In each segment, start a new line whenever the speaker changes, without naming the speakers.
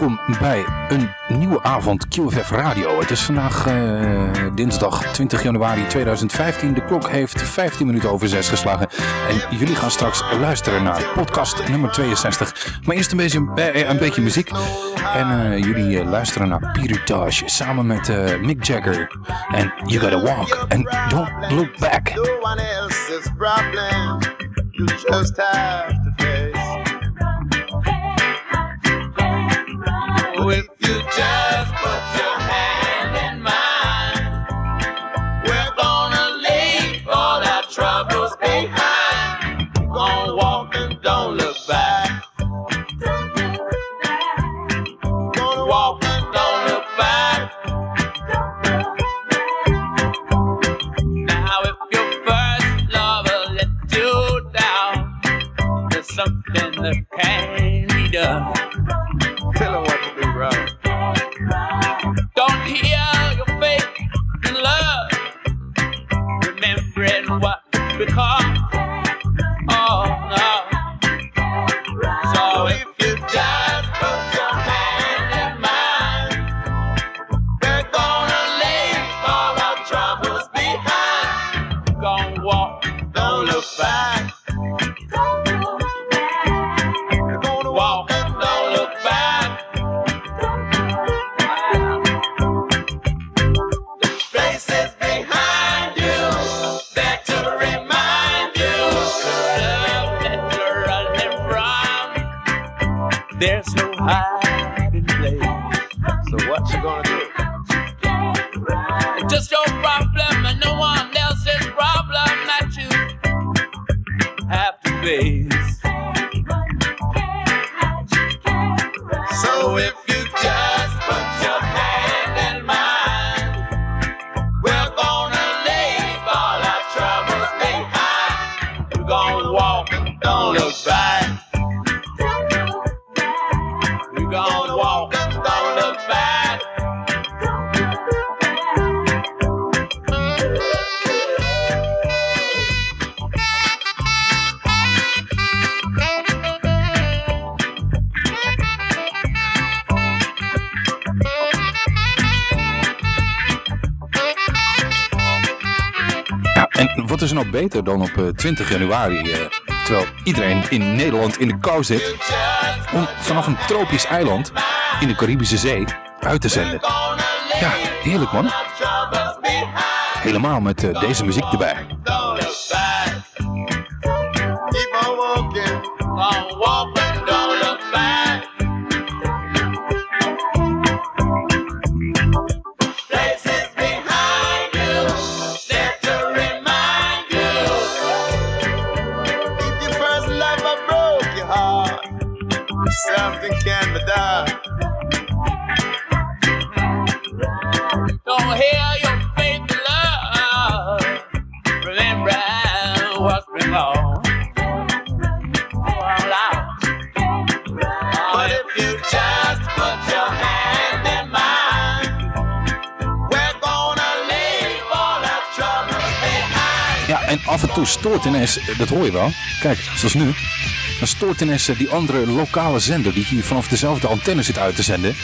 welkom bij een nieuwe avond QFF Radio. Het is vandaag uh, dinsdag 20 januari 2015. De klok heeft 15 minuten over 6 geslagen. En jullie gaan straks luisteren naar podcast nummer 62. Maar eerst een beetje, uh, een beetje muziek. En uh, jullie luisteren naar Piratage samen met Mick Jagger. En You Gotta Walk and Don't Look Back. No one else's problem. You just have if you 20 januari, eh, terwijl iedereen in Nederland in de kou zit, om vanaf een tropisch eiland in de Caribische Zee uit te zenden. Ja, heerlijk man. Helemaal met eh, deze muziek erbij. Dat hoor je wel. Kijk, zoals nu. Dan stoort ineens eh, die andere lokale zender die hier vanaf dezelfde antenne zit uit te zenden.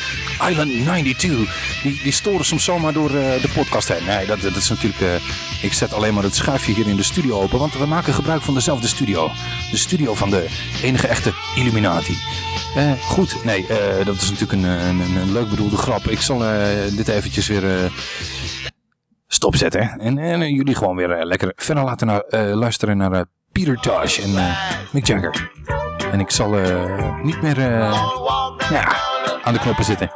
Island 92. Die, die storen soms zomaar door eh, de podcast heen. Nee, dat, dat is natuurlijk... eh, ik zet alleen maar het schuifje hier in de studio open. Want we maken gebruik van dezelfde studio. De studio van de enige echte Illuminati. Goed, nee, dat is natuurlijk een, een, een, leuk bedoelde grap. Ik zal dit eventjes weer... eh. En, en jullie gewoon weer eh, lekker verder laten eh, luisteren naar eh, Peter Tosh en eh, Mick Jagger. En ik zal eh, niet meer eh, ja, aan de knoppen zitten.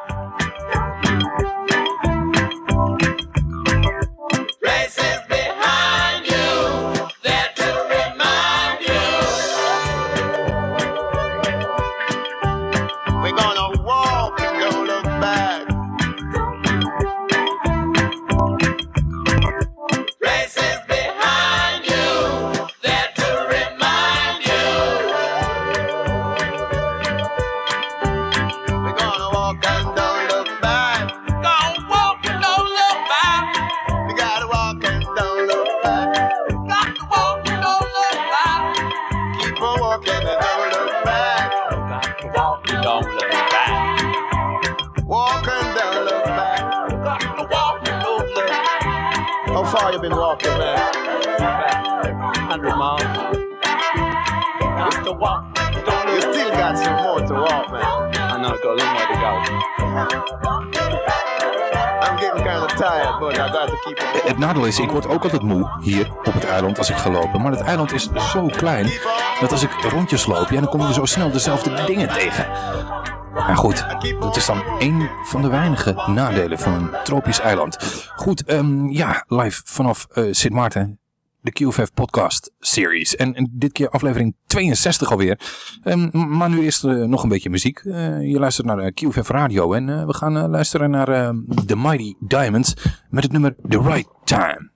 100 miles. Just to walk.
You still got some more to walk, man.
I know, got a long way to go.
I'm getting kind of tired, but I got to keep on.
Het nadeel is, ik word ook altijd moe hier op het eiland als ik ga lopen. Maar het eiland is zo klein dat als ik rondjes loop, ja, dan kom je zo snel dezelfde dingen tegen. Maar goed, dat is dan één van de weinige nadelen van een tropisch eiland. Goed, ehm, ja, live vanaf eh, Sint Maarten, de QFF podcast series. En, dit keer aflevering 62 alweer. Ehm, maar nu eerst eh, nog een beetje muziek. Eh, je luistert naar QFF radio en we gaan luisteren naar eh, The Mighty Diamonds met het nummer The Right Time.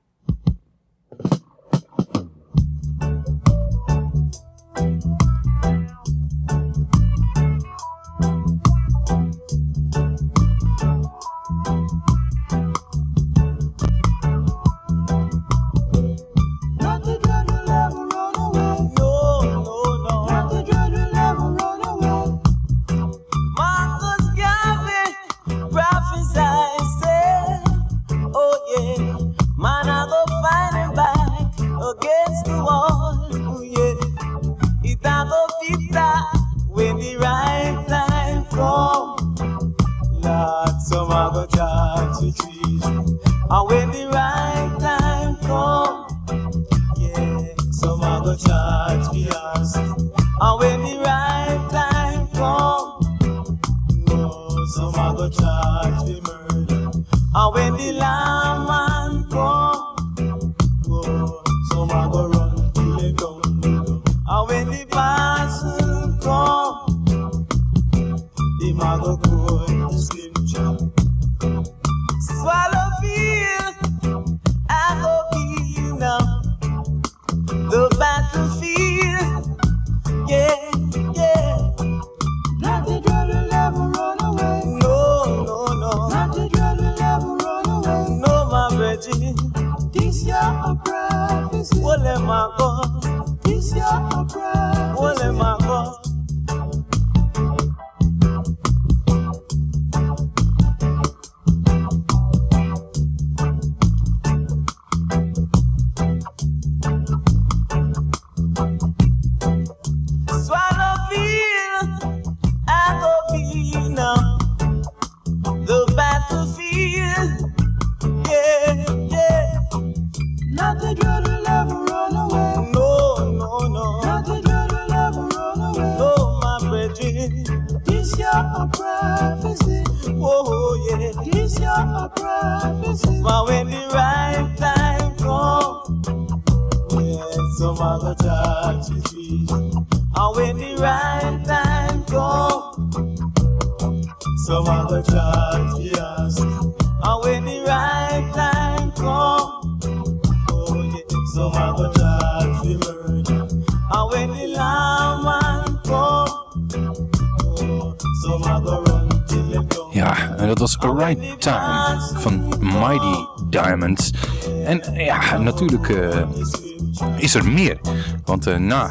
Er meer. Want eh, na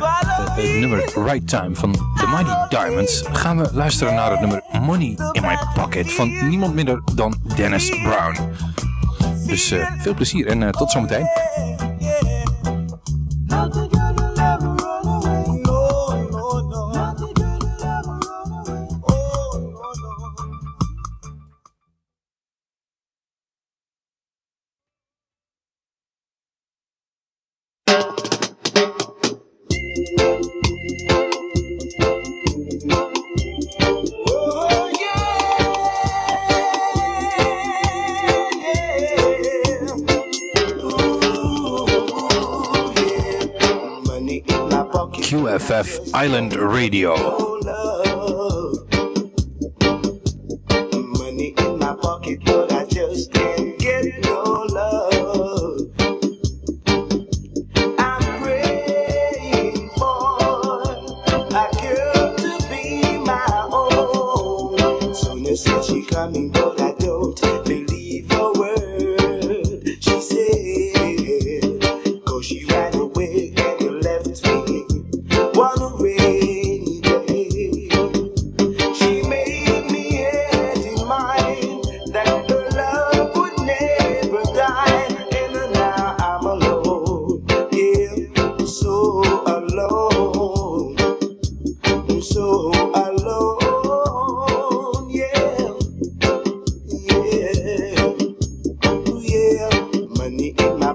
het nummer Right Time van The Mighty Diamonds gaan we luisteren naar het nummer Money in My Pocket van niemand minder dan Dennis Brown. Dus eh, veel plezier en eh, tot zometeen. Island Radio.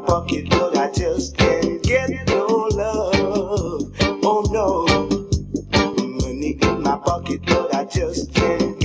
Pocket, but I just can't get no love.
Oh no, money in my pocket, but I just can't.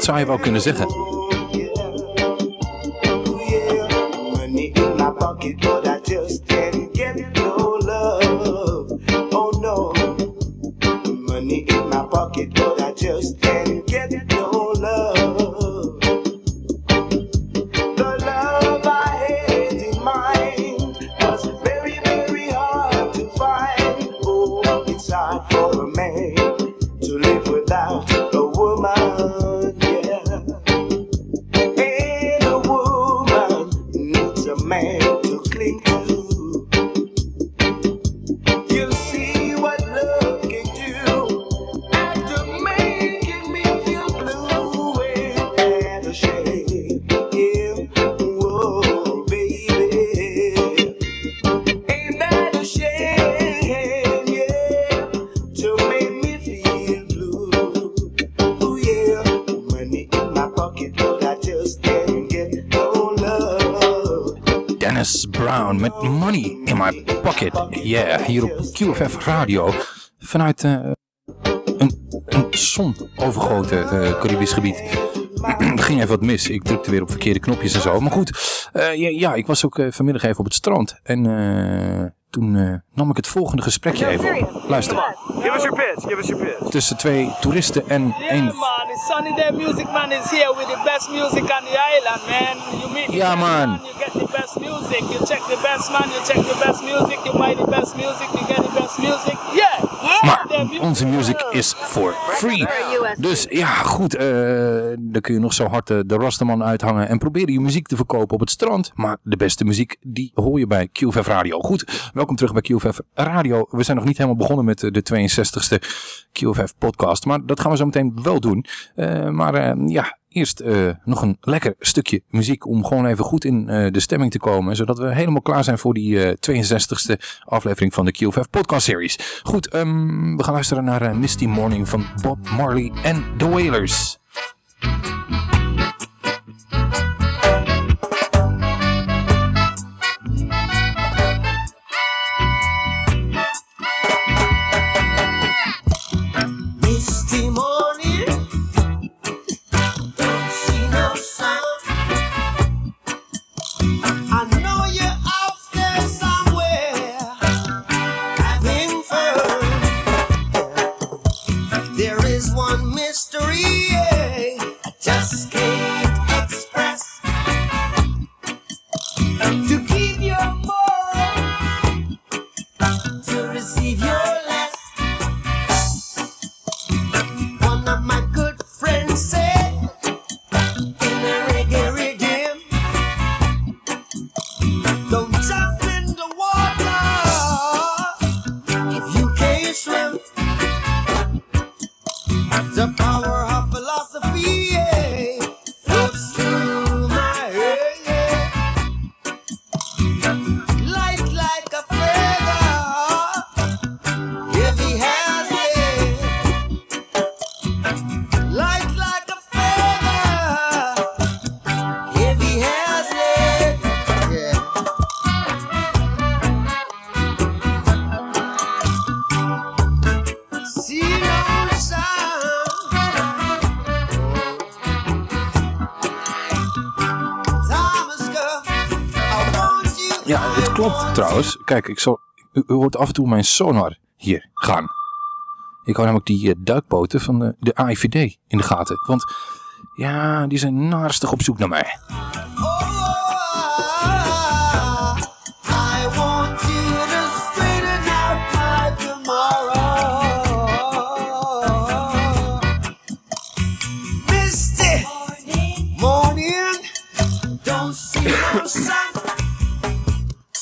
Dat zou je wel kunnen zeggen.
Yeah,
hier op QFF Radio. Vanuit eh, een, een zonovergoten eh Caribisch gebied. Er ging even wat mis. Ik drukte weer op verkeerde knopjes en zo. Maar goed, eh, ja, ja, ik was ook eh, vanmiddag even op het strand. En eh, toen eh, nam ik het volgende gesprekje even op. Luister.
Give us your pitch. Give us your pitch.
Tussen twee toeristen en
Yeah,
een...
man, it's Sunny Day Music Man is here with the best music on the island, man. You meet best
man.
you get the best music. You check the best man, you check the best music, you buy the best music, you get the best music. Yeah!
Maar onze music is for free. Dus ja, goed. eh dan kun je nog zo hard eh, de Rastaman uithangen en proberen je muziek te verkopen op het strand. Maar de beste muziek, die hoor je bij QVF Radio. Goed, welkom terug bij QVF Radio. We zijn nog niet helemaal begonnen met eh, de 62e QVF podcast. Maar dat gaan we zo meteen wel doen. Maar ja, eerst eh, nog een lekker stukje muziek om gewoon even goed in eh, de stemming te komen. Zodat we helemaal klaar zijn voor die eh, 62e aflevering van de QFF podcast series. Goed, ehm, we gaan luisteren naar eh, Misty Morning van Bob Marley en The Wailers. Kijk, ik zal, u, u hoort af en toe mijn sonar hier gaan. Ik hou namelijk die eh, duikboten van de, de AIVD in de gaten. Want ja, die zijn naastig op zoek naar mij.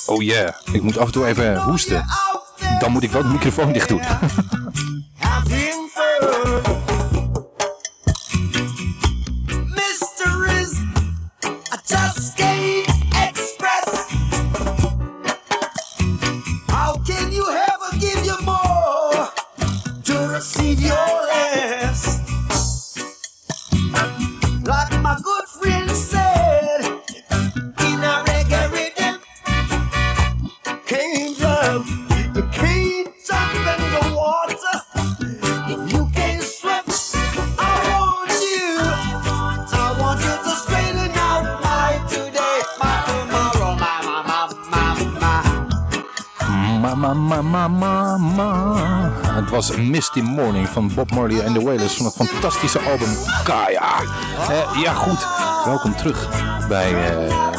Oh yeah, ik moet af en toe even hoesten. Dan moet ik wel de microfoon dicht doen. fantastische album Kaya. Eh, ja, goed. Welkom terug bij uh,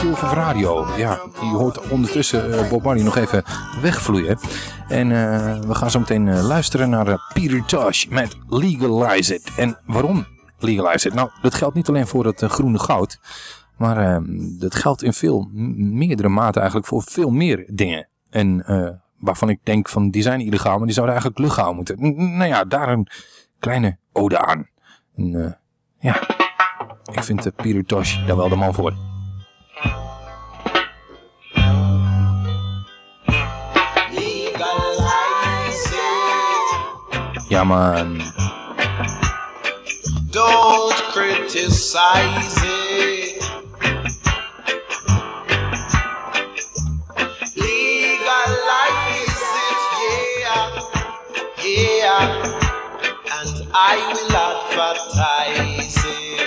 QFF Radio. Ja, je hoort ondertussen eh, Bob Marley nog even wegvloeien. En eh, we gaan zo meteen eh, luisteren naar eh, Peter Tosh met Legalize It. En waarom Legalize It? Nou, dat geldt niet alleen voor het eh, groene goud. Maar eh, dat geldt in veel meerdere maten eigenlijk voor veel meer dingen. En eh, waarvan ik denk van die zijn illegaal, maar die zouden eigenlijk legaal moeten. Nou ja, daar een kleine ode aan. En, eh, ja, ik vind uh, Peter Tosh daar wel de man voor. Ja man,
Don't criticize it. Legalize it, yeah, yeah, I will advertise it.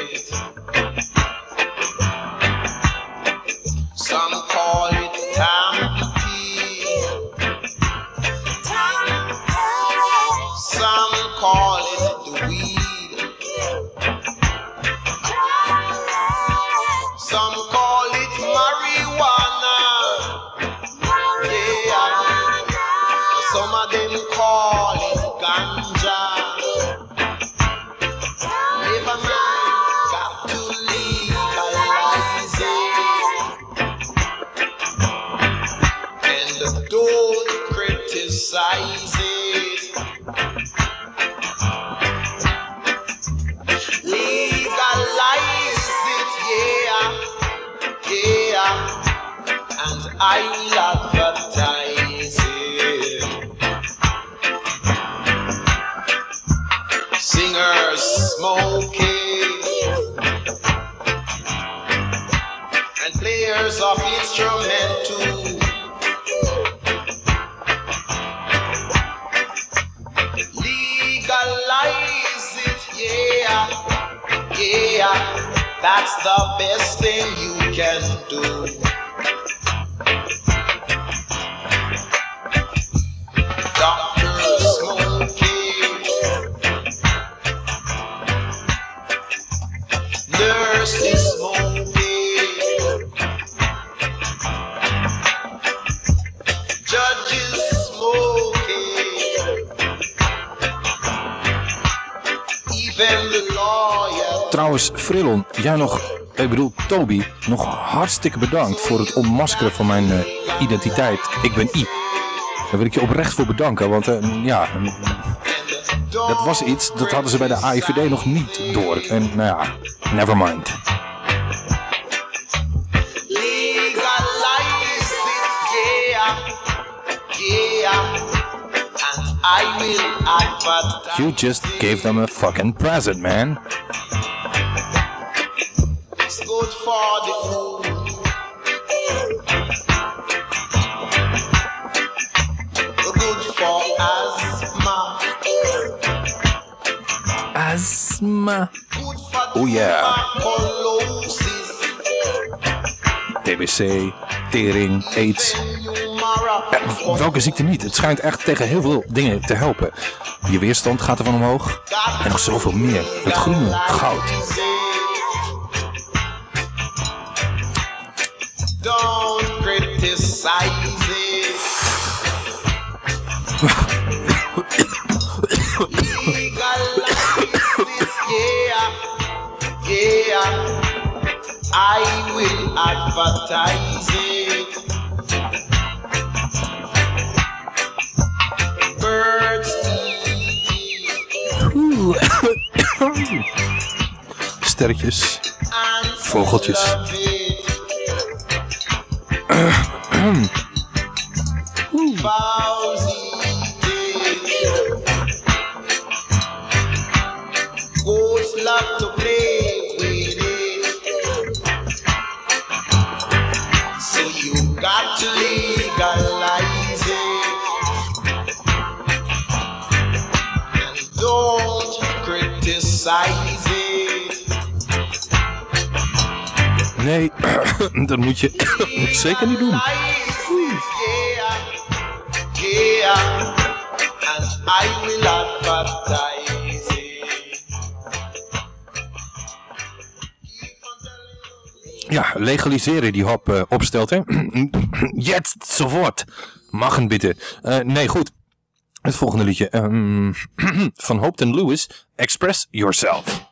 I advertise it. Singers smoking and players of instrument too. Legalize it, yeah, yeah. That's the best thing you can do.
Trouwens Frillon, jij nog, ik bedoel Toby, nog hartstikke bedankt voor het onmaskeren van mijn eh, identiteit. Ik ben I. Daar wil ik je oprecht voor bedanken, want eh, ja, dat was iets, dat hadden ze bij de AIVD nog niet door. En nou ja, never mind. You just gave them a fucking present, man.
Good for the food. Good for asthma.
Asthma.
Good for
Oh, yeah. TBC, tering, AIDS. Ja, welke ziekte niet? Het schijnt echt tegen heel veel dingen te helpen. Je weerstand gaat ervan omhoog. En nog zoveel meer. Het groene goud.
I will advertise it. Birds
Sterretjes. Vogeltjes. Nee, dat moet je zeker niet doen. Ja, legaliseren die hop eh, opstelt, hè. Jetzt, sofort. Mag bitte. Eh, nee, goed. Het volgende liedje. ehm, van Hopeton Lewis. Express Yourself.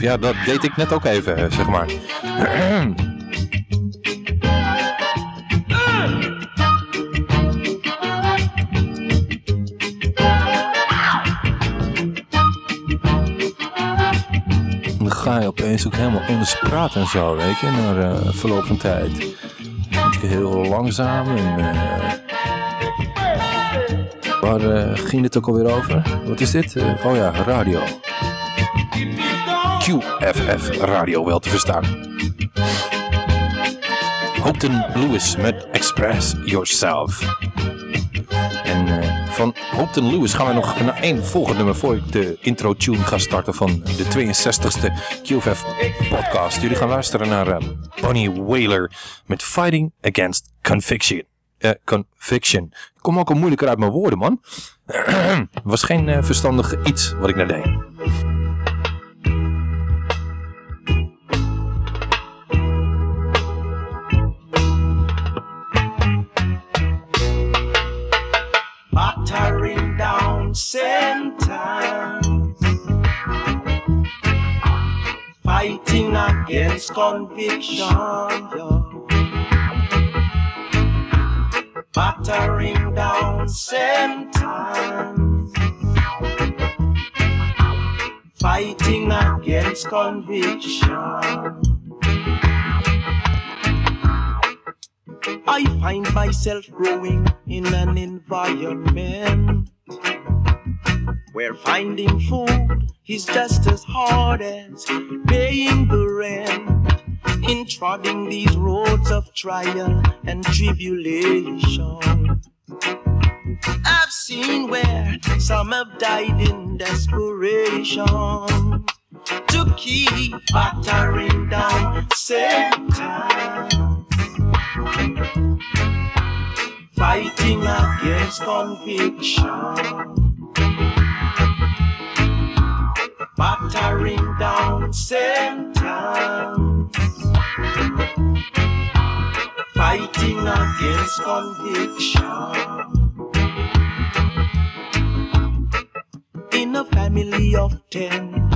Ja, dat deed ik net ook even, eh, zeg maar. Dan ga je opeens ook helemaal anders praten en zo, weet je, na eh, verloop van tijd. Heel langzaam en... eh, waar ging dit ook alweer over? Wat is dit? Oh ja, radio. QFF radio wel te verstaan. Hopton Lewis met Express Yourself. En eh, van Hopton Lewis gaan we nog naar één volgend nummer voor ik de intro tune ga starten van de 62e QFF podcast. Jullie gaan luisteren naar eh, Bonnie Whaler met Fighting Against Conviction. Eh, conviction. Ik kom ook al moeilijker uit mijn woorden, man. Was geen verstandig iets wat ik net deed.
Sentence, fighting against conviction, battering down sentence, fighting against conviction. I find myself growing in an environment where finding food is just as hard as paying the rent. in trotting these roads of trial and tribulation. I've seen where some have died in desperation to keep battering down Satan, fighting against conviction. Battering down sentence, fighting against conviction. In a family of ten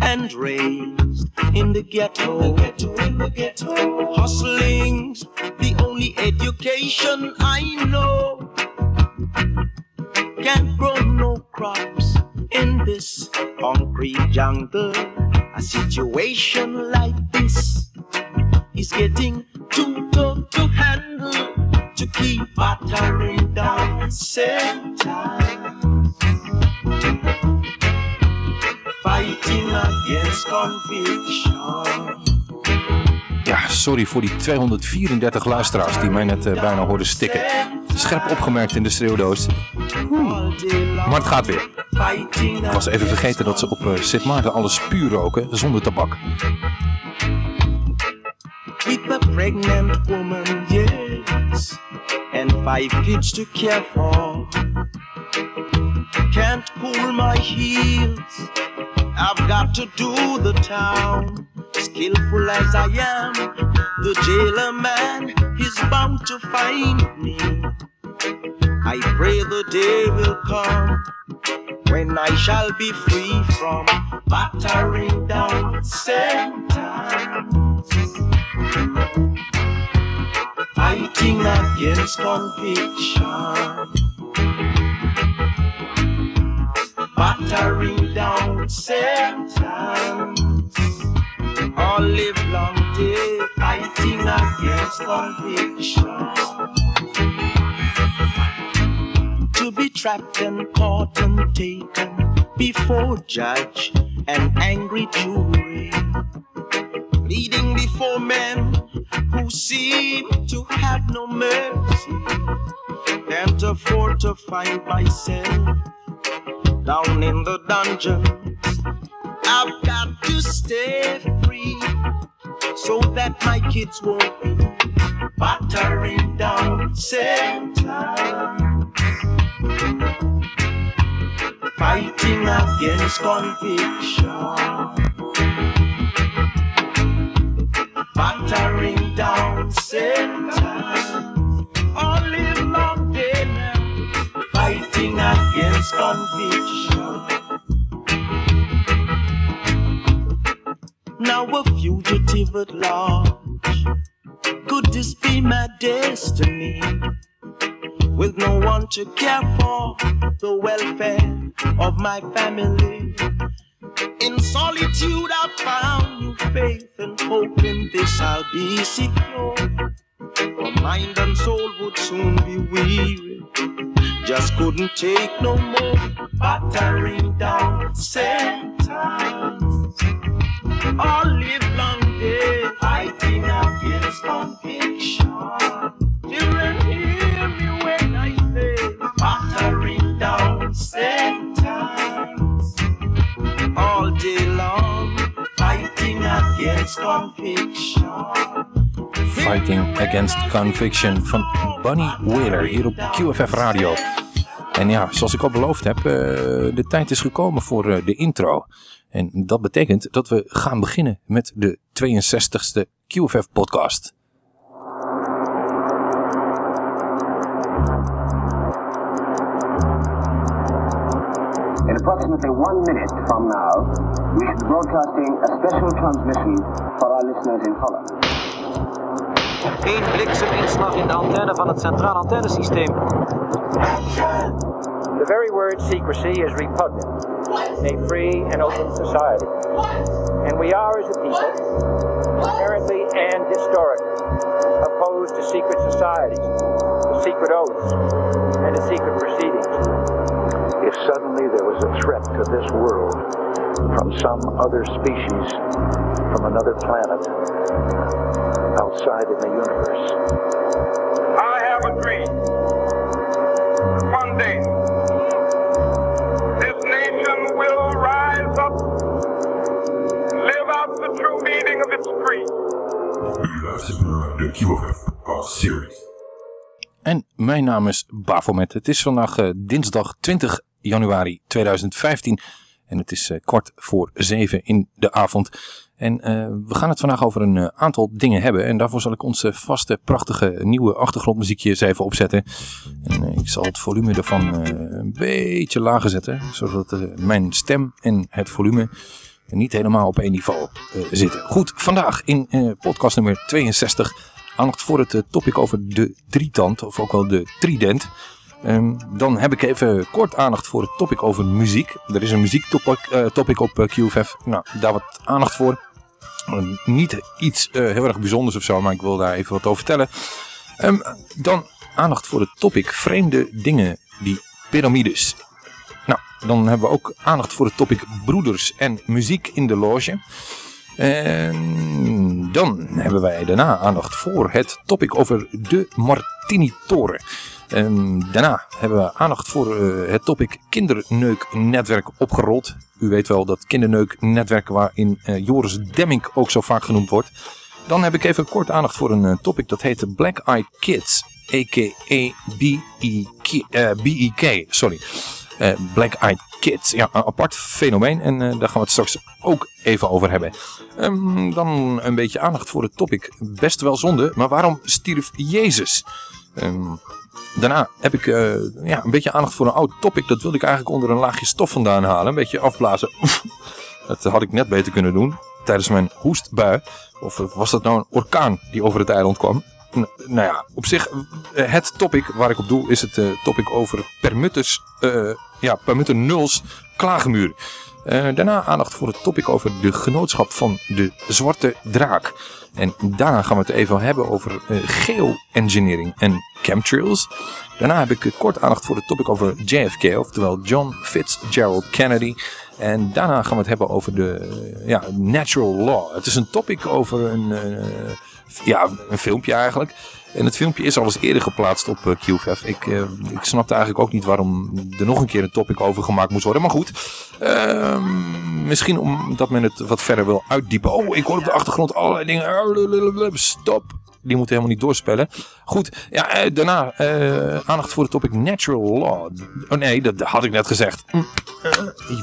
and raised in the ghetto, the ghetto, in the ghetto. hustling's the only education I know. Can't grow no crops in this concrete jungle. A situation like this is getting too tough to handle to keep battering down sentence. Fighting against conviction.
Sorry voor die 234 luisteraars die mij net uh, bijna hoorden stikken. Scherp opgemerkt in de schreeuwdoos. Maar het gaat weer. Ik was even vergeten dat ze op uh, Sint Maarten alles puur roken zonder tabak.
With a pregnant woman, yes, and five kids to care for. Can't cool my heels. I've got to do the town. Skillful as I am, the jailer man is bound to find me. I pray the day will come when I shall be free from battering down sentence, fighting against conviction, battering down sentence, all live long day fighting against conviction. to be trapped and caught and taken before judge and angry jury, pleading before men who seem to have no mercy. Can't afford to find myself down in the dungeon. I've got to stay free so that my kids won't be battering down sentence fighting against conviction, battering down sentence. All live long day now, fighting against conviction. Now a fugitive at large, could this be my destiny? with no one to care for the welfare of my family. In solitude, I found new faith and hope in this I'll be secure. For mind and soul would soon be weary. Just couldn't take no more battering down sentence. All live long day fighting against conviction. Children, hear me when I say battering down sentence. All day long fighting against conviction.
Fighting Against Conviction van Bunny Wailer hier op QFF Radio. En ja, zoals ik al beloofd heb, uh, de tijd is gekomen voor uh, de intro. En dat betekent dat we gaan beginnen met de 62ste QFF podcast.
In approximately one minute from now, we should be broadcasting a special transmission for our listeners in Holland.
Eén blikseminslag in de antenne van het centraal antennesysteem.
The very word secrecy is repugnant in a free and open society. And we are, as a people, inherently and historically opposed to secret societies, to secret oaths, and to secret proceedings.
if suddenly there was a threat to this world from some other species, from another planet, outside in the universe.
I have a dream.
QFF Podcast Series.
En mijn naam is Bafomet. Het is vandaag eh, dinsdag 20 januari 2015. En het is eh, kwart voor zeven in de avond. En eh, we gaan het vandaag over een aantal dingen hebben. En daarvoor zal ik onze vaste, prachtige, nieuwe achtergrondmuziekje even opzetten. En ik zal het volume ervan een beetje lager zetten. Zodat mijn stem en het volume niet helemaal op één niveau zitten. Goed, vandaag in podcast nummer 62 aandacht voor het eh, topic over de drietand, of ook wel de trident. Ehm, dan heb ik even kort aandacht voor het topic over muziek. Er is een muziektopic eh, topic op eh, QFF. Nou, daar wat aandacht voor. Eh, niet iets heel erg bijzonders of zo, maar ik wil daar even wat over vertellen. Ehm, dan aandacht voor het topic vreemde dingen, die piramides. Nou, dan hebben we ook aandacht voor het topic broeders en muziek in de loge. En dan hebben wij daarna aandacht voor het topic over de Martini-toren. En daarna hebben we aandacht voor eh, het topic kinderneuknetwerk opgerold. U weet wel dat kinderneuknetwerk waarin eh, Joris Demming ook zo vaak genoemd wordt. Dan heb ik even kort aandacht voor een eh, topic dat heet Black Eyed Kids. A.k.a. B.E.K. B.E.K. Sorry. Eh, Black Eyed Kids. Ja, een apart fenomeen en eh, daar gaan we het straks ook even over hebben. Ehm, dan een beetje aandacht voor het topic. Best wel zonde, maar waarom stierf Jezus? Ehm, daarna heb ik eh, ja, een beetje aandacht voor een oud topic. Dat wilde ik eigenlijk onder een laagje stof vandaan halen. Een beetje afblazen. dat had ik net beter kunnen doen tijdens mijn hoestbui. Of was dat nou een orkaan die over het eiland kwam? Nou ja, op zich, eh, het topic waar ik op doe is het eh, topic over permutters, eh, ja, permutter nuls klaagmuur. Daarna aandacht voor het topic over de genootschap van de zwarte draak. En daarna gaan we het even hebben over geoengineering en chemtrails. Daarna heb ik kort aandacht voor het topic over JFK, oftewel John Fitzgerald Kennedy. En daarna gaan we het hebben over de ja, natural law. Het is een topic over een, ja, een filmpje eigenlijk. En het filmpje is al eens eerder geplaatst op QFF. Ik, eh, ik snapte eigenlijk ook niet waarom er nog een keer een topic over gemaakt moest worden. Maar goed, ehm, misschien omdat men het wat verder wil uitdiepen. Oh, ik hoor op de achtergrond allerlei dingen. Stop. Die moeten helemaal niet doorspellen. Goed, ja, eh, daarna eh, aandacht voor het topic natural law. Oh nee, dat had ik net gezegd. Mm, eh,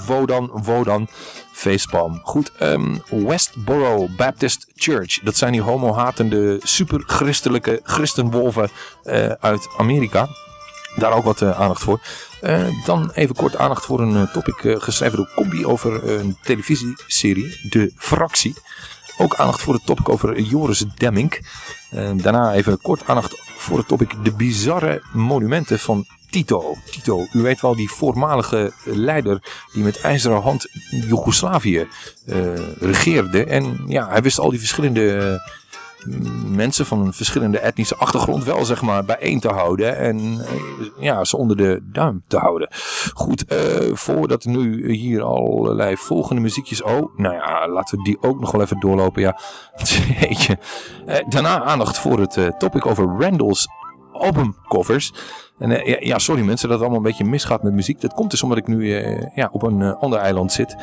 Wodan, Wodan, facepalm. Goed, ehm, Westboro Baptist Church. Dat zijn die homo-hatende, superchristelijke christenwolven uit Amerika. Daar ook wat aandacht voor. Dan even kort aandacht voor een topic geschreven door Combi over een televisieserie, De Fractie. Ook aandacht voor het topic over Joris Demming. Eh, daarna even kort aandacht voor het topic de bizarre monumenten van Tito. Tito, u weet wel, die voormalige leider die met ijzeren hand Joegoslavië eh, regeerde. En ja, hij wist al die verschillende eh, mensen van een verschillende etnische achtergrond wel zeg maar bijeen te houden. En eh, ja, ze onder de duim te houden. Goed, eh, voordat nu hier allerlei volgende muziekjes... Oh, nou ja, laten we die ook nog wel even doorlopen. Ja. Eh, daarna aandacht voor het topic over Randall's albumcovers. En ja, sorry mensen dat het allemaal een beetje misgaat met muziek. Dat komt dus omdat ik nu ja, op een eh, ander eiland zit.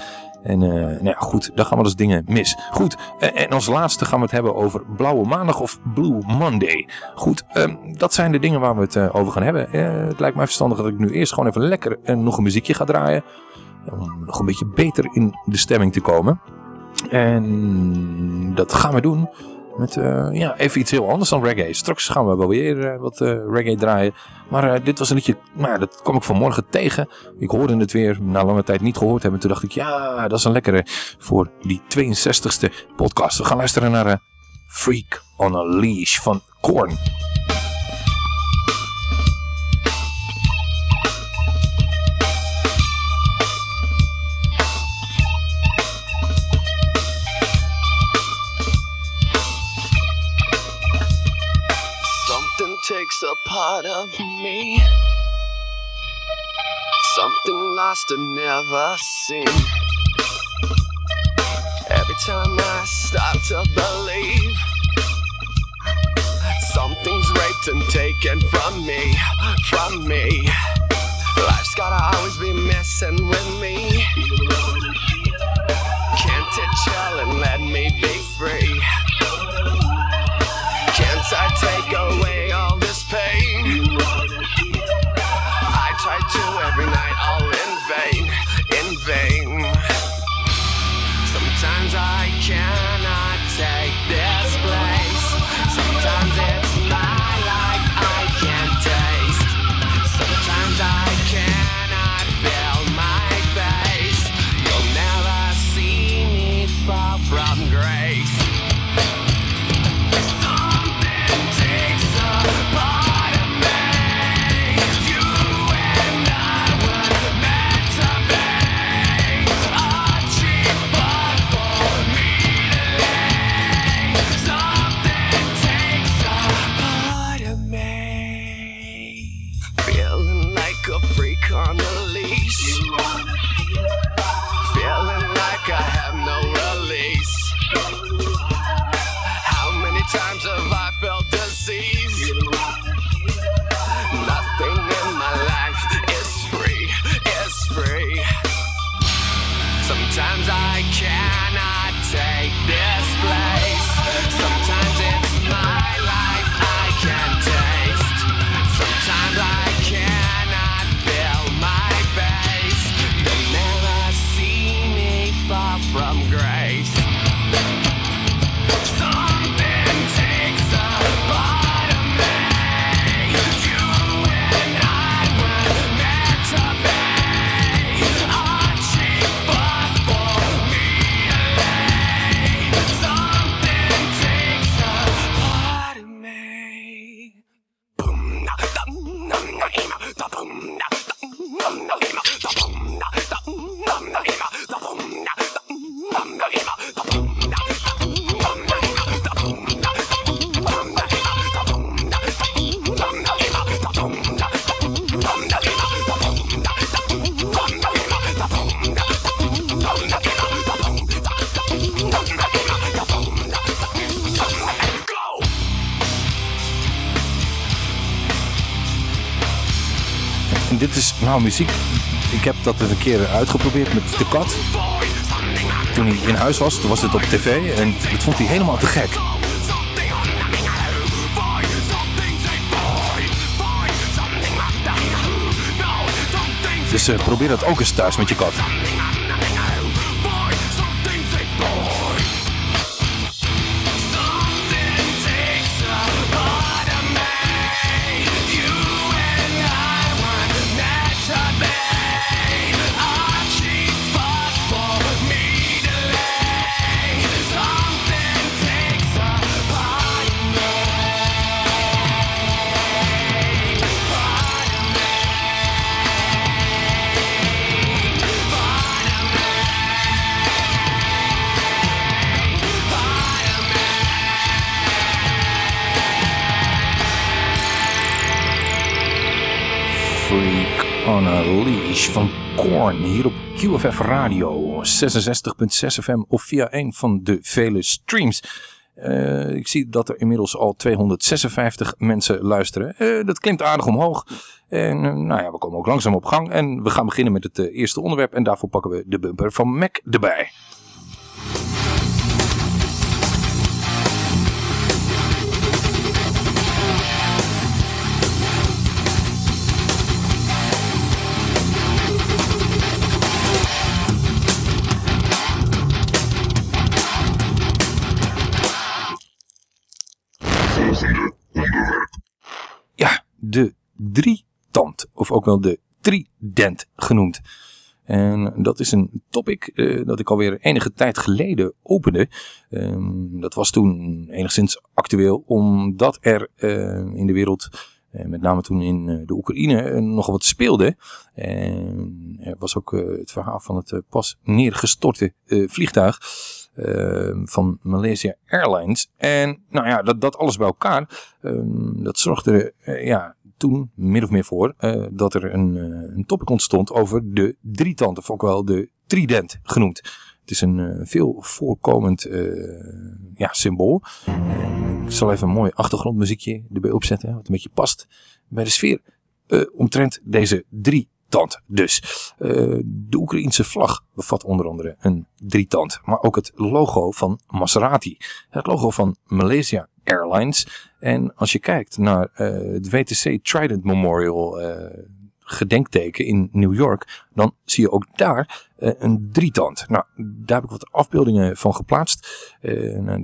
En eh, nou ja, goed, daar gaan wel eens dingen mis. Goed, eh, en als laatste gaan we het hebben over Blauwe Maandag of Blue Monday. Goed, ehm, dat zijn de dingen waar we het eh, over gaan hebben. Het lijkt mij verstandig dat ik nu eerst gewoon even lekker nog een muziekje ga draaien. Om nog een beetje beter in de stemming te komen. En dat gaan we doen met eh, ja, even iets heel anders dan reggae. Straks gaan we wel weer eh, wat eh, reggae draaien. Maar dit was een liedje, nou, ja, dat kwam ik vanmorgen tegen. Ik hoorde het weer na lange tijd niet gehoord hebben. Toen dacht ik, ja, dat is een lekkere voor die 62e podcast. We gaan luisteren naar Freak on a Leash van Korn.
Takes a part of me. Something lost and never seen. Every time I start to believe something's raped and taken from me, from me. Life's gotta always be messing with me. Can't it chill and let me be free? Can't I take away
muziek. Ik heb dat een keer uitgeprobeerd met de kat. Toen hij in huis was, toen was het op tv en dat vond hij helemaal te gek. Dus eh, probeer dat ook eens thuis met je kat. QFF Radio 66.6 FM of via een van de vele streams. Eh, ik zie dat er inmiddels al 256 mensen luisteren. Eh, dat klimt aardig omhoog. En eh, nou ja, we komen ook langzaam op gang. En we gaan beginnen met het eerste onderwerp. En daarvoor pakken we de bumper van Mac erbij. De drietand, of ook wel de trident genoemd. En dat is een topic eh, dat ik alweer enige tijd geleden opende. Ehm, dat was toen enigszins actueel, omdat er eh, in de wereld, eh, met name toen in de Oekraïne, nogal wat speelde. En er was ook het verhaal van het pas neergestorte vliegtuig eh, van Malaysia Airlines. En nou ja, dat, dat alles bij elkaar, ehm, dat zorgde ja, toen min of meer voor eh, dat er een, eh, een topic ontstond over de drietand, of ook wel de trident genoemd. Het is een eh, veel voorkomend ja, symbool. Ik zal even een mooi achtergrondmuziekje erbij opzetten, wat een beetje past bij de sfeer omtrent deze drie tand dus. De Oekraïense vlag bevat onder andere een drietand, maar ook het logo van Maserati. Het logo van Malaysia Airlines. En als je kijkt naar eh, het WTC Trident Memorial eh, gedenkteken in New York, dan zie je ook daar eh, een drietand. Nou, daar heb ik wat afbeeldingen van geplaatst.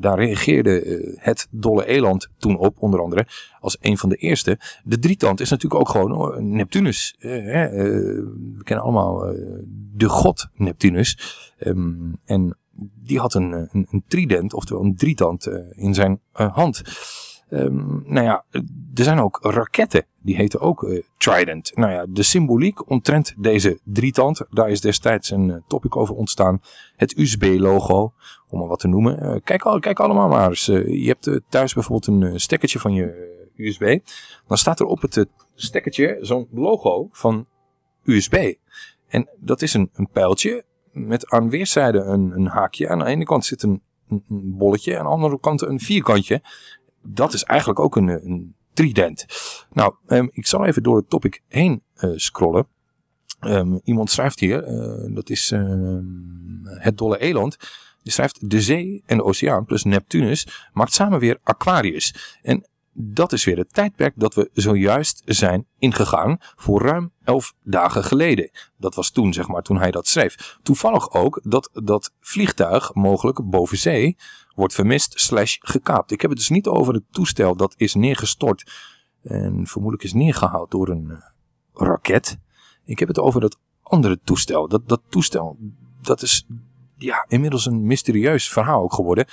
Daar reageerde het Dolle Eland toen op, onder andere, als een van de eerste. De drietand is natuurlijk ook gewoon Neptunus. We kennen allemaal de god Neptunus. Ehm, en die had een, eh, een, een trident, oftewel een drietand eh, in zijn eh, hand. Ehm, nou ja, er zijn ook raketten, die heten ook Trident. Nou ja, de symboliek omtrent deze drietand, daar is destijds een topic over ontstaan. Het USB-logo, om maar wat te noemen. Kijk, al, kijk allemaal maar eens. Je hebt thuis bijvoorbeeld een stekkertje van je USB. Dan staat er op het stekkertje zo'n logo van USB. En dat is een, een pijltje met aan weerszijden een, een haakje. Aan de ene kant zit een, een, bolletje, aan de andere kant een vierkantje. Dat is eigenlijk ook een, een trident. Nou, ehm, ik zal even door het topic heen eh, scrollen. Ehm, iemand schrijft hier, eh, dat is ehm, het dolle eland. Die schrijft de zee en de oceaan plus Neptunus maakt samen weer Aquarius. En dat is weer het tijdperk dat we zojuist zijn ingegaan voor ruim elf dagen geleden. Dat was toen, zeg maar, toen hij dat schreef. Toevallig ook dat dat vliegtuig mogelijk boven zee wordt vermist slash gekaapt. Ik heb het dus niet over het toestel dat is neergestort en vermoedelijk is neergehaald door een eh, raket. Ik heb het over dat andere toestel. Dat, dat toestel, dat is ja, inmiddels een mysterieus verhaal ook geworden.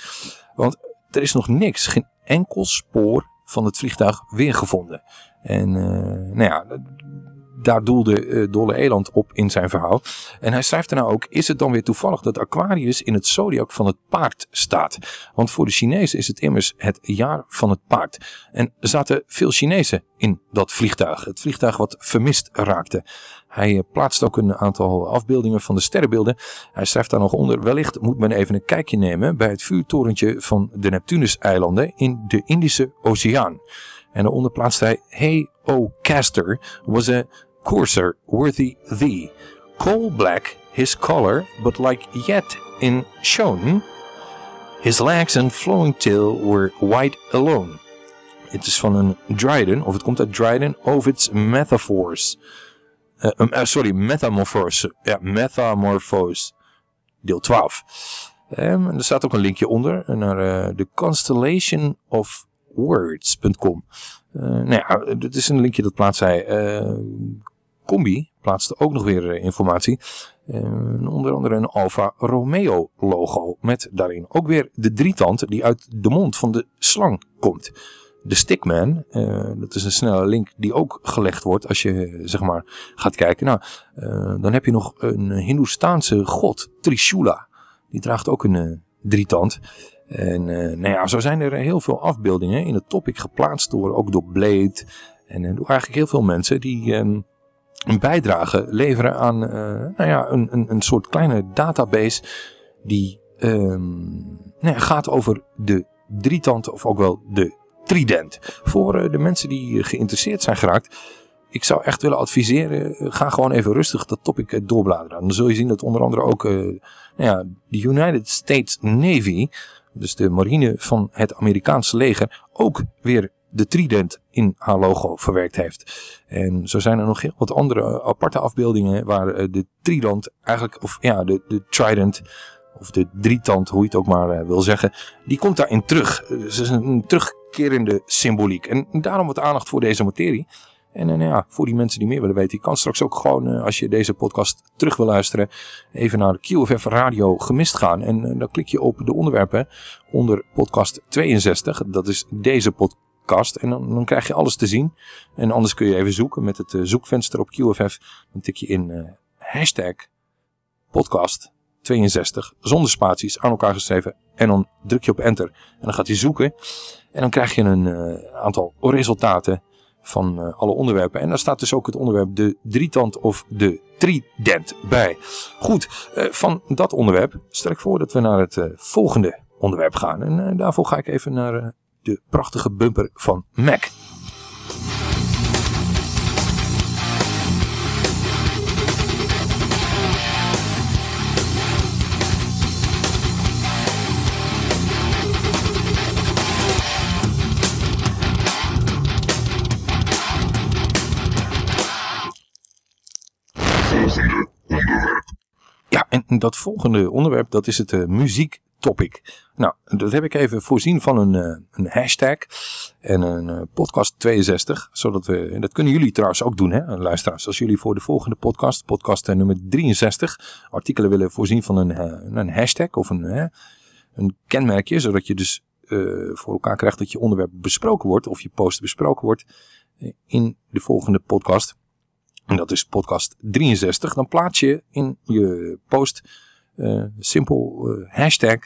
Want er is nog niks, geen enkel spoor van het vliegtuig weer gevonden. En eh, nou ja, daar doelde eh, Dolle Eland op in zijn verhaal. En hij schrijft daarna ook, is het dan weer toevallig dat Aquarius in het zodiac van het paard staat? Want voor de Chinezen is het immers het jaar van het paard. En zaten veel Chinezen in dat vliegtuig. Het vliegtuig wat vermist raakte. Hij eh, plaatst ook een aantal afbeeldingen van de sterrenbeelden. Hij schrijft daar nog onder, wellicht moet men even een kijkje nemen bij het vuurtorentje van de Neptunuseilanden in de Indische Oceaan. En daaronder plaatst hij, Hey, O Caster, was a courser worthy thee. Coal black his color, but like yet in shone. His legs and flowing tail were white alone. Het is van een Dryden, of het komt uit Dryden, of its metaphors. Eh, um, eh, sorry, Metamorphose. Ja, Metamorphose. Deel 12. Ehm, en er staat ook een linkje onder naar eh, de Constellation of Words.com. Nou ja, dit is een linkje dat plaatst hij. Combi plaatste ook nog weer informatie. Eh, onder andere een Alfa Romeo logo. Met daarin ook weer de drietand die uit de mond van de slang komt. De Stickman, eh, dat is een snelle link die ook gelegd wordt als je zeg maar gaat kijken. Nou, eh, dan heb je nog een Hindoestaanse god, Trishula. Die draagt ook een eh, drietand. En nou ja, zo zijn er heel veel afbeeldingen in het topic geplaatst door, ook door Blade. En door eigenlijk heel veel mensen die ehm, een bijdrage leveren aan nou ja, een, een, een soort kleine database die ehm, nou ja, gaat over de drietand of ook wel de trident. Voor eh, de mensen die eh, geïnteresseerd zijn geraakt. Ik zou echt willen adviseren, eh, ga gewoon even rustig dat topic doorbladeren. Dan zul je zien dat onder andere ook nou ja, de United States Navy, dus de marine van het Amerikaanse leger, ook weer de trident in haar logo verwerkt heeft. En zo zijn er nog heel wat andere aparte afbeeldingen waar de trident eigenlijk, of ja, de, de trident, of de drietand, hoe je het ook maar eh, wil zeggen, die komt daarin terug. Dus het is een, terugkerende symboliek. En daarom wat aandacht voor deze materie. En, en ja, voor die mensen die meer willen weten, je kan straks ook gewoon, eh, als je deze podcast terug wil luisteren, even naar QFF Radio gemist gaan. En eh, dan klik je op de onderwerpen onder podcast 62. Dat is deze podcast. En dan, dan krijg je alles te zien. En anders kun je even zoeken met het eh, zoekvenster op QFF. Dan tik je in eh, hashtag podcast 62 zonder spaties aan elkaar geschreven. En dan druk je op enter. En dan gaat hij zoeken. En dan krijg je een eh, aantal resultaten van eh, alle onderwerpen. En daar staat dus ook het onderwerp de drietand of de Trident bij. Goed, eh, van dat onderwerp stel ik voor dat we naar het volgende onderwerp gaan. En daarvoor ga ik even naar de prachtige bumper van Mac. Dat volgende onderwerp, dat is het eh, muziektopic. Nou, dat heb ik even voorzien van een, eh, een hashtag en een eh, podcast 62. Zodat we, en dat kunnen jullie trouwens ook doen, hè, luisteraars. Als jullie voor de volgende podcast, podcast nummer 63, artikelen willen voorzien van een, een hashtag of een, een kenmerkje. Zodat je dus voor elkaar krijgt dat je onderwerp besproken wordt of je post besproken wordt in de volgende podcast. En dat is podcast 63. Dan plaats je in je post eh, simpel eh, hashtag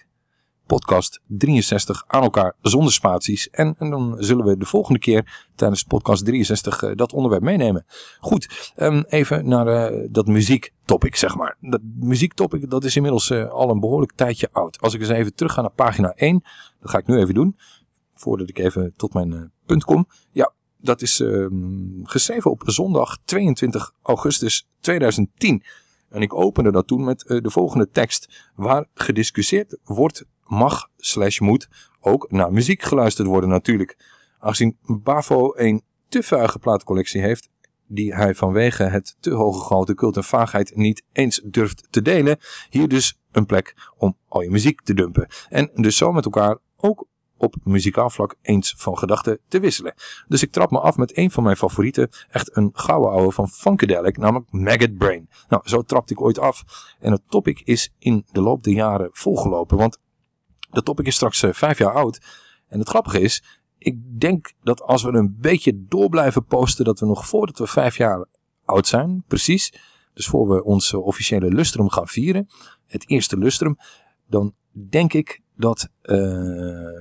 podcast 63 aan elkaar zonder spaties. En, en dan zullen we de volgende keer tijdens podcast 63 eh, dat onderwerp meenemen. Goed, ehm, even naar eh, dat muziektopic zeg maar. Dat muziektopic dat is inmiddels al een behoorlijk tijdje oud. Als ik eens even terug ga naar pagina 1. Dat ga ik nu even doen. Voordat ik even tot mijn punt kom. Ja, dat is ehm, geschreven op zondag 22 augustus 2010. En ik opende dat toen met eh, de volgende tekst. Waar gediscussieerd wordt, mag slash moet ook naar muziek geluisterd worden natuurlijk. Aangezien Bavo een te vuige plaatcollectie heeft, die hij vanwege het te hoge gehalte cult en vaagheid niet eens durft te delen. Hier dus een plek om al je muziek te dumpen. En dus zo met elkaar ook op muzikaal vlak eens van gedachten te wisselen. Dus ik trap me af met een van mijn favorieten, echt een gouden ouwe van Funkadelic, namelijk Maggot Brain. Nou, zo trapte ik ooit af. En het topic is in de loop der jaren volgelopen, want de topic is straks eh, vijf jaar oud. En het grappige is, ik denk dat als we een beetje door blijven posten, dat we nog voordat we vijf jaar oud zijn, precies, dus voor we ons eh, officiële lustrum gaan vieren, het eerste lustrum, dan denk ik dat eh,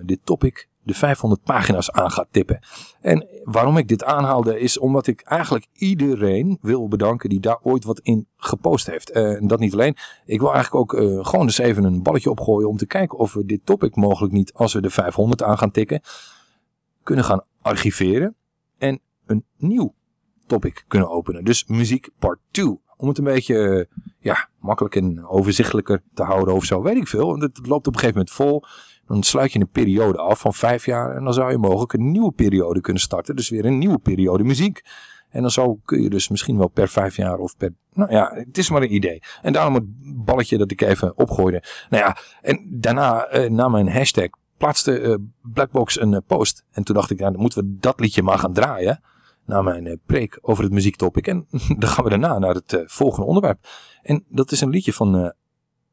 dit topic de 500 pagina's aan gaat tippen. En waarom ik dit aanhaalde is omdat ik eigenlijk iedereen wil bedanken die daar ooit wat in gepost heeft. Eh, en dat niet alleen. Ik wil eigenlijk ook eh, gewoon eens even een balletje opgooien om te kijken of we dit topic mogelijk niet, als we de 500 aan gaan tikken, kunnen gaan archiveren en een nieuw topic kunnen openen. Dus muziek part 2. Om het een beetje ja, makkelijk en overzichtelijker te houden of zo. Weet ik veel. Want het loopt op een gegeven moment vol. Dan sluit je een periode af van vijf jaar. En dan zou je mogelijk een nieuwe periode kunnen starten. Dus weer een nieuwe periode muziek. En dan zo kun je dus misschien wel per vijf jaar of per... Nou ja, het is maar een idee. En daarom het balletje dat ik even opgooide. Nou ja, en daarna, eh, na mijn hashtag, plaatste eh, Blackbox een eh, post. En toen dacht ik, nou, dan moeten we dat liedje maar gaan draaien. Na mijn eh, preek over het muziektopic. En dan gaan we daarna naar het eh, volgende onderwerp. En dat is een liedje van eh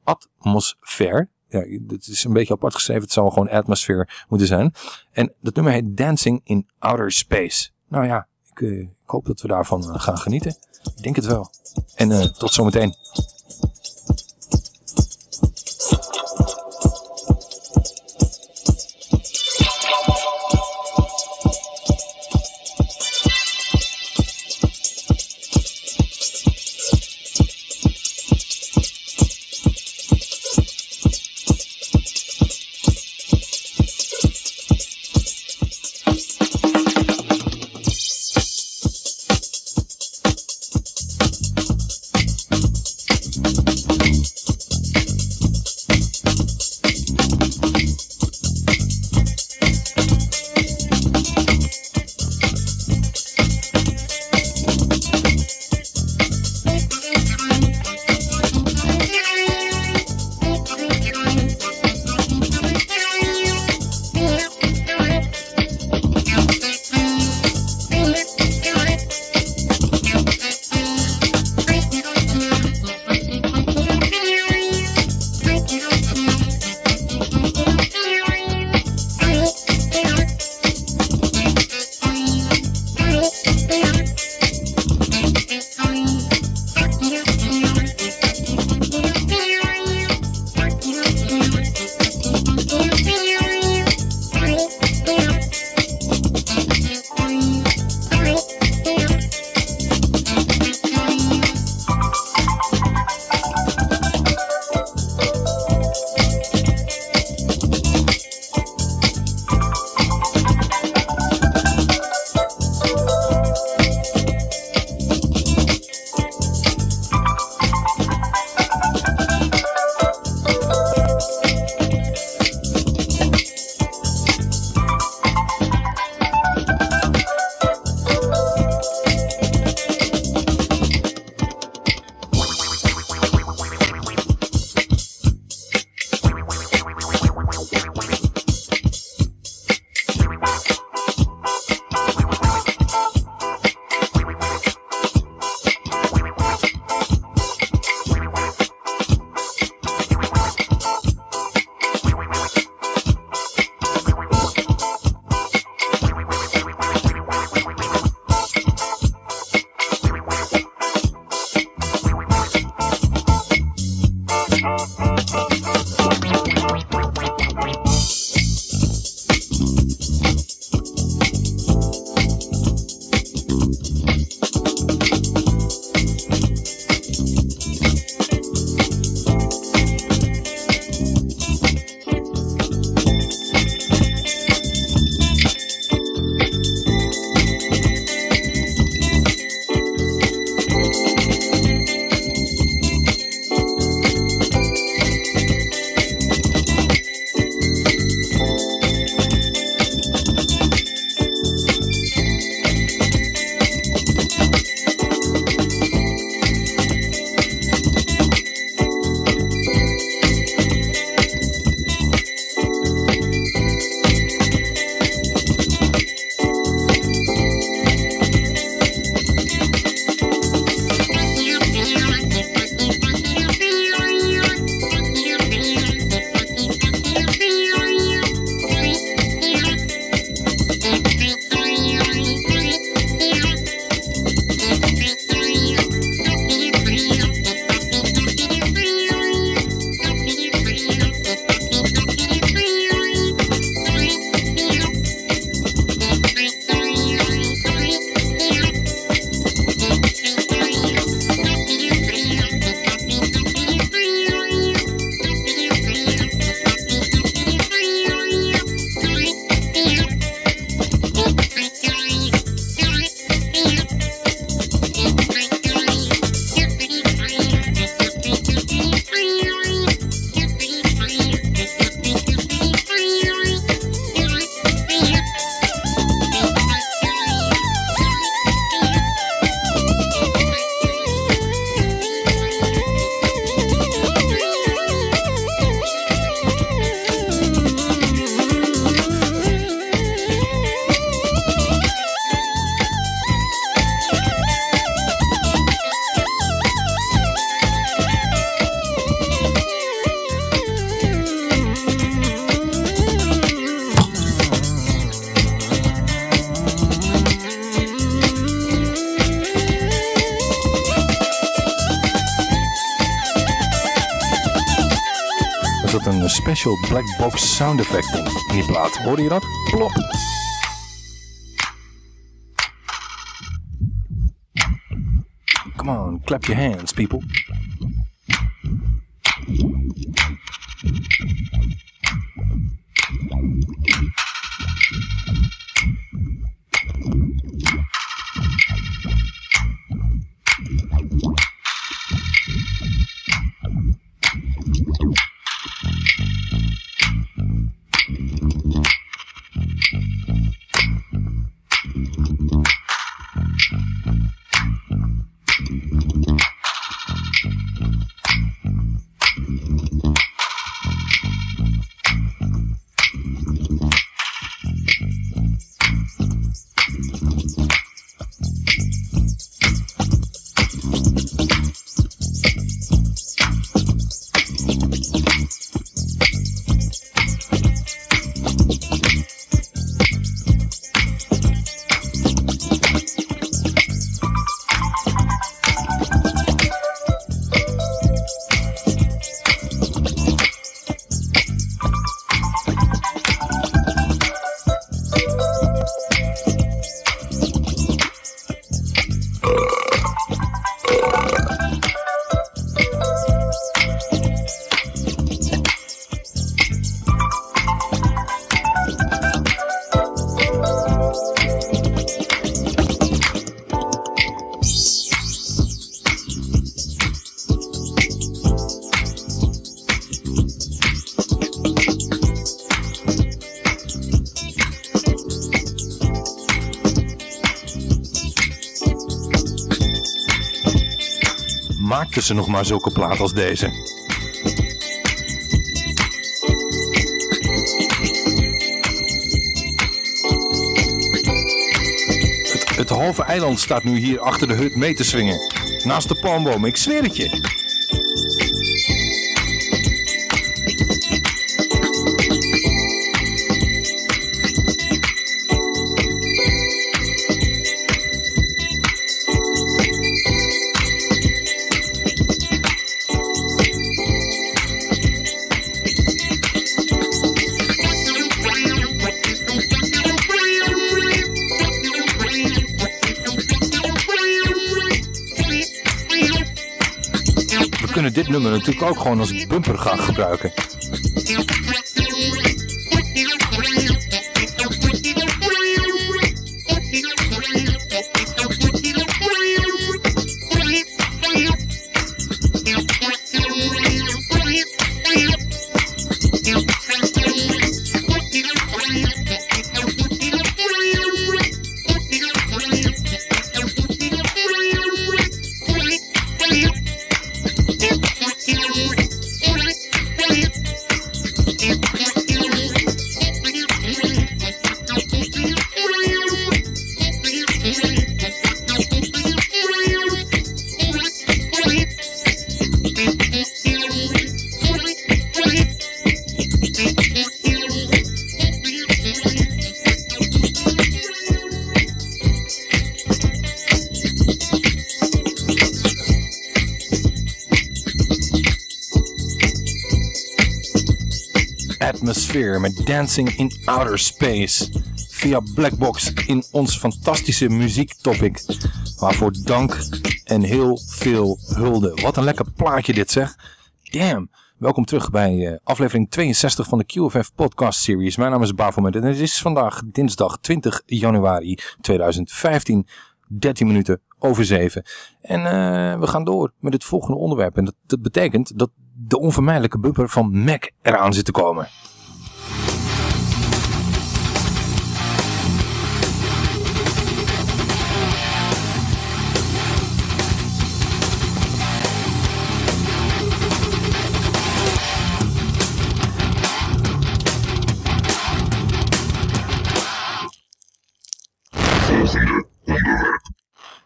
Atmosfeer. Ja, het is een beetje apart geschreven. Het zou gewoon atmosfeer moeten zijn. En dat nummer heet Dancing in Outer Space. Nou ja, ik, ik hoop dat we daarvan gaan genieten. Ik denk het wel. En tot zometeen. Special black box sound effect in, die plaat. Hoorde je dat? Plop. Come on, clap your hands, people. Ze nog maar zulke plaat als deze? Het, het halve eiland staat nu hier achter de hut mee te swingen. Naast de palmboom, ik zweer het je. Natuurlijk ook gewoon als bumper gaan gebruiken. Atmosphere met Dancing in Outer Space. Via Blackbox in ons fantastische muziektopic. Waarvoor dank en heel veel hulde. Wat een lekker plaatje dit zeg. Damn. Welkom terug bij eh, aflevering 62 van de QFF podcast series. Mijn naam is Bafomet en het is vandaag dinsdag 20 januari 2015. 13 minuten over 7. En eh, we gaan door met het volgende onderwerp. En dat betekent dat de onvermijdelijke bumper van Mac eraan zit te komen.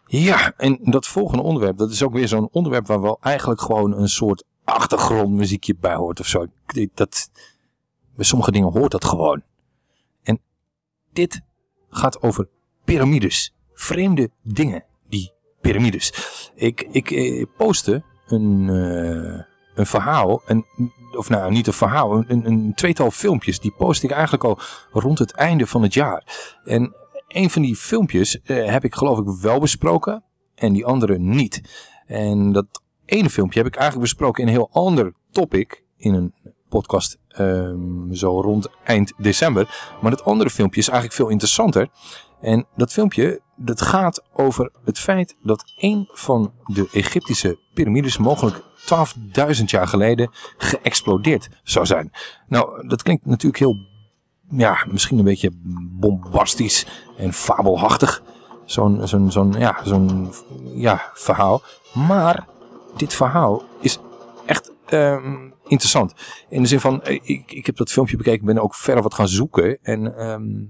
Ja, en dat volgende onderwerp, dat is ook weer zo'n onderwerp waar wel eigenlijk gewoon een soort achtergrondmuziekje bij hoort of zo. Dat, bij sommige dingen hoort dat gewoon. En dit gaat over piramides. Vreemde dingen, die piramides. Ik, ik eh, postte een, eh, een verhaal, een, of nou niet een verhaal, een, een tweetal filmpjes. Die post ik eigenlijk al rond het einde van het jaar. En een van die filmpjes eh, heb ik geloof ik wel besproken en die andere niet. En dat ene filmpje heb ik eigenlijk besproken in een heel ander topic in een podcast ehm, zo rond eind december. Maar dat andere filmpje is eigenlijk veel interessanter. En dat filmpje dat gaat over het feit dat een van de Egyptische piramides mogelijk 12.000 jaar geleden geëxplodeerd zou zijn. Nou, dat klinkt natuurlijk heel, ja, misschien een beetje bombastisch en fabelachtig. Zo'n zo'n zo'n ja, zo'n ja, verhaal. Maar dit verhaal is echt ehm, interessant. In de zin van, eh, ik, ik heb dat filmpje bekeken, ben ook verder wat gaan zoeken. En ehm,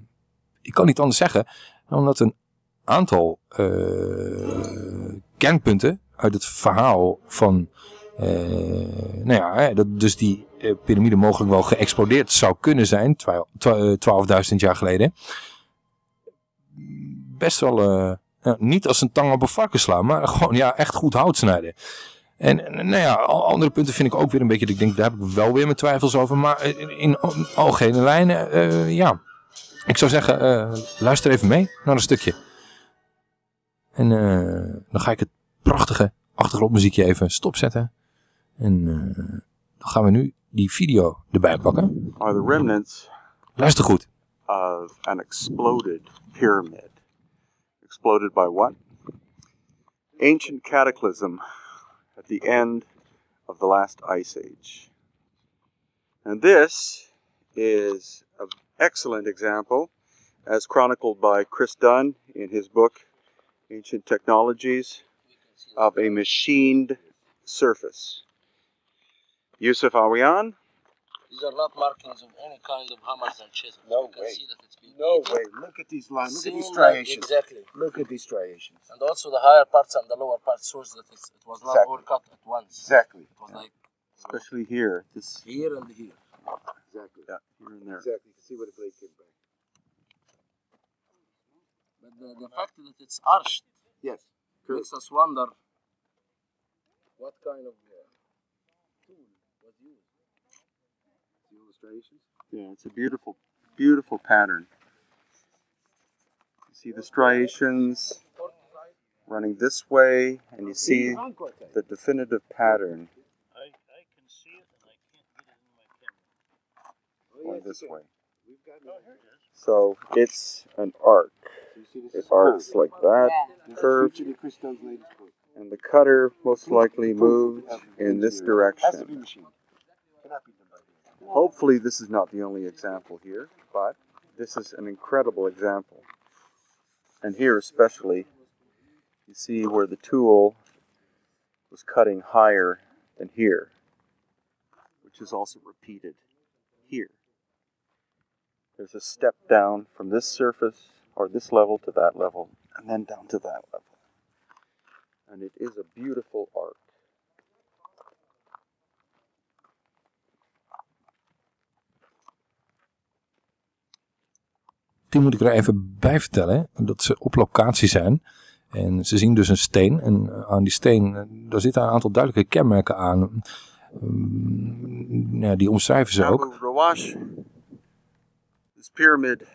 ik kan niet anders zeggen, omdat een aantal eh, kernpunten uit het verhaal van, eh, nou ja, dat dus die piramide mogelijk wel geëxplodeerd zou kunnen zijn, twa- twa- eh, 12.000 jaar geleden, best wel, ja, niet als een tang op een varken slaan, maar gewoon ja, echt goed hout snijden. En nou ja, andere punten vind ik ook weer een beetje, ik denk, daar heb ik wel weer mijn twijfels over, maar in, in algehele lijnen, eh, ja. Ik zou zeggen, eh, luister even mee naar een stukje. En eh, dan ga ik het prachtige achtergrondmuziekje even stopzetten. En eh, dan gaan we nu die video erbij pakken.
are the remnants
Luister goed.
of an exploded pyramid. Exploded by what? Ancient cataclysm at the end of the last ice age. And this is an excellent example, as chronicled by Chris Dunn in his book Ancient Technologies, of a machined surface. Yusuf, are we on?
These are not markings of any kind of hammers and chisels.
No
you can
way.
see that it's been
No
beaten.
way. Look at these lines. Look at these
Seen like-
striations.
Exactly.
Look at these striations.
And also the higher parts and the lower parts shows that it's, it was not
Exactly.
all cut at once.
Exactly.
It was like
Especially here. This
here and here.
Exactly.
yeah, here and there.
Exactly. You can see where the blade came back.
But the, the fact that it's arched
Yes.
makes us wonder what kind of
See all the striations?
Yeah, it's a beautiful, beautiful pattern. You see the striations running this way, and you see the definitive pattern
I, I can see it and I can't get it in my camera.
going this way.
We've got
Oh, here it is.
So it's an arc.
You see this
It
is
arcs
curved.
like that,
This is
curved,
featured in Chris Dunn's latest book.
and the cutter most likely moved in this
Has to be
direction. Hopefully, this is not the only example here, but this is an incredible example. And here, especially, you see where the tool was cutting higher than here, which is also repeated here. There's a step down from this surface or this level to that level, and then down to that level. And it is a beautiful arc.
Die moet ik er even bij vertellen. Dat ze op locatie zijn. En ze zien dus een steen. En eh, aan die steen, eh, daar zitten een aantal duidelijke kenmerken aan. Mm, Ja, die omschrijven ze ook.
Rawash, this pyramid,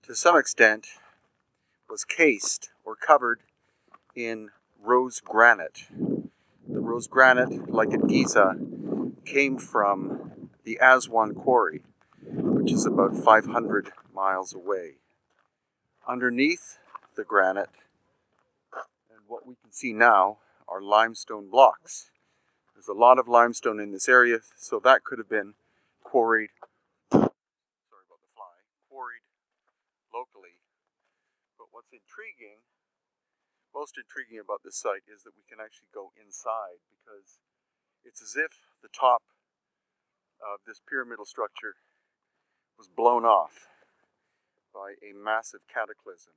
to some extent, was cased or covered in rose granite. The rose granite, like at Giza, came from the Aswan Quarry, which is about 500 miles away. Underneath the granite, and what we can see now, are limestone blocks. There's a lot of limestone in this area, so that could have been quarried. Sorry about the fly. Quarried locally. But what's intriguing, most intriguing about this site is that we can actually go inside because it's as if the top of this pyramidal structure was blown off by a massive cataclysm.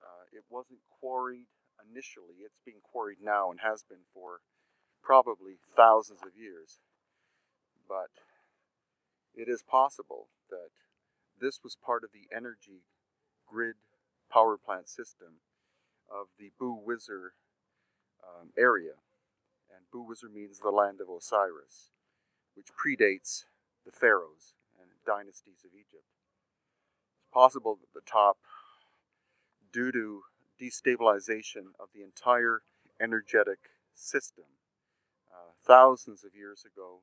Uh, it wasn't quarried initially, it's being quarried now and has been for probably thousands of years. But it is possible that this was part of the energy grid power plant system of the Boo Wizard um, area. And And Buwizzer means the land of Osiris, which predates the pharaohs and dynasties of Egypt. Possible that the top, due to destabilization of the entire energetic system uh, thousands of years ago,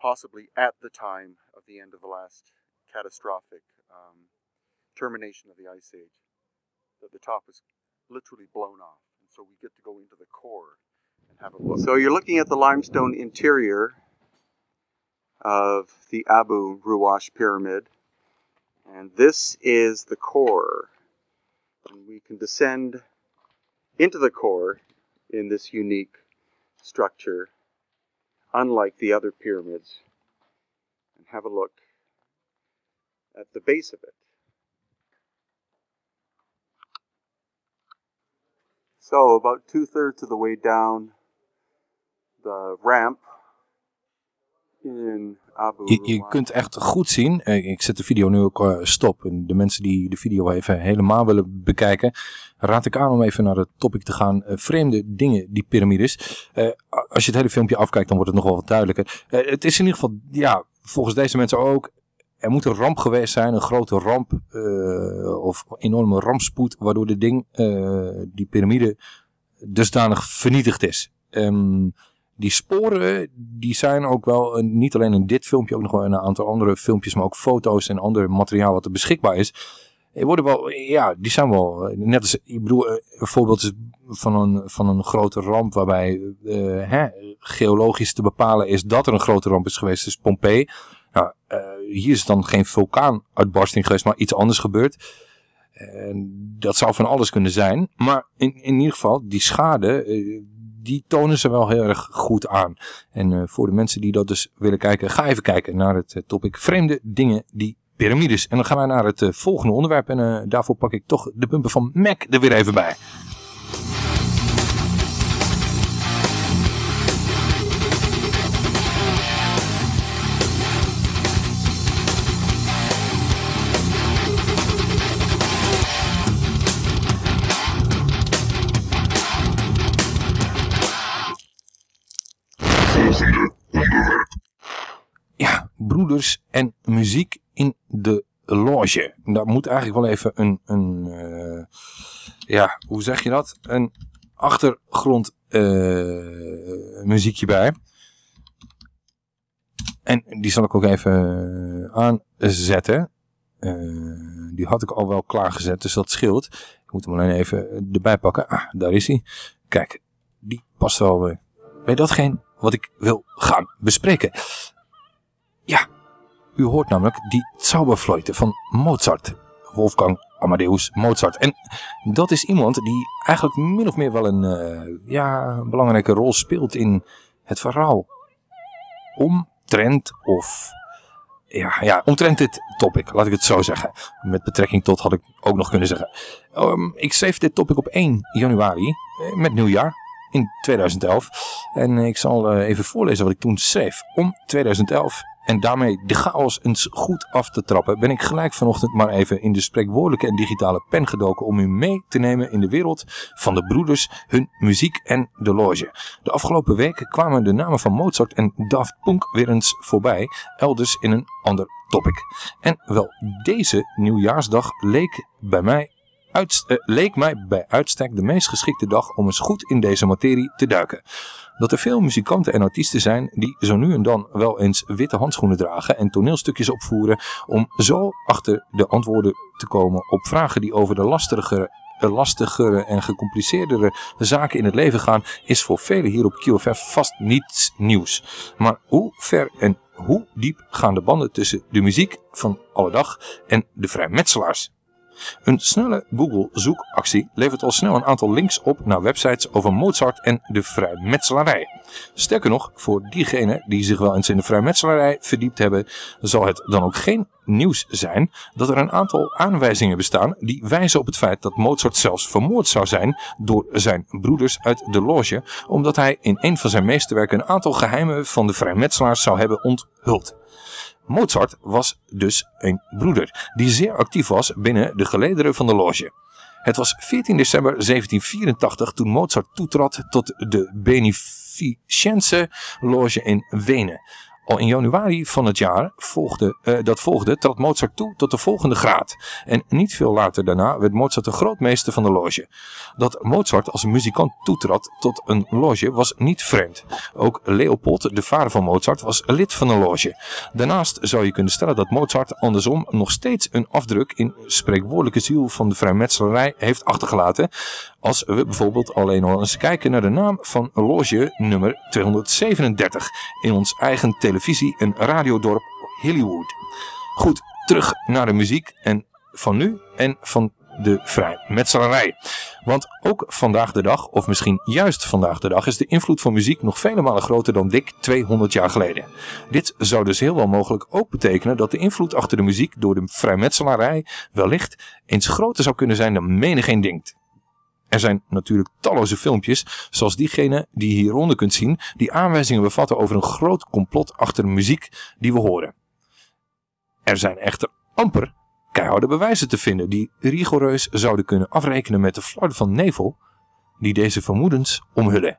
possibly at the time of the end of the last catastrophic um, termination of the Ice Age, that the top was literally blown off. And so we get to go into the core and have a look. So you're looking at the limestone interior of the Abu Ruwash pyramid, and this is the core. And we can descend into the core in this unique structure, unlike the other pyramids, and have a look at the base of it. So, about two thirds of the way down the ramp
Je, je kunt echt goed zien, eh, ik zet de video nu ook eh, stop. En de mensen die de video even helemaal willen bekijken, raad ik aan om even naar het topic te gaan. eh, vreemde dingen, die piramides. Als je het hele filmpje afkijkt, dan wordt het nog wel wat duidelijker. Het is in ieder geval, ja, volgens deze mensen ook. Er moet een ramp geweest zijn, een grote ramp of enorme rampspoed, waardoor de ding, die piramide, dusdanig vernietigd is. Ehm, die sporen, die zijn ook wel, niet alleen in dit filmpje, ook nog wel in een aantal andere filmpjes, maar ook foto's en ander materiaal wat er beschikbaar is. Worden wel, ja, die zijn wel, eh, net als, ik bedoel, eh, een voorbeeld van een, van een grote ramp waarbij eh, hè, geologisch te bepalen is dat er een grote ramp is geweest, is Pompeii. Nou, hier is dan geen vulkaanuitbarsting geweest, maar iets anders gebeurd. Dat zou van alles kunnen zijn. Maar in, in ieder geval, die schade, die tonen ze wel heel erg goed aan. En eh, voor de mensen die dat dus willen kijken, ga even kijken naar het eh, topic vreemde dingen die piramides. En dan gaan wij naar het eh, volgende onderwerp. En daarvoor pak ik toch de pumpen van Mac er weer even bij. Broeders en muziek in de loge. Daar moet eigenlijk wel even een, een eh, ja, hoe zeg je dat? Een achtergrond eh, muziekje bij. En die zal ik ook even aanzetten. Eh, die had ik al wel klaargezet, dus dat scheelt. Ik moet hem alleen even erbij pakken. Ah, daar is hij. Kijk, die past wel bij datgene wat ik wil gaan bespreken. Ja, u hoort namelijk die Zauberfleute van Mozart. Wolfgang Amadeus Mozart. En dat is iemand die eigenlijk min of meer wel een eh, ja, belangrijke rol speelt in het verhaal. Omtrent of... Ja, ja, omtrent dit topic, laat ik het zo zeggen. Met betrekking tot had ik ook nog kunnen zeggen. Ehm, ik schreef dit topic op 1 januari, eh, met nieuwjaar, in 2011. En ik zal eh, even voorlezen wat ik toen schreef. Om 2011 en daarmee de chaos eens goed af te trappen, ben ik gelijk vanochtend maar even in de spreekwoordelijke en digitale pen gedoken om u mee te nemen in de wereld van de broeders, hun muziek en de loge. De afgelopen weken kwamen de namen van Mozart en Daft Punk weer eens voorbij, elders in een ander topic. En wel deze nieuwjaarsdag leek bij mij Eh, leek mij bij uitstek de meest geschikte dag om eens goed in deze materie te duiken. Dat er veel muzikanten en artiesten zijn die zo nu en dan wel eens witte handschoenen dragen en toneelstukjes opvoeren om zo achter de antwoorden te komen op vragen die over de lastigere, lastigere en gecompliceerdere zaken in het leven gaan, is voor velen hier op QFF vast niets nieuws. Maar hoe ver en hoe diep gaan de banden tussen de muziek van alle dag en de vrijmetselaars? Een snelle Google zoekactie levert al snel een aantal links op naar websites over Mozart en de vrijmetselarij. Sterker nog, voor diegenen die zich wel eens in de vrijmetselarij verdiept hebben, zal het dan ook geen nieuws zijn dat er een aantal aanwijzingen bestaan die wijzen op het feit dat Mozart zelfs vermoord zou zijn door zijn broeders uit de loge, omdat hij in een van zijn meesterwerken een aantal geheimen van de vrijmetselaars zou hebben onthuld. Mozart was dus een broeder die zeer actief was binnen de gelederen van de loge. Het was 14 december 1784 toen Mozart toetrad tot de Beneficenze Loge in Wenen. Al in januari van het jaar volgde, eh, dat volgde trad Mozart toe tot de volgende graad. En niet veel later daarna werd Mozart de grootmeester van de loge. Dat Mozart als muzikant toetrad tot een loge was niet vreemd. Ook Leopold, de vader van Mozart, was lid van een loge. Daarnaast zou je kunnen stellen dat Mozart andersom nog steeds een afdruk in spreekwoordelijke ziel van de vrijmetselarij heeft achtergelaten. Als we bijvoorbeeld alleen al eens kijken naar de naam van loge nummer 237 in ons eigen televisie- en radiodorp Hollywood. Goed, terug naar de muziek en van nu en van de vrijmetselarij. Want ook vandaag de dag, of misschien juist vandaag de dag, is de invloed van muziek nog vele malen groter dan dik 200 jaar geleden. Dit zou dus heel wel mogelijk ook betekenen dat de invloed achter de muziek door de vrijmetselarij wellicht eens groter zou kunnen zijn dan menigeen denkt. Er zijn natuurlijk talloze filmpjes, zoals diegene die je hieronder kunt zien, die aanwijzingen bevatten over een groot complot achter muziek die we horen. Er zijn echter amper keiharde bewijzen te vinden die rigoureus zouden kunnen afrekenen met de flarden van nevel die deze vermoedens omhullen.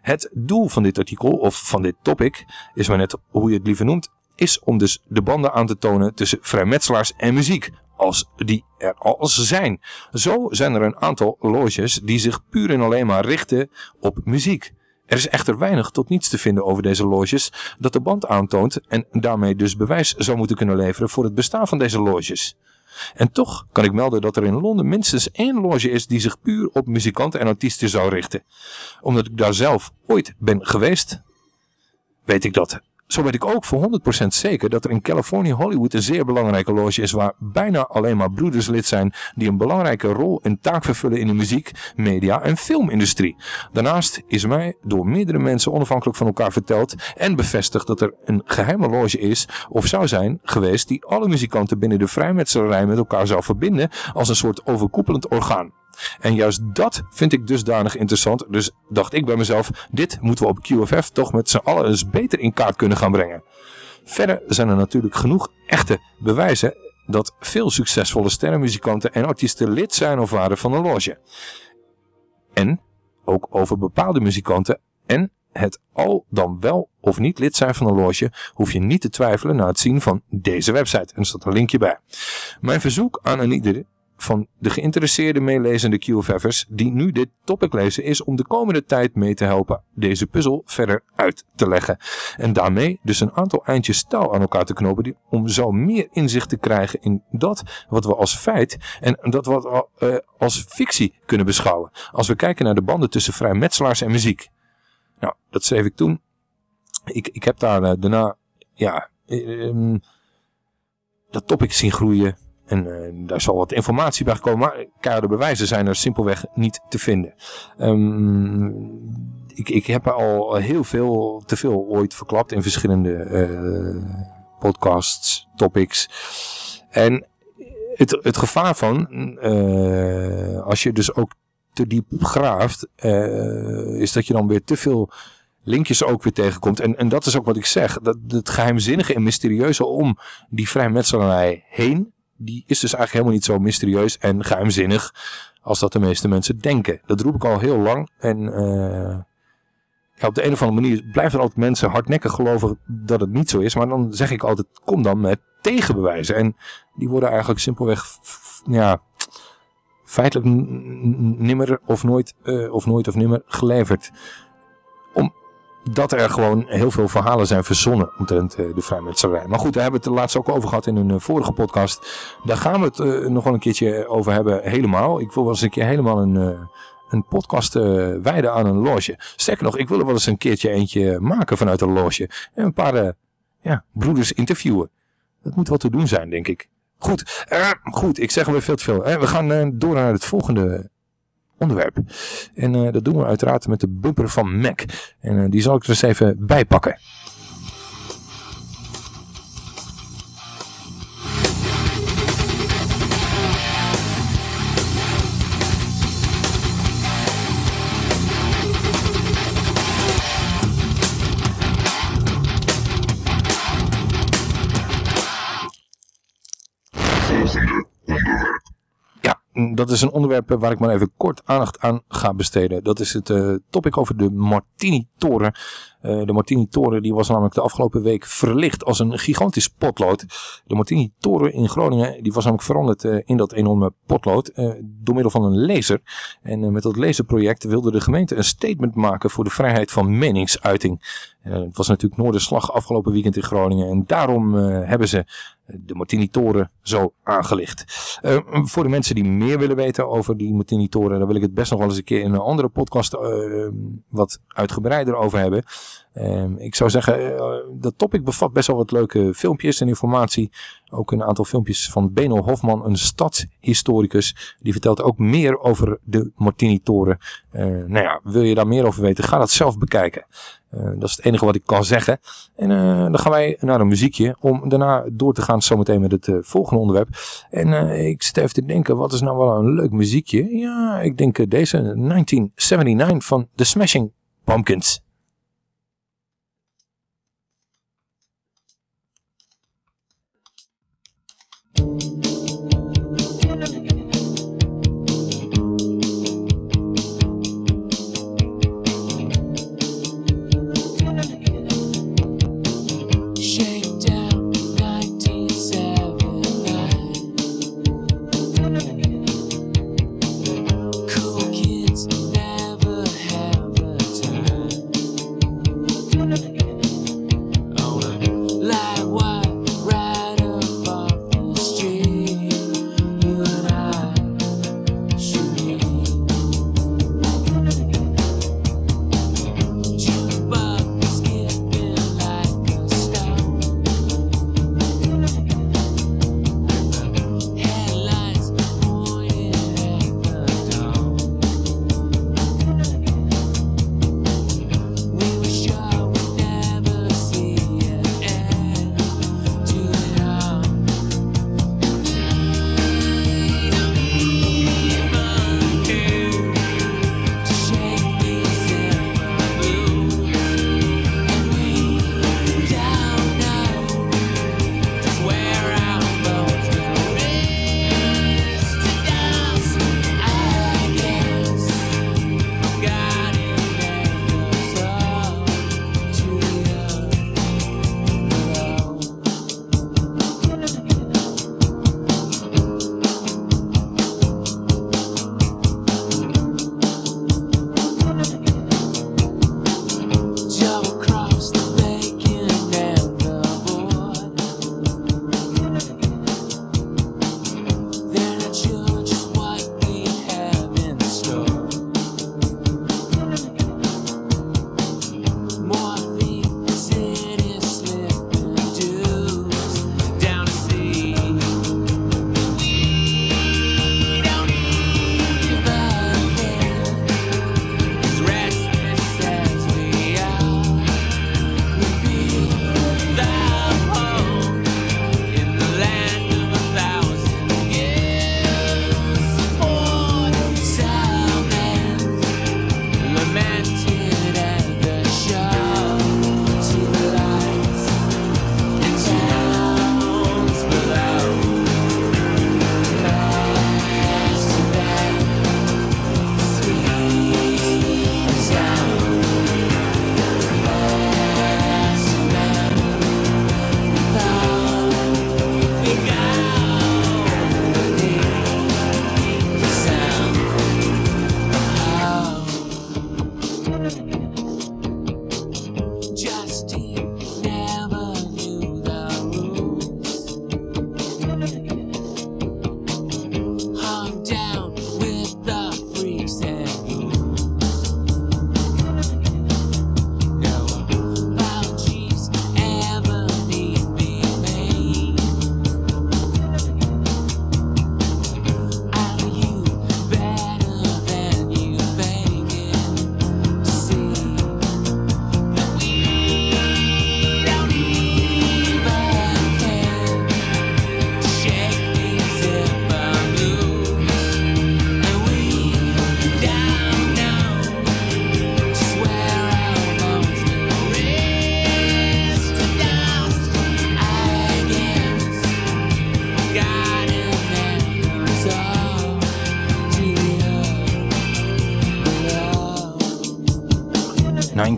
Het doel van dit artikel, of van dit topic, is maar net hoe je het liever noemt, is om dus de banden aan te tonen tussen vrijmetselaars en muziek, als die er al zijn. Zo zijn er een aantal loges die zich puur en alleen maar richten op muziek. Er is echter weinig tot niets te vinden over deze loges dat de band aantoont en daarmee dus bewijs zou moeten kunnen leveren voor het bestaan van deze loges. En toch kan ik melden dat er in Londen minstens één loge is die zich puur op muzikanten en artiesten zou richten. Omdat ik daar zelf ooit ben geweest, weet ik dat. Zo weet ik ook voor 100% zeker dat er in Californië Hollywood een zeer belangrijke loge is waar bijna alleen maar broeders lid zijn die een belangrijke rol en taak vervullen in de muziek, media en filmindustrie. Daarnaast is mij door meerdere mensen onafhankelijk van elkaar verteld en bevestigd dat er een geheime loge is of zou zijn geweest die alle muzikanten binnen de vrijmetselarij met elkaar zou verbinden als een soort overkoepelend orgaan. En juist dat vind ik dusdanig interessant. Dus dacht ik bij mezelf, dit moeten we op QFF toch met z'n allen eens beter in kaart kunnen gaan brengen. Verder zijn er natuurlijk genoeg echte bewijzen dat veel succesvolle sterrenmuzikanten en artiesten lid zijn of waren van een loge. En ook over bepaalde muzikanten en het al dan wel of niet lid zijn van een loge hoef je niet te twijfelen na het zien van deze website. En er staat een linkje bij. Mijn verzoek aan een ieder van de geïnteresseerde meelezende QFF'ers die nu dit topic lezen is om de komende tijd mee te helpen deze puzzel verder uit te leggen. En daarmee dus een aantal eindjes touw aan elkaar te knopen die, om zo meer inzicht te krijgen in dat wat we als feit en dat wat we uh, als fictie kunnen beschouwen. Als we kijken naar de banden tussen vrijmetselaars en muziek. Nou, dat schreef ik toen. Ik, ik heb daar uh, daarna, ja, um, dat topic zien groeien. En uh, daar zal wat informatie bij komen, maar keiharde bewijzen zijn er simpelweg niet te vinden. Um, ik, ik heb al heel veel, te veel ooit verklapt in verschillende uh, podcasts, topics. En het, het gevaar van, uh, als je dus ook te diep graaft, is dat je dan weer te veel linkjes ook weer tegenkomt. En, en dat is ook wat ik zeg, dat het geheimzinnige en mysterieuze om die vrijmetselarij heen die is dus eigenlijk helemaal niet zo mysterieus en geheimzinnig als dat de meeste mensen denken. Dat roep ik al heel lang en ja, op de een of andere manier blijven er altijd mensen hardnekkig geloven dat het niet zo is. Maar dan zeg ik altijd, kom dan met tegenbewijzen. En die worden eigenlijk simpelweg, ja, feitelijk nimmer of nooit, uh, of nooit of nimmer geleverd. Om dat er gewoon heel veel verhalen zijn verzonnen omtrent uh, de vrijmetselarij. Maar goed, daar hebben we het laatst ook over gehad in een uh, vorige podcast. Daar gaan we het uh, nog wel een keertje over hebben helemaal. Ik wil wel eens een keer helemaal een, een podcast wijden aan een loge. Sterker nog, ik wil er wel eens een keertje eentje maken vanuit een loge. En een paar ja, broeders interviewen. Dat moet wel te doen zijn, denk ik. Goed, goed ik zeg weer veel te veel. we gaan door naar het volgende onderwerp. En uh, dat doen we uiteraard met de bumper van Mac. En uh, die zal ik er eens even bijpakken. Dat is een onderwerp waar ik maar even kort aandacht aan ga besteden. Dat is het eh, topic over de Martini-toren. Eh, de Martini-toren die was namelijk de afgelopen week verlicht als een gigantisch potlood. De Martini-toren in Groningen die was namelijk veranderd eh, in dat enorme potlood eh, door middel van een laser. En met dat laserproject wilde de gemeente een statement maken voor de vrijheid van meningsuiting. Het was natuurlijk Noorderslag afgelopen weekend in Groningen en daarom hebben ze de Martini-toren zo aangelicht. Voor de mensen die meer willen weten over die Martini-toren, daar wil ik het best nog wel eens een keer in een andere podcast wat uitgebreider over hebben. Eh, ik zou zeggen, eh, dat topic bevat best wel wat leuke filmpjes en informatie. Ook een aantal filmpjes van Beno Hofman, een stadshistoricus. Die vertelt ook meer over de Martini-toren. Eh, nou ja, wil je daar meer over weten, ga dat zelf bekijken. Eh, dat is het enige wat ik kan zeggen. En dan gaan wij naar een muziekje om daarna door te gaan zometeen met het volgende onderwerp. En ik zit even te denken, wat is nou wel een leuk muziekje? Ja, ik denk deze 1979 van The Smashing Pumpkins.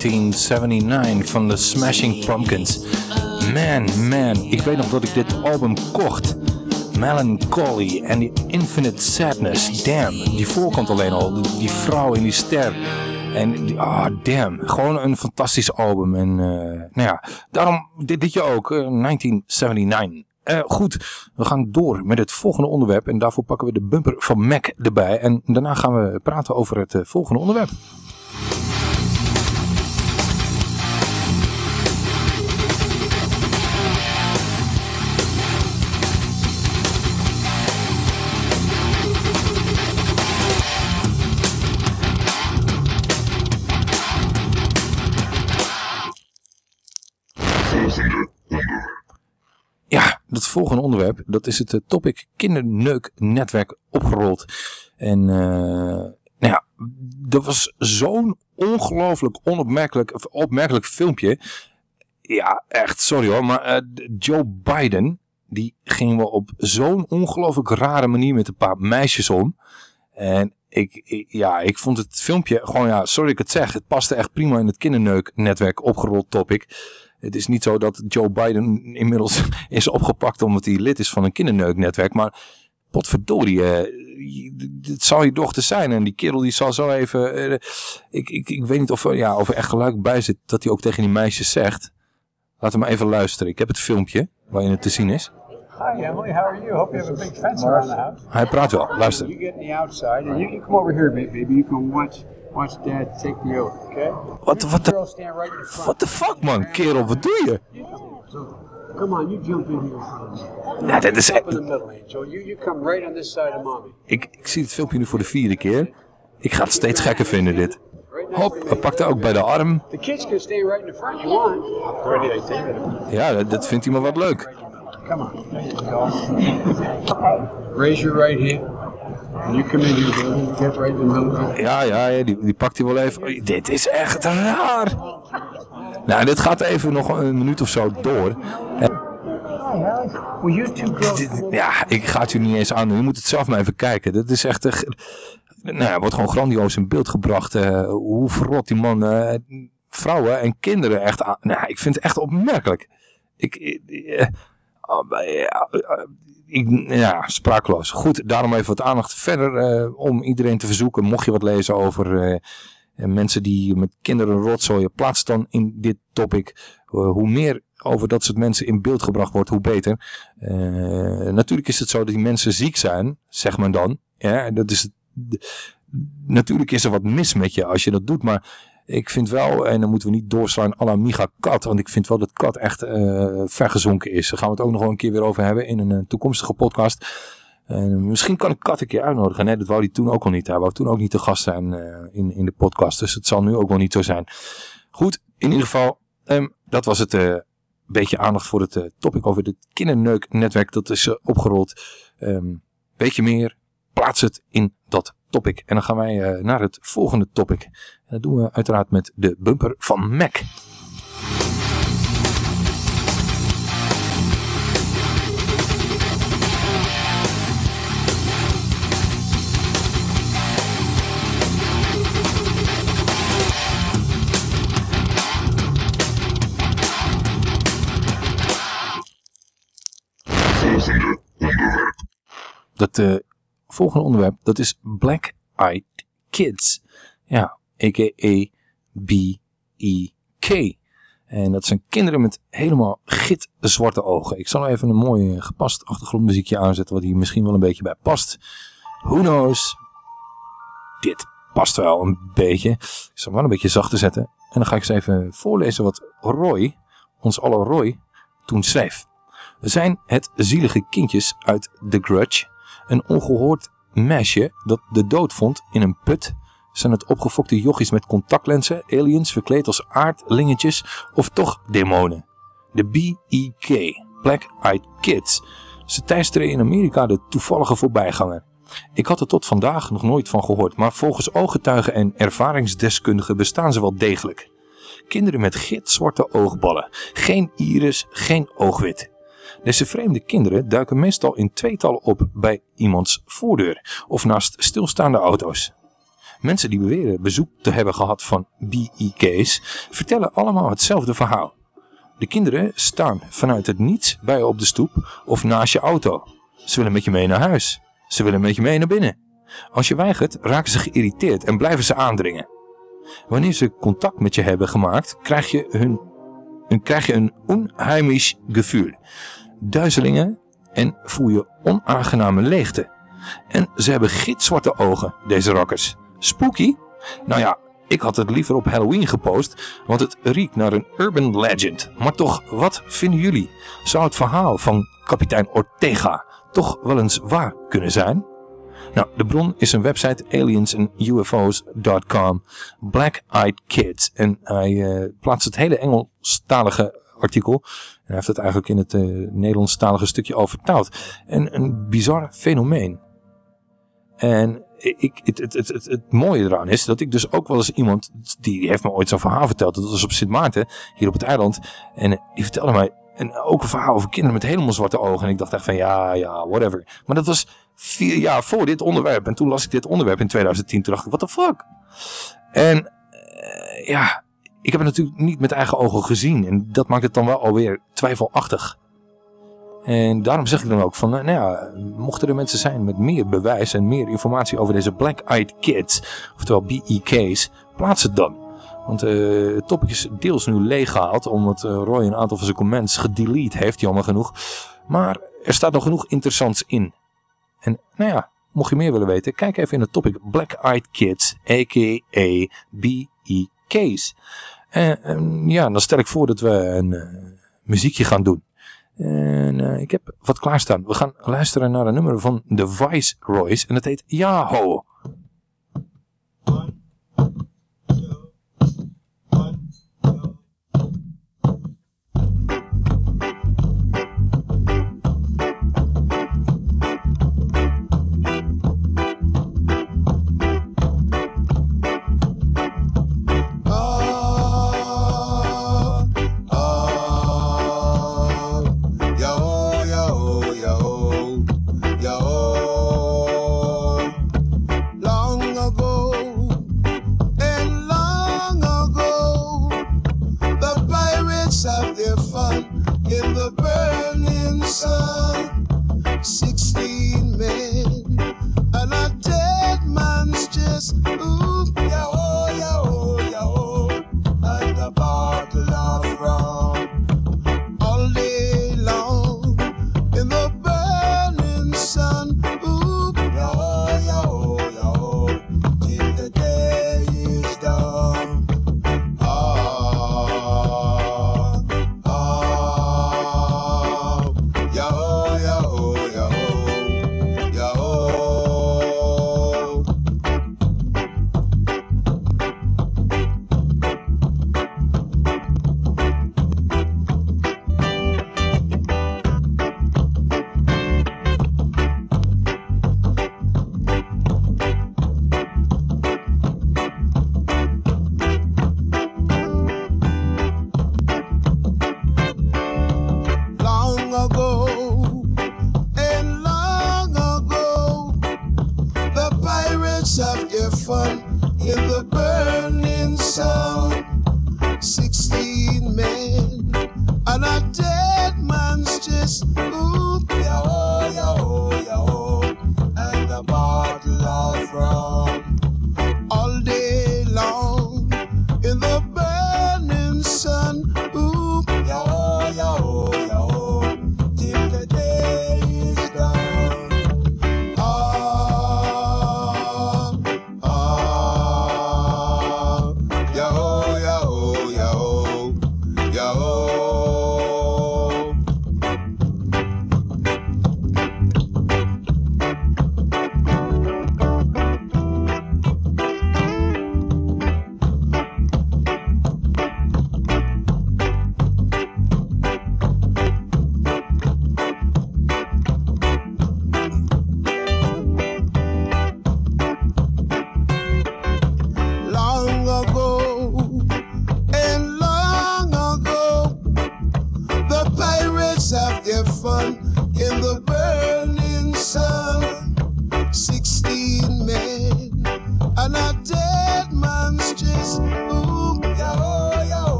1979 van de Smashing Pumpkins. Man, man, ik weet nog dat ik dit album kocht. Melancholy and the Infinite Sadness. Damn, die voorkant alleen al. Die, die vrouw in die ster. En die, ah, damn. Gewoon een fantastisch album. En eh, nou ja, daarom dit liedje ook. eh, 1979. Eh, goed, we gaan door met het volgende onderwerp. En daarvoor pakken we de bumper van Mac erbij. En daarna gaan we praten over het eh, volgende onderwerp. Volgende onderwerp, dat is het eh, topic kinderneuknetwerk opgerold. En eh, nou ja, er was zo'n ongelooflijk onopmerkelijk opmerkelijk filmpje. Ja, echt, sorry hoor, maar eh, Joe Biden, die ging wel op zo'n ongelooflijk rare manier met een paar meisjes om. En ik, ik- ja, ik vond het filmpje gewoon, ja, sorry ik het zeg, het paste echt prima in het kinderneuknetwerk opgerold topic. Het is niet zo dat Joe Biden inmiddels is opgepakt omdat hij lid is van een kinderneuknetwerk. Maar potverdorie, eh, je- dit zou je dochter zijn. En die kerel die zal zo even... eh, ik, ik, ik weet niet of, er- ja, of er echt geluid bij zit dat hij ook tegen die meisjes zegt. Laten we maar even luisteren. Ik heb het filmpje waarin het te zien is.
Hi Emily, how are you? Hope you have a big fence around the house.
Hij praat wel, luister.
You get in the outside and you, come over here, ba- baby. You can watch watch Dad take the oath, okay?
Wat what the,
Girl, stand right in the front.
what the fuck man, kerel, wat doe je?
Come on, you jump in here.
Ja, dit is echt-. Ik, ik zie het filmpje nu voor de vierde keer. Ik ga het steeds gekker vinden dit. Hop, hij pakt haar ook bij de arm.
The kids can stay right in the front. You want? Ready, I take it.
Ja, dat, dat vindt hij maar wat leuk.
Come on. There you go. Raise your right hand. And you come in here. Get right in the middle.
Ja, ja, ja die, die pakt hij wel even. Dit is echt raar. Nou, dit gaat even nog een minuut of zo door. Ja, ik ga het u niet eens aan doen. Je moet het zelf maar even kijken. Dit is echt... een- nou, wordt gewoon grandioos in beeld gebracht. eh, hoe verrot die man eh, vrouwen en kinderen echt aan... Nou, ik vind het echt opmerkelijk. Ik... eh, oh, eh, ja, sprakeloos. Goed, daarom even wat aandacht verder eh, om iedereen te verzoeken. Mocht je wat lezen over eh, mensen die met kinderen rotzooien, plaats dan in dit topic. Hoe meer over dat soort mensen in beeld gebracht wordt, hoe beter. Natuurlijk is het zo dat die mensen ziek zijn, zeg maar dan. Ja, dat is natuurlijk is er wat mis met je als je dat doet, maar ik vind wel, en dan moeten we niet doorslaan à la Kat, want ik vind wel dat Kat echt eh, vergezonken is. Daar gaan we het ook nog wel een keer weer over hebben in een eh, toekomstige podcast. En misschien kan ik Kat een keer uitnodigen. Nee, dat wou hij toen ook al niet. Hij wou toen ook niet te gast zijn eh, in, in de podcast. Dus het zal nu ook wel niet zo zijn. Goed, in ieder geval, ehm, dat was het beetje aandacht voor het topic over het kinderneuknetwerk. Dat is opgerold. Ehm beetje meer, plaats het in dat topic. En dan gaan wij naar het volgende topic. Dat doen we uiteraard met de bumper van Mac. Dat eh, volgende onderwerp, dat is Black Eyed Kids. Ja, a.k.a. B-E-K. En dat zijn kinderen met helemaal gitzwarte ogen. Ik zal even een mooi eh, gepast achtergrondmuziekje aanzetten, wat hier misschien wel een beetje bij past. Who knows? Dit past wel een beetje. Ik zal hem wel een beetje zachter zetten. En dan ga ik eens even voorlezen wat Roy, ons alle Roy, toen schreef. We zijn het zielige kindjes uit The Grudge. Een ongehoord meisje dat de dood vond in een put. Zijn het opgefokte jochies met contactlenzen, aliens verkleed als aardlingetjes of toch demonen? De BEK, Black Eyed Kids. Ze teisteren in Amerika de toevallige voorbijganger. Ik had er tot vandaag nog nooit van gehoord, maar volgens ooggetuigen en ervaringsdeskundigen bestaan ze wel degelijk. Kinderen met gitzwarte oogballen, geen iris, geen oogwit. Deze vreemde kinderen duiken meestal in tweetallen op bij iemands voordeur of naast stilstaande auto's. Mensen die beweren bezoek te hebben gehad van BEK's vertellen allemaal hetzelfde verhaal. De kinderen staan vanuit het niets bij je op de stoep of naast je auto. Ze willen met je mee naar huis. Ze willen met je mee naar binnen. Als je weigert, raken ze geïrriteerd en blijven ze aandringen. Wanneer ze contact met je hebben gemaakt, krijg je, hun, een, krijg je een onheimisch gevoel. Duizelingen en voel je onaangename leegte. En ze hebben gitzwarte ogen, deze rakkers. Spooky? Nou ja, ik had het liever op Halloween gepost, want het riekt naar een urban legend. Maar toch, wat vinden jullie? Zou het verhaal van kapitein Ortega toch wel eens waar kunnen zijn? Nou, de bron is een website aliensandufos.com Black Eyed Kids. En hij eh, plaatst het hele Engelstalige artikel. En hij heeft het eigenlijk in het eh, Nederlandstalige stukje al vertaald. En een bizar fenomeen. En ik, het, het, het, het, mooie eraan is dat ik dus ook wel eens iemand, die heeft me ooit zo'n verhaal verteld. Dat was op Sint Maarten, hier op het eiland. En die vertelde mij en ook een verhaal over kinderen met helemaal zwarte ogen. En ik dacht echt van ja, ja, whatever. Maar dat was vier jaar voor dit onderwerp. En toen las ik dit onderwerp in 2010. Toen dacht ik, what the fuck? En eh, ja, ik heb het natuurlijk niet met eigen ogen gezien. En dat maakt het dan wel alweer twijfelachtig. En daarom zeg ik dan ook van, nou ja, mochten er mensen zijn met meer bewijs en meer informatie over deze Black Eyed Kids, oftewel BEK's, plaats het dan. Want eh, het topic is deels nu leeggehaald, omdat eh, Roy een aantal van zijn comments gedelete heeft, jammer genoeg. Maar er staat nog genoeg interessants in. En nou ja, mocht je meer willen weten, kijk even in het topic Black Eyed Kids, a.k.a. BEK's. En en ja, dan stel ik voor dat we een eh, muziekje gaan doen. En eh, ik heb wat klaarstaan. We gaan luisteren naar een nummer van The Viceroys en dat heet Yahoo.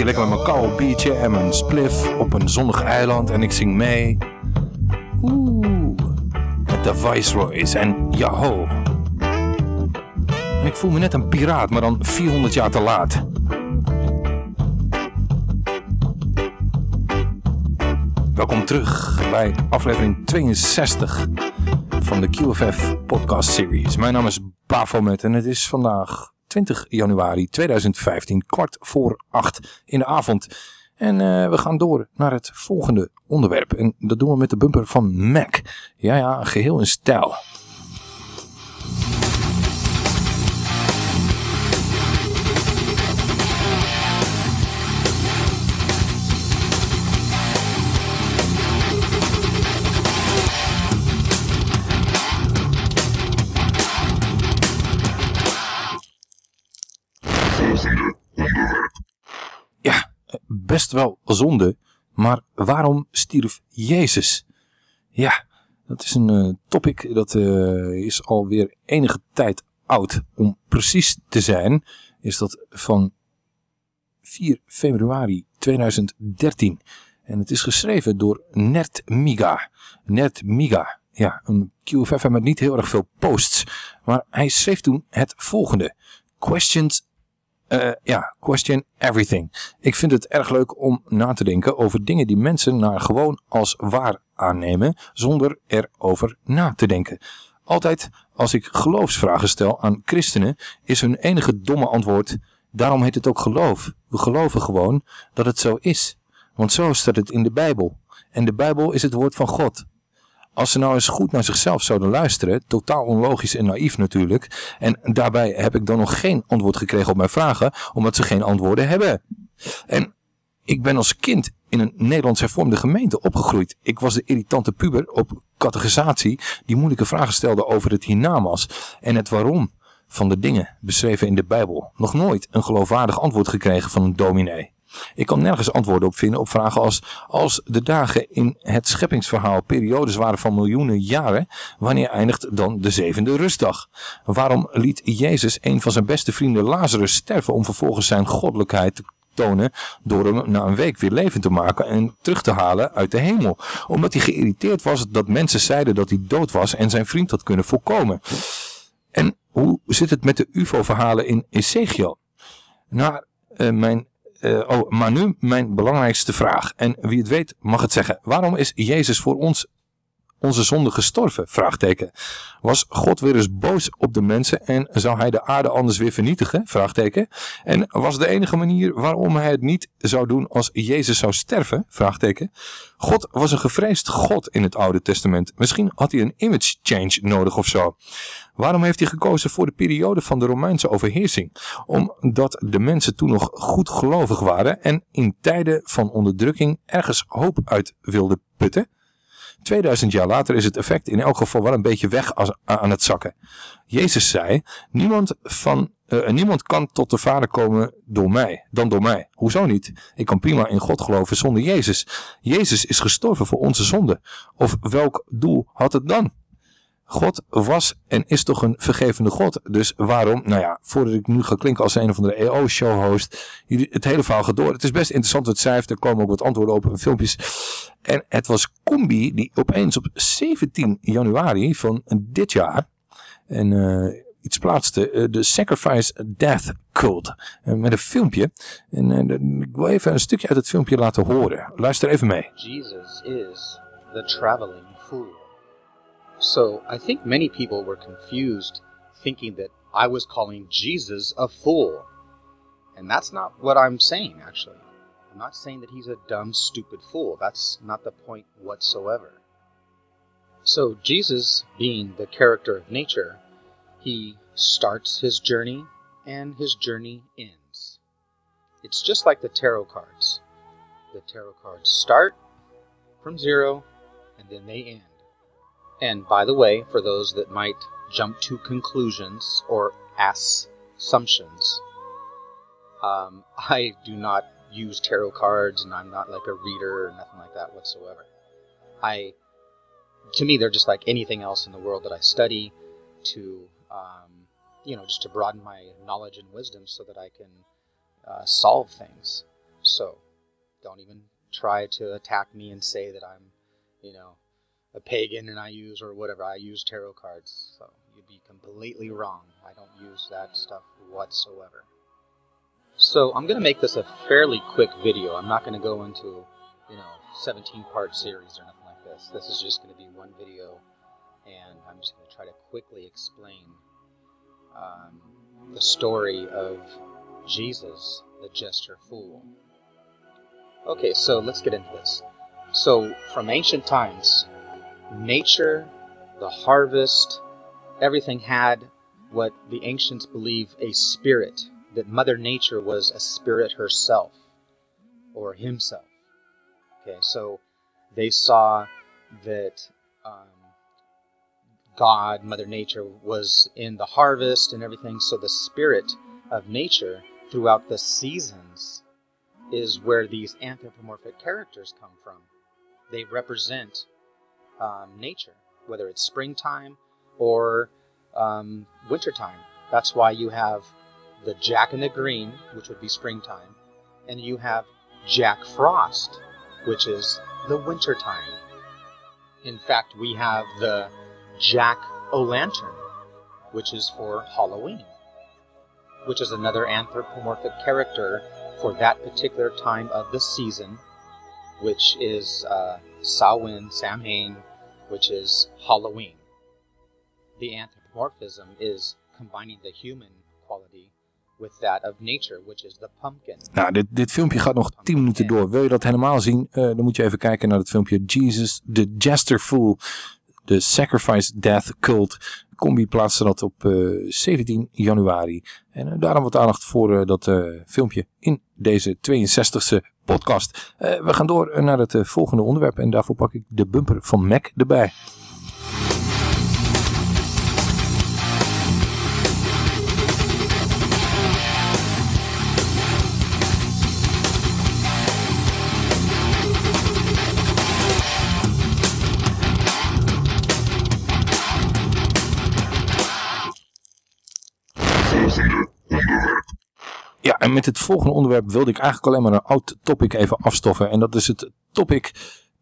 Hier lekker met mijn koude biertje en mijn spliff op een zonnig eiland en ik zing mee. Oeh, met de Viceroys en. En ik voel me net een piraat, maar dan 400 jaar te laat. Welkom terug bij aflevering 62 van de QFF podcast series. Mijn naam is Bafomet en het is vandaag 20 januari 2015, kwart voor acht in de avond. En eh, we gaan door naar het volgende onderwerp. En dat doen we met de bumper van Mac. Ja, ja, geheel in stijl. Best wel zonde. Maar waarom stierf Jezus? Ja, dat is een eh, topic dat eh, is alweer enige tijd oud. Om precies te zijn is dat van 4 februari 2013. En het is geschreven door Nert Miga. Nert Miga. Ja, een QFF met niet heel erg veel posts. Maar hij schreef toen het volgende. Questions eh, ja, question everything. Ik vind het erg leuk om na te denken over dingen die mensen naar gewoon als waar aannemen, zonder erover na te denken. Altijd als ik geloofsvragen stel aan christenen, is hun enige domme antwoord, daarom heet het ook geloof. We geloven gewoon dat het zo is. Want zo staat het in de Bijbel. En de Bijbel is het woord van God. Als ze nou eens goed naar zichzelf zouden luisteren, totaal onlogisch en naïef natuurlijk, en daarbij heb ik dan nog geen antwoord gekregen op mijn vragen, omdat ze geen antwoorden hebben. En ik ben als kind in een Nederlands hervormde gemeente opgegroeid. Ik was de irritante puber op categorisatie die moeilijke vragen stelde over het hiernamaals en het waarom van de dingen beschreven in de Bijbel. Nog nooit een geloofwaardig antwoord gekregen van een dominee. Ik kan nergens antwoorden op vinden op vragen als als de dagen in het scheppingsverhaal periodes waren van miljoenen jaren, wanneer eindigt dan de zevende rustdag? Waarom liet Jezus een van zijn beste vrienden Lazarus sterven om vervolgens zijn goddelijkheid te tonen door hem na een week weer levend te maken en terug te halen uit de hemel? Omdat hij geïrriteerd was dat mensen zeiden dat hij dood was en zijn vriend had kunnen voorkomen. En hoe zit het met de UFO-verhalen in Ezekiel? Naar uh, mijn uh, oh, maar nu mijn belangrijkste vraag. En wie het weet mag het zeggen. Waarom is Jezus voor ons onze zonde gestorven? Vraagteken. Was God weer eens boos op de mensen en zou hij de aarde anders weer vernietigen? Vraagteken. En was de enige manier waarom hij het niet zou doen als Jezus zou sterven? Vraagteken. God was een gevreesd God in het Oude Testament. Misschien had hij een image change nodig of zo. Waarom heeft hij gekozen voor de periode van de Romeinse overheersing? Omdat de mensen toen nog goed gelovig waren en in tijden van onderdrukking ergens hoop uit wilden putten? 2000 jaar later is het effect in elk geval wel een beetje weg als, aan het zakken. Jezus zei, niemand, van, uh, niemand kan tot de Vader komen door mij, dan door mij. Hoezo niet? Ik kan prima in God geloven zonder Jezus. Jezus is gestorven voor onze zonde. Of welk doel had het dan? God was en is toch een vergevende God. Dus waarom, nou ja, voordat ik nu ga klinken als een of andere EO-show-host, het hele verhaal gaat door. Het is best interessant wat het schrijft, er komen ook wat antwoorden op in filmpjes. En het was Combi die opeens op 17 januari van dit jaar, en uh, iets plaatste, uh, de Sacrifice Death Cult, uh, met een filmpje. En ik wil even een stukje uit het filmpje laten horen. Luister even mee.
Jesus is the traveling fool. So I think many people were confused, thinking that I was calling Jesus a fool. And that's not what I'm saying, actually. I'm not saying that he's a dumb, stupid fool. That's not the point whatsoever. So, Jesus, being the character of nature, he starts his journey and his journey ends. It's just like the tarot cards. The tarot cards start from zero and then they end. And by the way, for those that might jump to conclusions or assumptions, um, I do not use tarot cards and I'm not like a reader or nothing like that whatsoever. I, to me, they're just like anything else in the world that I study. to, um, you know, just to broaden my knowledge and wisdom so that I can uh, solve things. So don't even try to attack me and say that I'm, you know, a pagan and I use or whatever. I use tarot cards. So you'd be completely wrong. I don't use that stuff whatsoever. So I'm going to make this a fairly quick video. I'm not going to go into, you know, 17 part series or nothing like this. This is just going to be one video and I'm just going to try to quickly explain um, the story of Jesus, the jester fool. Okay, so let's get into this. So, from ancient times, nature, the harvest, everything had what the ancients believe a spirit, that Mother Nature was a spirit herself or himself. Okay, so they saw that um, God, Mother Nature, was in the harvest and everything. So the spirit of nature throughout the seasons is where these anthropomorphic characters come from. They represent um, nature, whether it's springtime or um, wintertime. That's why you have the Jack in the Green, which would be springtime, and you have Jack Frost, which is the wintertime. In fact, we have the Jack O' Lantern, which is for Halloween, which is another anthropomorphic character for that particular time of the season, which is uh, Samhain, Samhain, which is Halloween. The anthropomorphism is combining the human quality with that of nature, which is the pumpkin.
Nou, dit, dit filmpje gaat nog 10 minuten door. Wil je dat helemaal zien? Eh, dan moet je even kijken naar het filmpje Jesus the Jester Fool. De Sacrifice Death Cult. Combi plaatste dat op eh, 17 januari. En eh, daarom wat aandacht voor eh, dat eh, filmpje in deze 62e podcast. Eh, we gaan door naar het eh, volgende onderwerp. En daarvoor pak ik de bumper van Mac erbij. En met het volgende onderwerp wilde ik eigenlijk alleen maar een oud topic even afstoffen. En dat is het topic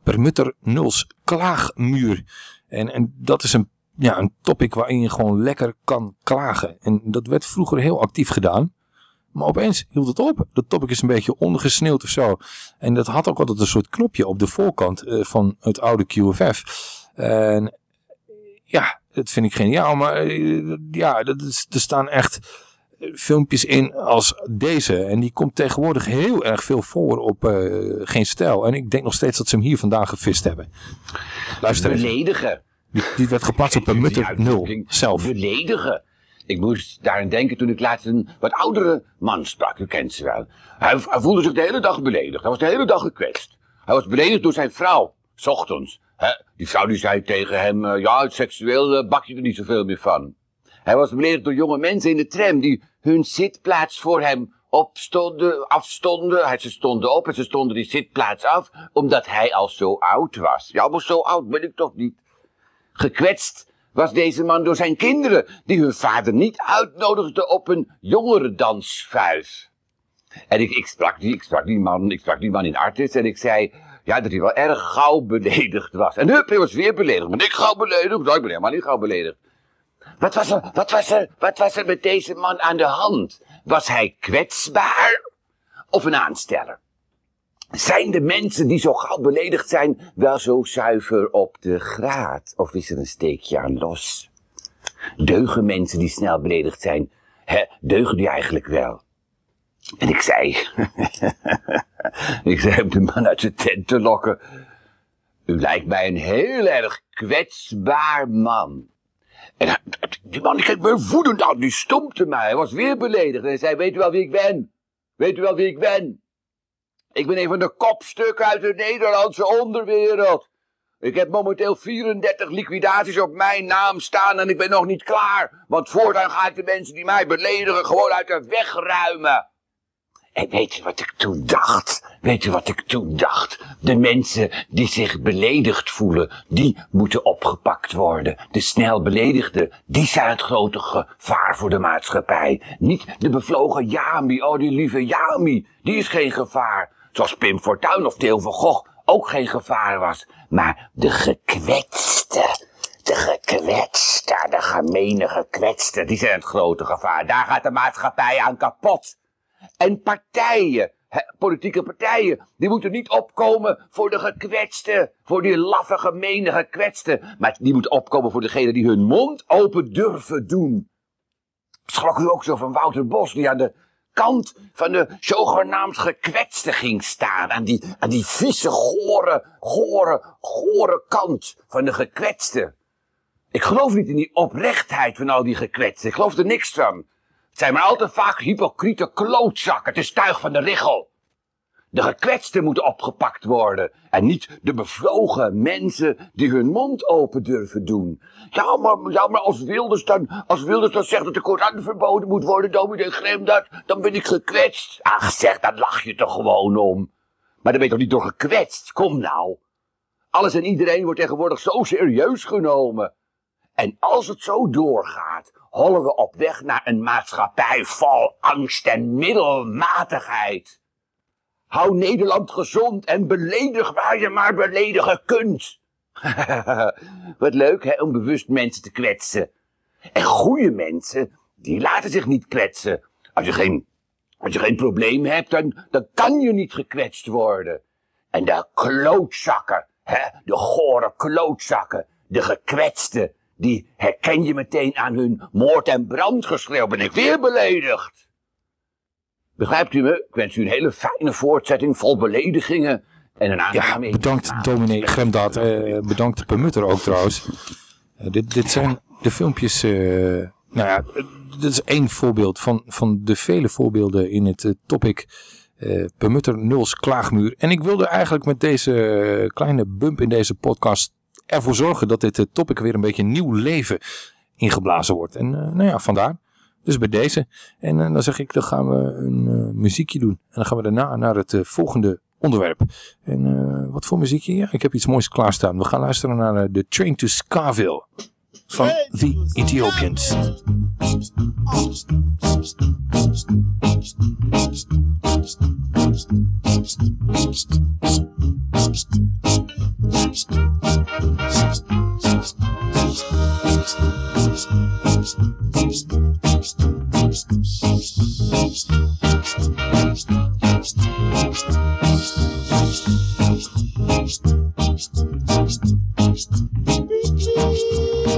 Permutter Nuls klaagmuur. En, en dat is een, ja, een topic waarin je gewoon lekker kan klagen. En dat werd vroeger heel actief gedaan. Maar opeens hield het op. Dat topic is een beetje ondergesneeuwd of zo. En dat had ook altijd een soort knopje op de voorkant eh, van het oude QFF. En ja, dat vind ik geniaal. Maar eh, ja, dat is, er staan echt filmpjes in als deze. En die komt tegenwoordig heel erg veel voor op eh, Geen Stijl. En ik denk nog steeds dat ze hem hier vandaan gevist hebben. Luister even.
Beledigen.
Die, die werd geplaatst op een Mutter 0 zelf.
Beledigen. Ik moest daarin denken toen ik laatst een wat oudere man sprak. U kent ze wel. Hij, hij voelde zich de hele dag beledigd. Hij was de hele dag gekwetst. Hij was beledigd door zijn vrouw. 's ochtends. Die vrouw die zei tegen hem, eh, ja, het seksueel eh, bak je er niet zoveel meer van. Hij was beledigd door jonge mensen in de tram die hun zitplaats voor hem opstonden, afstonden. Ze stonden op en ze stonden die zitplaats af, omdat hij al zo oud was. Ja, maar zo oud ben ik toch niet. Gekwetst was deze man door zijn kinderen, die hun vader niet uitnodigden op een jongerendansvuis. En ik, ik, sprak die, ik, sprak die man, ik sprak die man in Artis en ik zei ja, dat hij wel erg gauw beledigd was. En hup, hij was weer beledigd. Ben ik gauw beledigd? Nou, ik ben helemaal niet gauw beledigd. Wat was, er, wat, was er, wat was er met deze man aan de hand? Was hij kwetsbaar of een aansteller? Zijn de mensen die zo gauw beledigd zijn wel zo zuiver op de graad? Of is er een steekje aan los? Deugen mensen die snel beledigd zijn, hè, deugen die eigenlijk wel? En ik zei, ik zei om de man uit zijn tent te lokken, u lijkt mij een heel erg kwetsbaar man. En die man keek me woedend aan, die stompte mij, hij was weer beledigd. En hij zei, weet u wel wie ik ben? Weet u wel wie ik ben? Ik ben een van de kopstukken uit de Nederlandse onderwereld. Ik heb momenteel 34 liquidaties op mijn naam staan en ik ben nog niet klaar. Want voortaan ga ik de mensen die mij beledigen gewoon uit de weg ruimen. En weet je wat ik toen dacht? Weet je wat ik toen dacht? De mensen die zich beledigd voelen, die moeten opgepakt worden. De snel beledigden, die zijn het grote gevaar voor de maatschappij. Niet de bevlogen Jami, oh die lieve Jami, die is geen gevaar. Zoals Pim Fortuyn of Theo van Gogh ook geen gevaar was. Maar de gekwetste, de gekwetste, de gemene gekwetste, die zijn het grote gevaar. Daar gaat de maatschappij aan kapot. En partijen, politieke partijen, die moeten niet opkomen voor de gekwetste, voor die laffe, gemene gekwetste. Maar die moeten opkomen voor degenen die hun mond open durven doen. Schrok u ook zo van Wouter Bos, die aan de kant van de zogenaamd gekwetste ging staan. Aan die, aan die vieze, gore, gore, gore kant van de gekwetste. Ik geloof niet in die oprechtheid van al die gekwetsten. Ik geloof er niks van. Zijn maar al te vaak hypocriete klootzakken. Het is tuig van de richel. De gekwetsten moeten opgepakt worden. En niet de bevlogen mensen die hun mond open durven doen. Ja, maar, ja, maar als, Wilders dan, als Wilders dan zegt dat de Koran verboden moet worden, dominee Gremdat, dan ben ik gekwetst. Ach zeg, daar lach je toch gewoon om. Maar dan ben je toch niet door gekwetst? Kom nou. Alles en iedereen wordt tegenwoordig zo serieus genomen. En als het zo doorgaat, hollen we op weg naar een maatschappij vol angst en middelmatigheid. Hou Nederland gezond en beledig waar je maar beledigen kunt. Wat leuk, hè, om bewust mensen te kwetsen. En goede mensen, die laten zich niet kwetsen. Als je geen, als je geen probleem hebt, dan, dan kan je niet gekwetst worden. En de klootzakken, hè, de gore klootzakken, de gekwetsten, die herken je meteen aan hun moord- en brandgeschreeuw. Ben ik weer beledigd? Begrijpt u me? Ik wens u een hele fijne voortzetting vol beledigingen en een
Ja, bedankt dominee Gremdaad. Eh, bedankt Permutter ook trouwens. Eh, dit, dit zijn de filmpjes... eh, nou ja, dit is één voorbeeld van, van de vele voorbeelden in het eh, topic eh Permutter Nuls Klaagmuur. En ik wilde eigenlijk met deze kleine bump in deze podcast ervoor zorgen dat dit eh, topic weer een beetje nieuw leven ingeblazen wordt. En eh, nou ja, vandaar. Dus bij deze. En eh, dan zeg ik, dan gaan we een muziekje doen. En dan gaan we daarna naar het volgende onderwerp. En wat voor muziekje? Ja, ik heb iets moois klaarstaan. We gaan luisteren naar The Train to Scarville From The Ethiopians.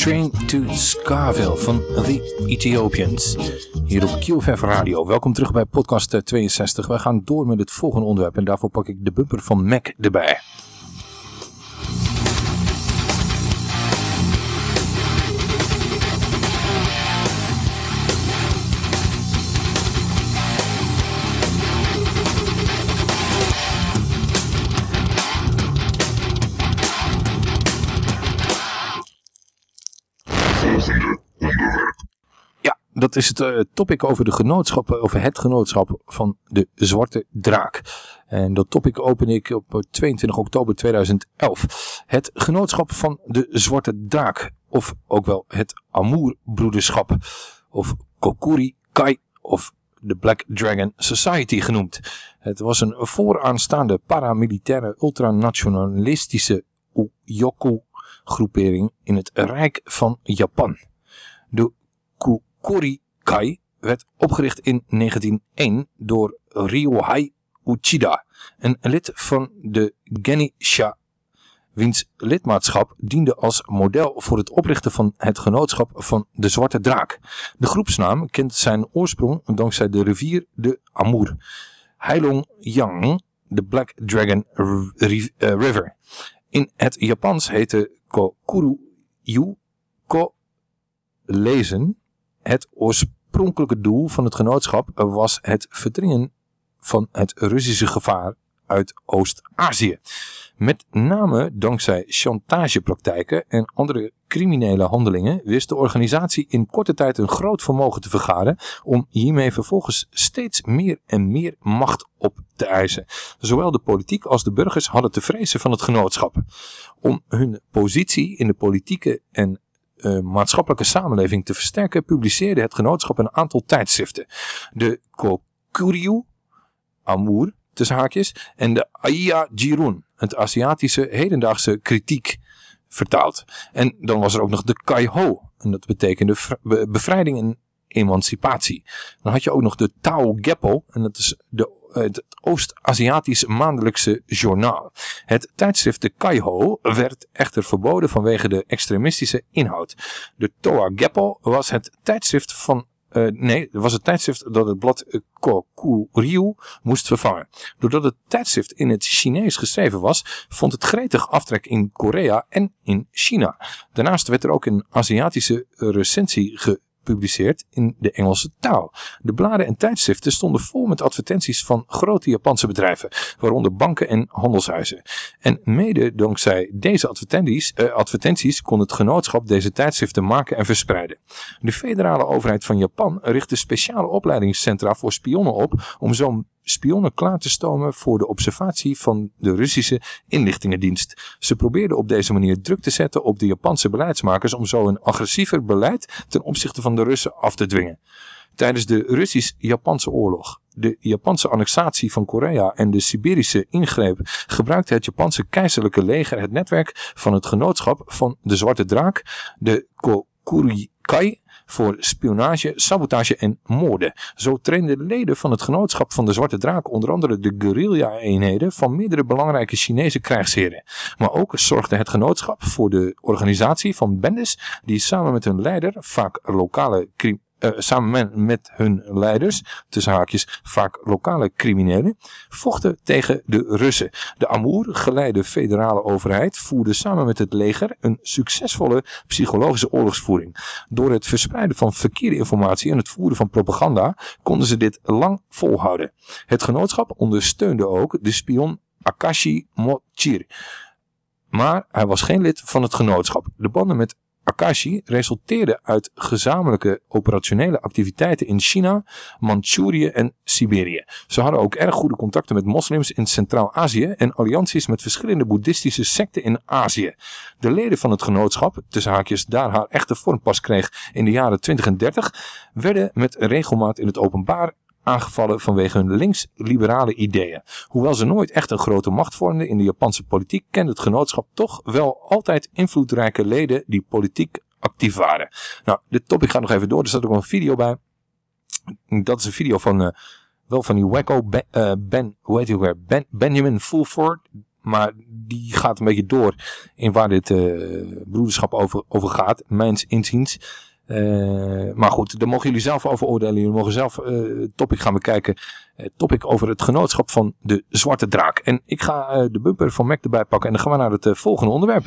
Train to Scarville van The Ethiopians. Hier op QFF Radio. Welkom terug bij podcast eh, 62. We gaan door met het volgende onderwerp en daarvoor pak ik de bumper van Mac erbij. Dat is het eh, topic over de genootschappen, over het genootschap van de Zwarte Draak. En dat topic open ik op eh, 22 oktober 2011. Het genootschap van de Zwarte Draak, of ook wel het Amour-broederschap, of Kokuri Kai, of de Black Dragon Society genoemd. Het was een vooraanstaande paramilitaire ultranationalistische Uyoku-groepering in het Rijk van Japan. De Kukurikai werd opgericht in 1901 door Ryohei Uchida, een lid van de Genisha, wiens lidmaatschap diende als model voor het oprichten van het genootschap van de Zwarte Draak. De groepsnaam kent zijn oorsprong dankzij de rivier de Amour. Heilong Yang, de Black Dragon eh, River. In het Japans heette Kokuru-yu Ko lezen. Het oorspronkelijke doel van het genootschap was het verdringen van het Russische gevaar uit Oost-Azië. Met name dankzij chantagepraktijken en andere criminele handelingen wist de organisatie in korte tijd een groot vermogen te vergaren om hiermee vervolgens steeds meer en meer macht op te eisen. Zowel de politiek als de burgers hadden te vrezen van het genootschap. Om hun positie in de politieke en eh, maatschappelijke samenleving te versterken, publiceerde het genootschap een aantal tijdschriften. De Kokuryu, Amour, tussen haakjes, en de Aya Jirun, het Aziatische hedendaagse kritiek, vertaald. En dan was er ook nog de Kaiho, en dat betekende vr- be- bevrijding en emancipatie. Dan had je ook nog de Tao Geppo, en dat is de, het Oost-Aziatisch maandelijkse journaal. Het tijdschrift de Kaiho werd echter verboden vanwege de extremistische inhoud. De Toa Geppo was het tijdschrift van eh, nee, was het tijdschrift dat het blad eh, Kokuryu moest vervangen. Doordat het tijdschrift in het Chinees geschreven was, vond het gretig aftrek in Korea en in China. Daarnaast werd er ook een Aziatische recensie gepubliceerd in de Engelse taal. De bladen en tijdschriften stonden vol met advertenties van grote Japanse bedrijven, waaronder banken en handelshuizen. En mede dankzij deze advertenties, eh, advertenties kon het genootschap deze tijdschriften maken en verspreiden. De federale overheid van Japan richtte speciale opleidingscentra voor spionnen op om zo spionnen klaar te stomen voor de observatie van de Russische inlichtingendienst. Ze probeerden op deze manier druk te zetten op de Japanse beleidsmakers om zo een agressiever beleid ten opzichte van de Russen af te dwingen. Tijdens de Russisch-Japanse oorlog, de Japanse annexatie van Korea en de Siberische ingreep gebruikte het Japanse keizerlijke leger het netwerk van het genootschap van de Zwarte Draak, de Kokurikai, voor spionage, sabotage en moorden. Zo trainden de leden van het genootschap van de Zwarte Draak onder andere de guerrilla-eenheden van meerdere belangrijke Chinese krijgsheren. Maar ook zorgde het genootschap voor de organisatie van bendes die samen met hun leider, vaak lokale eh, samen met, hun leiders, tussen haakjes vaak lokale criminelen, vochten tegen de Russen. De Amour geleide federale overheid voerde samen met het leger een succesvolle psychologische oorlogsvoering. Door het verspreiden van verkeerde informatie en het voeren van propaganda konden ze dit lang volhouden. Het genootschap ondersteunde ook de spion Akashi Mochir. Maar hij was geen lid van het genootschap. De banden met Akashi resulteerden uit gezamenlijke operationele activiteiten in China, Manchurië en Siberië. Ze hadden ook erg goede contacten met moslims in Centraal-Azië en allianties met verschillende boeddhistische secten in Azië. De leden van het genootschap, tussen haakjes daar haar echte vorm pas kreeg in de jaren 20 en 30, werden met regelmaat in het openbaar aangevallen vanwege hun links-liberale ideeën. Hoewel ze nooit echt een grote macht vormden in de Japanse politiek, kende het genootschap toch wel altijd invloedrijke leden die politiek actief waren. Nou, dit topic gaat nog even door, er staat ook een video bij. Dat is een video van eh wel van die wacko ben, eh, ben hoe heet hij weer? Ben, Benjamin Fulford. Maar die gaat een beetje door in waar dit eh, broederschap over, over gaat, mijns inziens. Eh, maar goed, daar mogen jullie zelf over oordelen. Jullie mogen zelf het topic gaan bekijken. Het topic over het genootschap van de Zwarte Draak. En ik ga de bumper van Mac erbij pakken en dan gaan we naar het volgende onderwerp.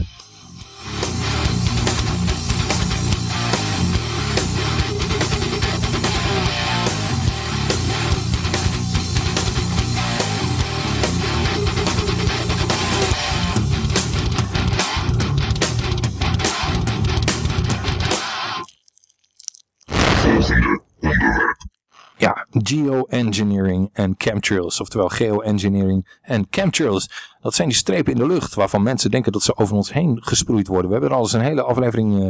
Geoengineering en chemtrails, oftewel geoengineering en chemtrails. Dat zijn die strepen in de lucht waarvan mensen denken dat ze over ons heen gesproeid worden. We hebben er al eens een hele aflevering, eh,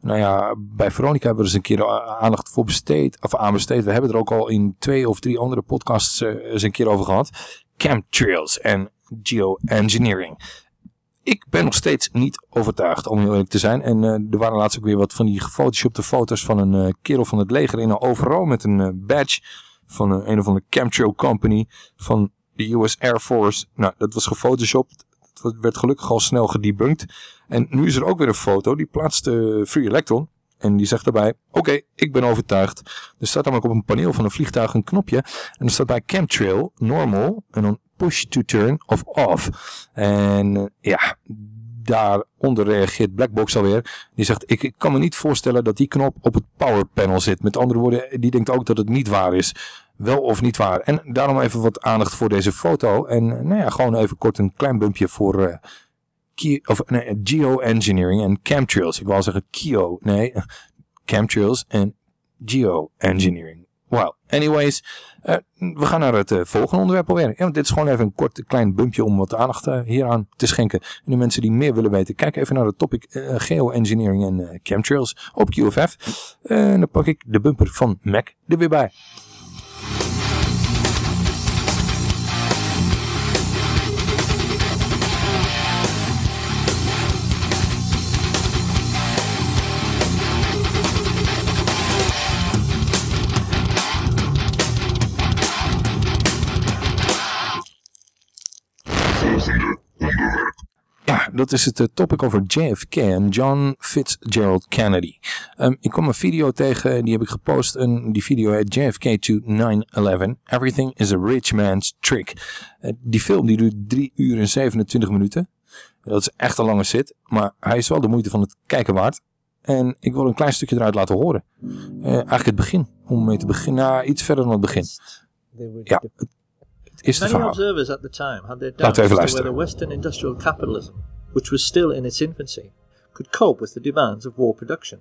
nou ja, bij Veronica hebben we er eens een keer a- aandacht voor besteed, of aan besteed. We hebben er ook al in twee of drie andere podcasts eh, eens een keer over gehad. Chemtrails en geoengineering. Ik ben nog steeds niet overtuigd, om heel eerlijk te zijn. En eh, er waren laatst ook weer wat van die gefotoshopte foto's van een eh, kerel van het leger in een overal met een eh, badge van een, een of andere chemtrail company van de US Air Force. Nou, dat was gefotoshopt. Het werd gelukkig al snel gedebunked. En nu is er ook weer een foto. Die plaatst eh, Free Electron. En die zegt daarbij, oké, ik ben overtuigd. Er staat namelijk op een paneel van een vliegtuig een knopje. En er staat bij chemtrail, normal, en dan push to turn of off. En eh, ja, daaronder reageert Blackbox alweer. Die zegt, ik, ik kan me niet voorstellen dat die knop op het power panel zit. Met andere woorden, die denkt ook dat het niet waar is. Wel of niet waar. En daarom even wat aandacht voor deze foto. En nou ja, gewoon even kort een klein bumpje voor... eh, Ki- of nee, geoengineering en chemtrails. Ik wou zeggen Kio. Nee, chemtrails en geoengineering. Well, anyways, eh, we gaan naar het eh, volgende onderwerp alweer. Ja, want dit is gewoon even een kort klein bumpje om wat aandacht eh, hieraan te schenken. En de mensen die meer willen weten, kijk even naar het topic geoengineering en chemtrails op QFF. En dan pak ik de bumper van Mac er weer bij. Dat is het eh, topic over JFK en John Fitzgerald Kennedy. Ehm, ik kwam een video tegen, die heb ik gepost. En die video heet JFK to 9-11. Everything is a rich man's trick. Eh, die film die duurt 3 uur en 27 minuten. Dat is echt een lange zit. Maar hij is wel de moeite van het kijken waard. En ik wil een klein stukje eruit laten horen. Eh, eigenlijk het begin. Om mee te beginnen. Nou, iets verder dan het begin. Ja, het, eerste
Many
verhaal.
observers at the time had their
Laten we
as
even
to
luisteren.
whether Western industrial capitalism, which was still in its infancy, could cope with the demands of war production.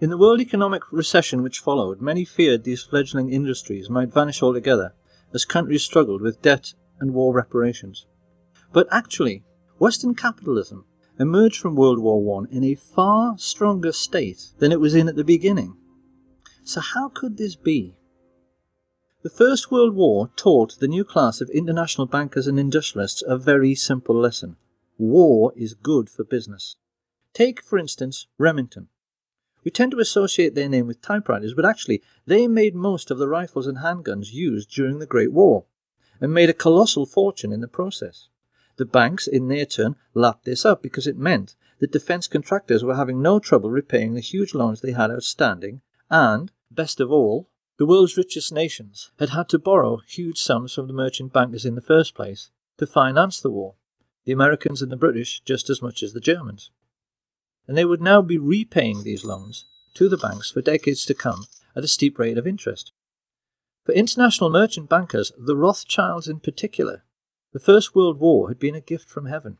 In the world economic recession which followed, many feared these fledgling industries might vanish altogether as countries struggled with debt and war reparations. But actually, Western capitalism emerged from World War I in a far stronger state than it was in at the beginning. So, how could this be? The First World War taught the new class of international bankers and industrialists a very simple lesson war is good for business. Take, for instance, Remington. We tend to associate their name with typewriters, but actually, they made most of the rifles and handguns used during the Great War, and made a colossal fortune in the process. The banks, in their turn, lapped this up because it meant that defence contractors were having no trouble repaying the huge loans they had outstanding, and, best of all, the world's richest nations had had to borrow huge sums from the merchant bankers in the first place to finance the war, the Americans and the British just as much as the Germans. And they would now be repaying these loans to the banks for decades to come at a steep rate of interest. For international merchant bankers, the Rothschilds in particular, the First World War had been a gift from heaven.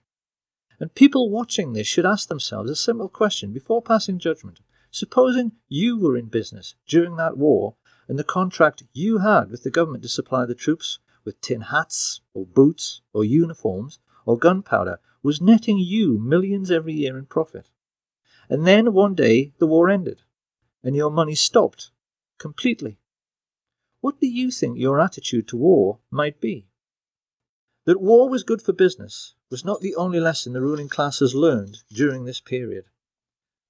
And people watching this should ask themselves a simple question before passing judgment. Supposing you were in business during that war and the contract you had with the government to supply the troops with tin hats, or boots, or uniforms, or gunpowder was netting you millions every year in profit. And then one day the war ended, and your money stopped completely. What do you think your attitude to war might be? That war was good for business was not the only lesson the ruling classes learned during this period.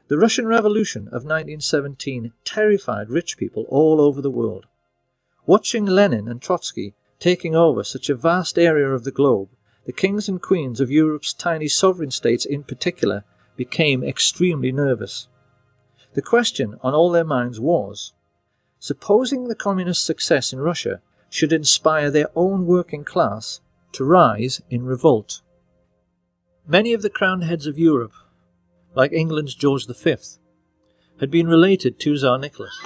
The Russian Revolution of 1917 terrified rich people all over the world. Watching Lenin and Trotsky taking over such a vast area of the globe, the kings and queens of Europe's tiny sovereign states in particular became extremely nervous. The question on all their minds was supposing the communist success in Russia should inspire their own working class to rise in revolt. Many of the crowned heads of Europe, like England's George V, had been related to Tsar Nicholas,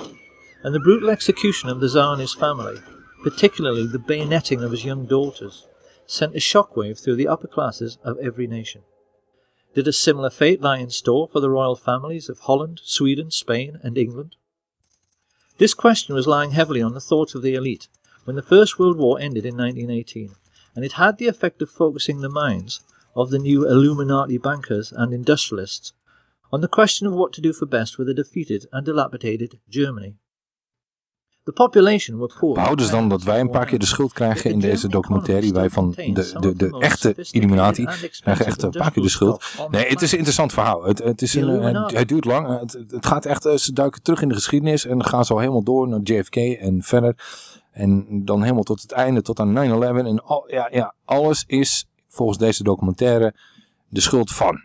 and the brutal execution of the Tsar and his family, particularly the bayoneting of his young daughters, sent a shockwave through the upper classes of every nation. Did a similar fate lie in store for the royal families of Holland, Sweden, Spain, and England? This question was lying heavily on the thoughts of the elite when the First World War ended in 1918, and it had the effect of focusing the minds of the new Illuminati bankers and industrialists on the question of what to do for best with a defeated and dilapidated Germany. The population were poor.
Behouden dus dan dat wij een paar keer de schuld krijgen in deze documentaire. Wij van de, de, de echte Illuminati krijgen echt een paar keer de schuld. Nee, het is een interessant verhaal. Het, het, is een, eh, het duurt lang. Het, het gaat echt, eh, ze duiken terug in de geschiedenis en gaan ze al helemaal door naar JFK en verder. En dan helemaal tot het einde, tot aan 9-11. En al, ja, ja, alles is volgens deze documentaire de schuld van.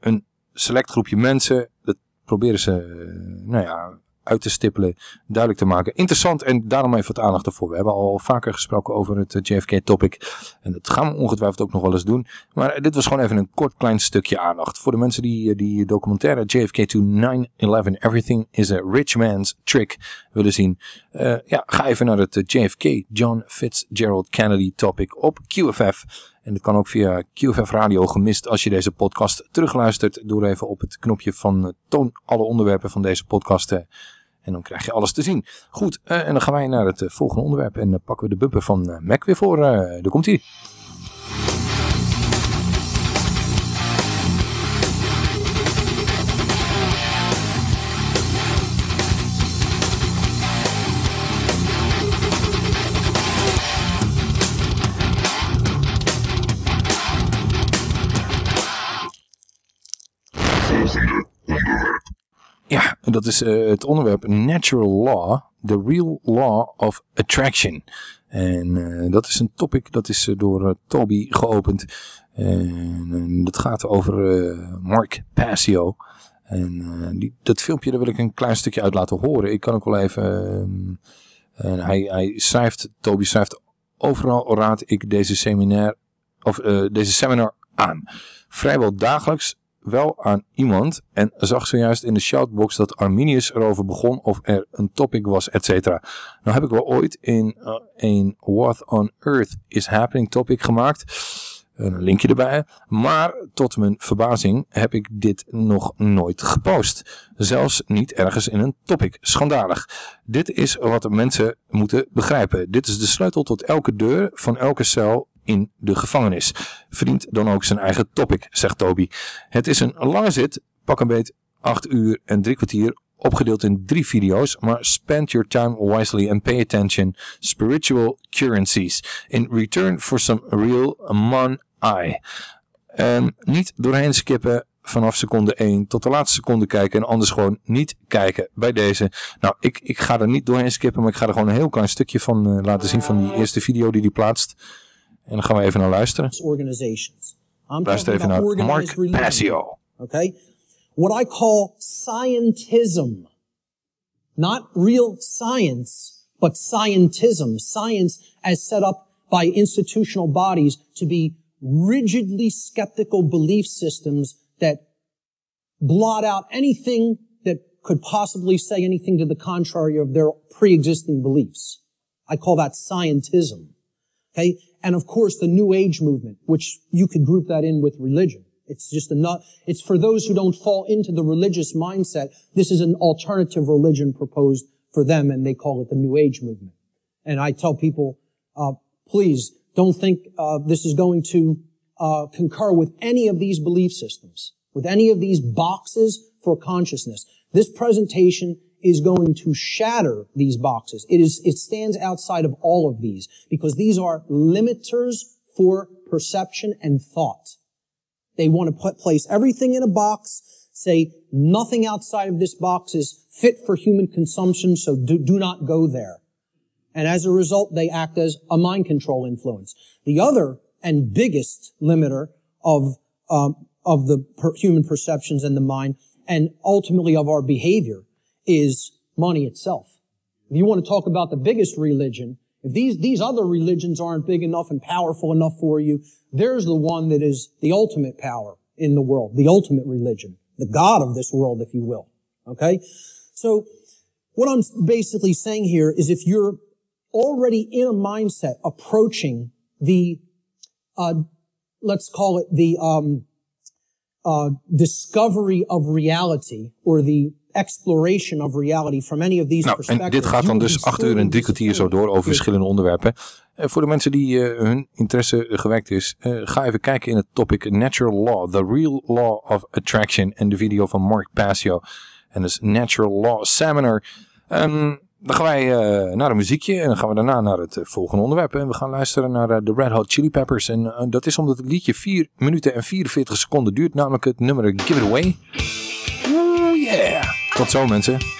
Een select groepje mensen, dat proberen ze, eh, nou ja, uit te stippelen, duidelijk te maken. Interessant en daarom even wat aandacht ervoor. We hebben al vaker gesproken over het eh, JFK-topic. En dat gaan we ongetwijfeld ook nog wel eens doen. Maar dit was gewoon even een kort klein stukje aandacht. Voor de mensen die eh, die documentaire JFK to 9-11 Everything is a Rich Man's Trick willen zien. Uh, ja, ga even naar het JFK John Fitzgerald Kennedy topic op QFF. En dat kan ook via QFF Radio gemist als je deze podcast terugluistert. Door even op het knopje van toon alle onderwerpen van deze podcast en dan krijg je alles te zien. Goed, uh, en dan gaan wij naar het uh, volgende onderwerp. En dan pakken we de bumper van Mac weer voor. daar komt hij. Ja, dat is uh, het onderwerp Natural Law, The Real Law of Attraction. En uh, dat is een topic dat is uh, door Toby geopend. En dat gaat over Mark Passio. En dat filmpje daar wil ik een klein stukje uit laten horen. Ik kan ook wel even... en hij, hij schrijft, Toby schrijft, overal raad ik deze seminar, of deze seminar aan. Vrijwel dagelijks wel aan iemand en zag zojuist in de shoutbox dat Arminius erover begon of er een topic was, etc. Nou heb ik wel ooit in een What on Earth is Happening topic gemaakt. Een linkje erbij. Maar tot mijn verbazing heb ik dit nog nooit gepost. Zelfs niet ergens in een topic. Schandalig. Dit is wat mensen moeten begrijpen. Dit is de sleutel tot elke deur van elke cel in de gevangenis. Verdient dan ook zijn eigen topic, zegt Toby. Het is een lange zit, pak een beet 8 uur en drie kwartier, opgedeeld in drie video's, maar spend your time wisely and pay attention. Spiritual currencies. In return for some real man eye. En niet doorheen skippen vanaf seconde 1 tot de laatste seconde kijken en anders gewoon niet kijken bij deze. Nou, ik, ik ga er niet doorheen skippen, maar ik ga er gewoon een heel klein stukje van uh, laten zien van die eerste video die hij plaatst. En dan gaan we even naar luisteren.
Organizations. I'm
Luister even naar Mark Passio.
Okay? What I call scientism. Not real science, but scientism. Science as set up by institutional bodies to be rigidly skeptical belief systems that blot out anything that could possibly say anything to the contrary of their pre-existing beliefs. I call that scientism. Okay? And of course, the New Age movement, which you could group that in with religion. It's just enough, it's for those who don't fall into the religious mindset. This is an alternative religion proposed for them, and they call it the New Age movement. And I tell people, uh, please don't think uh, this is going to uh, concur with any of these belief systems, with any of these boxes for consciousness. This presentation is going to shatter these boxes. It is, it stands outside of all of these because these are limiters for perception and thought. They want to put, place everything in a box, say nothing outside of this box is fit for human consumption, so do, do not go there. And as a result, they act as a mind control influence. The other and biggest limiter of, um, of the per- human perceptions and the mind and ultimately of our behavior is money itself. If you want to talk about the biggest religion, if these, these other religions aren't big enough and powerful enough for you, there's the one that is the ultimate power in the world, the ultimate religion, the God of this world, if you will. Okay? So, what I'm basically saying here is if you're already in a mindset approaching the, uh, let's call it the um, uh, discovery of reality or the exploration of reality from any of these
nou, En dit gaat dan dus acht uur en drie kwartier zo door over verschillende onderwerpen. En voor de mensen die eh, hun interesse gewekt is, eh, ga even kijken in het topic Natural Law, The Real Law of Attraction en de video van Mark Pasio. En dus Natural Law Seminar. Ehm, dan gaan wij naar een muziekje en dan gaan we daarna naar het volgende onderwerp. En we gaan luisteren naar de Red Hot Chili Peppers. En dat is omdat het liedje 4 minuten en 44 seconden duurt, namelijk het nummer Give It Away. Tot zo mensen.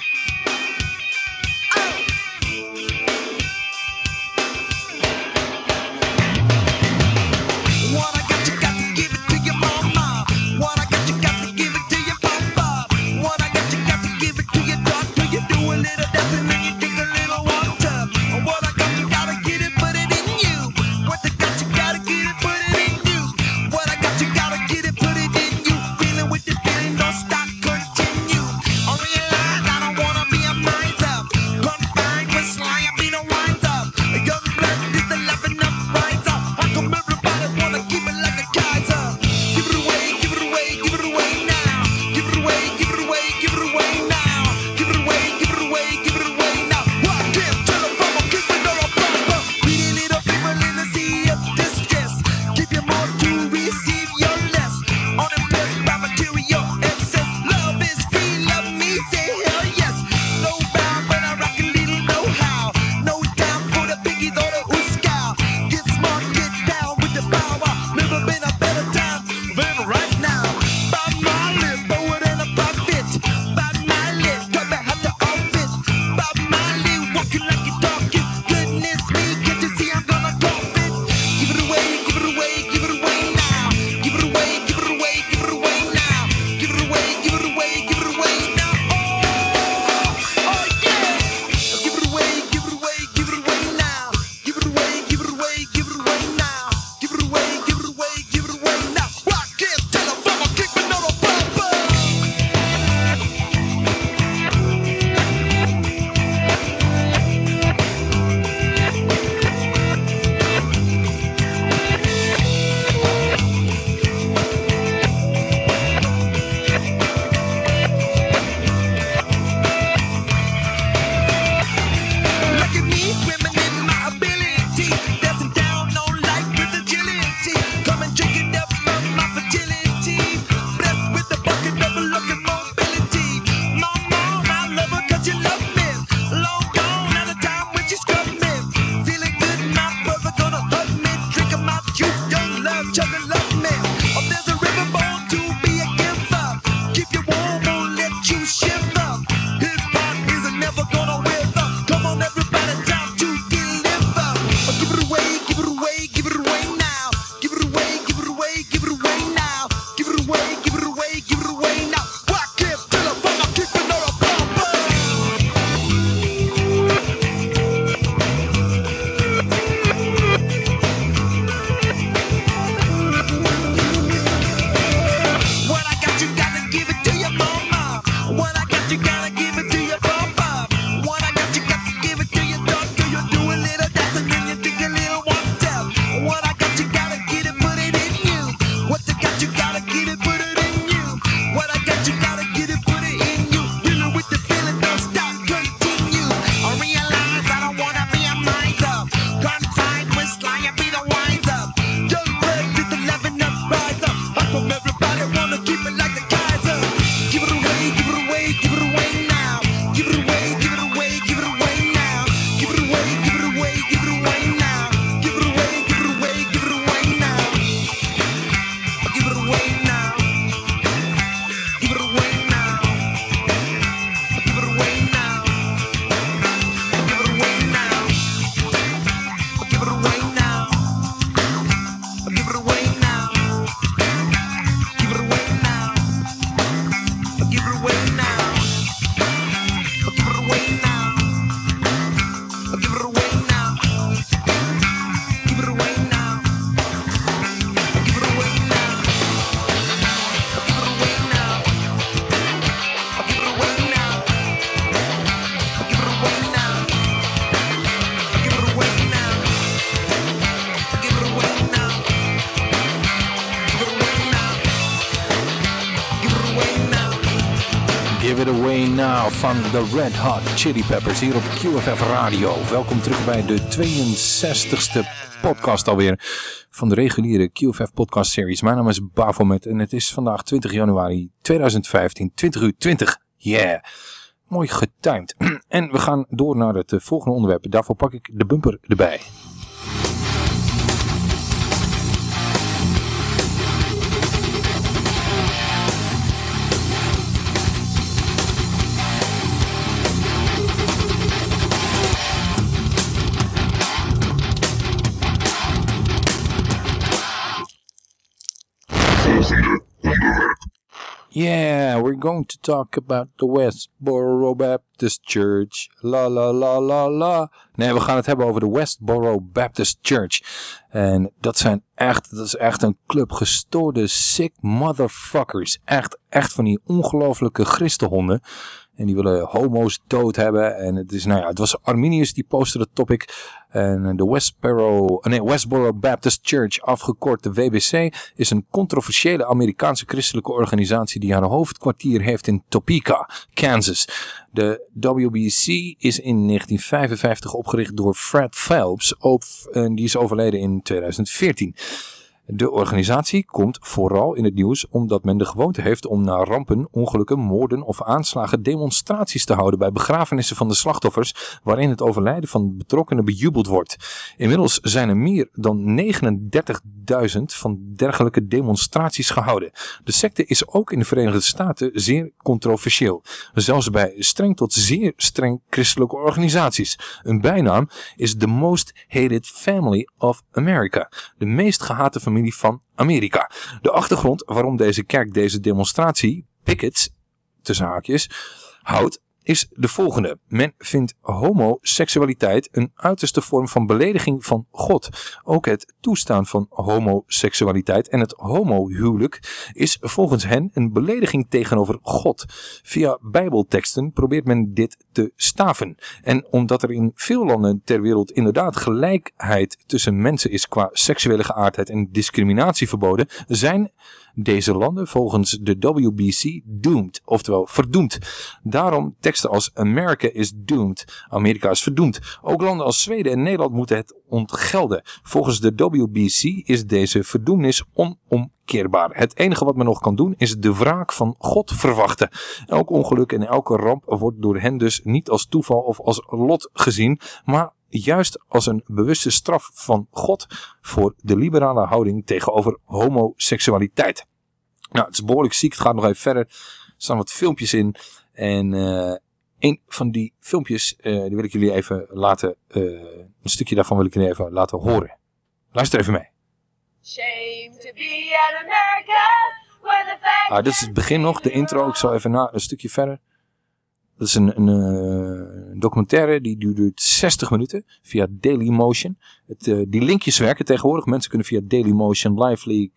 Van de Red Hot Chili Peppers hier op QFF Radio. Welkom terug bij de 62ste podcast alweer van de reguliere QFF podcast series. Mijn naam is Bafomet en het is vandaag 20 januari 2015, 20 uur 20. Yeah! Mooi getimed. En we gaan door naar het volgende onderwerp. Daarvoor pak ik de bumper erbij. We're going to talk about the Westboro Baptist Church. La la la la la. Nee, we gaan het hebben over de Westboro Baptist Church. En dat zijn echt, dat is echt een club gestoorde sick motherfuckers. Echt, echt van die ongelofelijke christenhonden. En die willen homo's dood hebben. En het is, nou ja, het was Arminius die postte het topic. En de Westboro, nee, Westboro Baptist Church, afgekort de WBC, is een controversiële Amerikaanse christelijke organisatie die haar hoofdkwartier heeft in Topeka, Kansas. De WBC is in 1955 opgericht door Fred Phelps. Op, en die is overleden in 2014. De organisatie komt vooral in het nieuws omdat men de gewoonte heeft om na rampen, ongelukken, moorden of aanslagen demonstraties te houden bij begrafenissen van de slachtoffers waarin het overlijden van betrokkenen bejubeld wordt. Inmiddels zijn er meer dan 39.000 van dergelijke demonstraties gehouden. De secte is ook in de Verenigde Staten zeer controversieel. Zelfs bij streng tot zeer streng christelijke organisaties. Een bijnaam is The Most Hated Family of America. De meest gehate familie van Amerika. De achtergrond waarom deze kerk deze demonstratie, pickets, tussen haakjes, houdt, is de volgende. Men vindt homoseksualiteit een uiterste vorm van belediging van God. Ook het toestaan van homoseksualiteit en het homohuwelijk is volgens hen een belediging tegenover God. Via bijbelteksten probeert men dit te staven. En omdat er in veel landen ter wereld inderdaad gelijkheid tussen mensen is qua seksuele geaardheid en discriminatie verboden, zijn deze landen volgens de WBC doomed, oftewel verdoemd. Daarom teksten als America is doomed, Amerika is verdoemd. Ook landen als Zweden en Nederland moeten het ontgelden. Volgens de WBC is deze verdoemnis onomkeerbaar. Het enige wat men nog kan doen is de wraak van God verwachten. Elk ongeluk en elke ramp wordt door hen dus niet als toeval of als lot gezien, maar juist als een bewuste straf van God voor de liberale houding tegenover homoseksualiteit. Nou, het is behoorlijk ziek. Het gaat nog even verder. Er staan wat filmpjes in. En uh, een van die filmpjes, uh, die wil ik jullie even laten, uh, een stukje daarvan wil ik jullie even laten horen. Luister even mee.
Shame to be an American
Ah, dit is het begin nog, de intro. Ik zal even na, een stukje verder. Dat is een, een documentaire, die duurt 60 minuten via Dailymotion. Het, uh, die linkjes werken tegenwoordig. Mensen kunnen via Dailymotion, LiveLeak,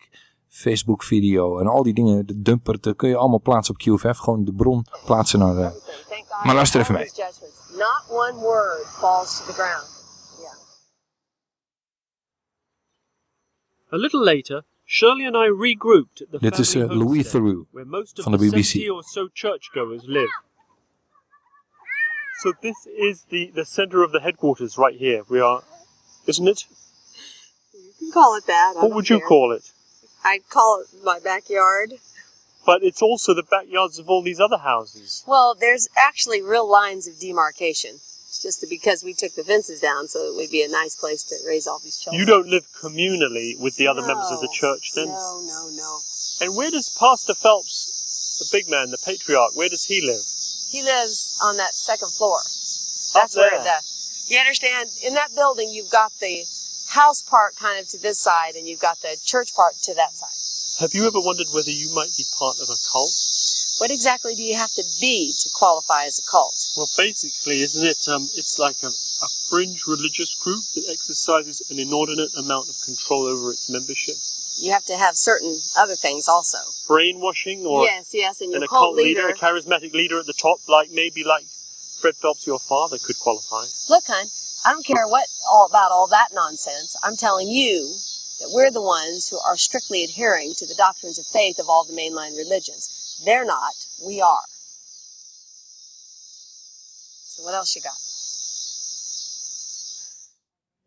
Facebook video en al die dingen, de dumper, dat kun je allemaal plaatsen op QFF. Gewoon de bron plaatsen naar... Uh... Maar luister even mee.
Not one word falls to the ground.
A little later, Shirley and I regrouped at the
Dit is uh, Louis Theroux
where most of
van de
the
BBC.
70 or so churchgoers live. So this is the, the center of the headquarters right here. We are, isn't it?
You can call it that. I
What would you call it?
I'd call it my backyard.
But it's also the backyards of all these other houses.
Well, there's actually real lines of demarcation. It's just because we took the fences down, so it would be a nice place to raise all these children.
You don't live communally with the other members of the church then?
No, no, no.
And where does Pastor Phelps, the big man, the patriarch, where does he live?
He lives on that second floor. That's where the. You understand? In that building, you've got the house part kind of to this side, and you've got the church part to that side.
Have you ever wondered whether you might be part of a cult?
What exactly do you have to be to qualify as a cult?
Well, basically, isn't it? Um, it's like a, a fringe religious group that exercises an inordinate amount of control over its membership.
You have to have certain other things also.
Brainwashing, or
yes, yes, and
an
cult
occult leader,
leader.
a charismatic leader at the top, like maybe like Fred Phelps, your father, could qualify.
Look, hon, I don't care what all about all that nonsense. I'm telling you that we're the ones who are strictly adhering to the doctrines of faith of all the mainline religions. They're not, we are. So what else you got?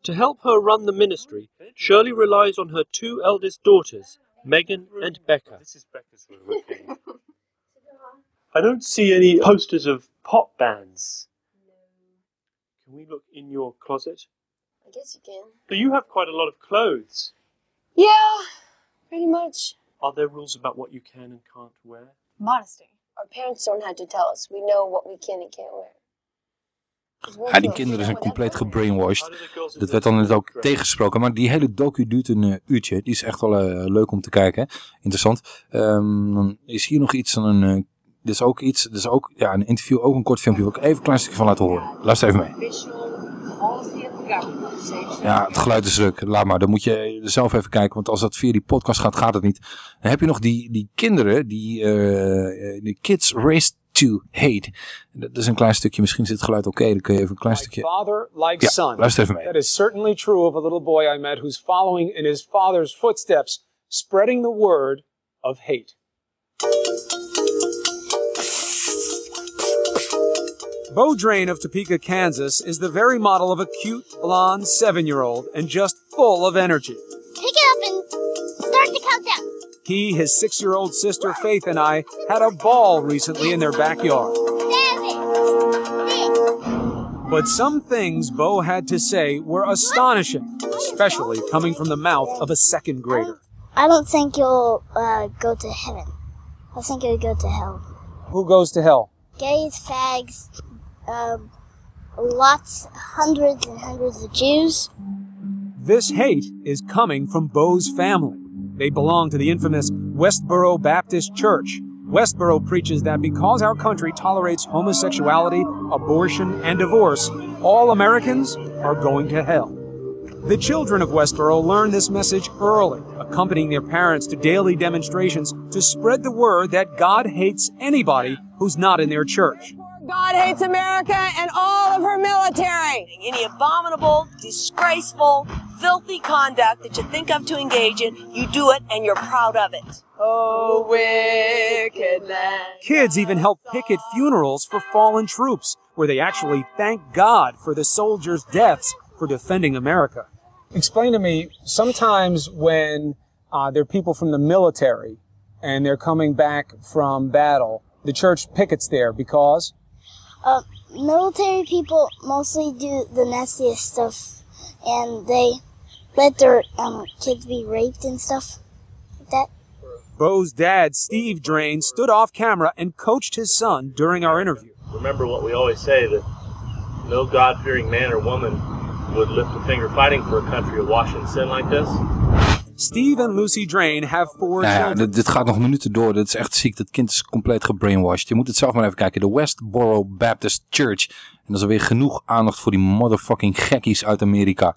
To help her run the ministry, Shirley relies on her two eldest daughters, Megan and Becca. This is Becca's room. I don't see any posters of pop bands. Can we look in your closet?
I guess you can.
But you have quite a lot of clothes.
Yeah, pretty much.
Are there rules about what you can and can't wear?
Modesty. Our parents don't have to tell us. We know what we can and can't wear.
Ja, die kinderen zijn compleet gebrainwashed. Dat werd dan net ook tegengesproken. Maar die hele docu duurt een eh, uurtje. Die is echt wel eh, leuk om te kijken. Interessant. Ehm, dan is hier nog iets van een... eh, dit is ook iets, dit is ook ja, een interview, ook een kort filmpje. Wil ik even een klein stukje van laten horen. Luister even mee. Ja, het geluid is druk. Laat maar. Dan moet je zelf even kijken. Want als dat via die podcast gaat, gaat het niet. Dan heb je nog die, die kinderen, die, eh, die kids raised to hate. Dat is een klein stukje. Misschien zit het geluid oké. Dan kun je even een klein stukje...
Father like
Ja,
son.
luister even mee.
That is certainly true of a little boy I met who's following in his father's footsteps, spreading the word of hate. Bo Drain of Topeka, Kansas is the very model of a cute, blonde seven year old and just full of energy.
Pick it up and start the countdown.
He, his six year old sister Faith, and I had a ball recently in their backyard. But some things Bo had to say were astonishing, especially coming from the mouth of a second grader.
I don't think you'll uh, go to heaven. I think you'll go to hell.
Who goes to hell?
Gays, fags, um, lots, hundreds and hundreds of Jews.
This hate is coming from Bo's family. They belong to the infamous Westboro Baptist Church. Westboro preaches that because our country tolerates homosexuality, abortion, and divorce, all Americans are going to hell. The children of Westboro learn this message early, accompanying their parents to daily demonstrations to spread the word that God hates anybody who's not in their church.
God hates America and all of her military.
Any abominable, disgraceful, filthy conduct that you think of to engage in, you do it and you're proud of it.
Oh, wicked land.
Kids even help picket funerals for fallen troops, where they actually thank God for the soldiers' deaths for defending America. Explain to me, sometimes when uh, there are people from the military and they're coming back from battle, the church pickets there because
Uh, military people mostly do the nastiest stuff, and they let their um, kids be raped and stuff like that.
Bo's dad, Steve Drain, stood off camera and coached his son during our interview.
Remember what we always say that no God fearing man or woman would lift a finger fighting for a country awash in sin like this.
Steve and Lucy Drain have four
Nou ja, dit, dit gaat nog minuten door. Dit is echt ziek. Dat kind is compleet gebrainwashed. Je moet het zelf maar even kijken. De Westboro Baptist Church. En dat is alweer genoeg aandacht voor die motherfucking gekkies uit Amerika.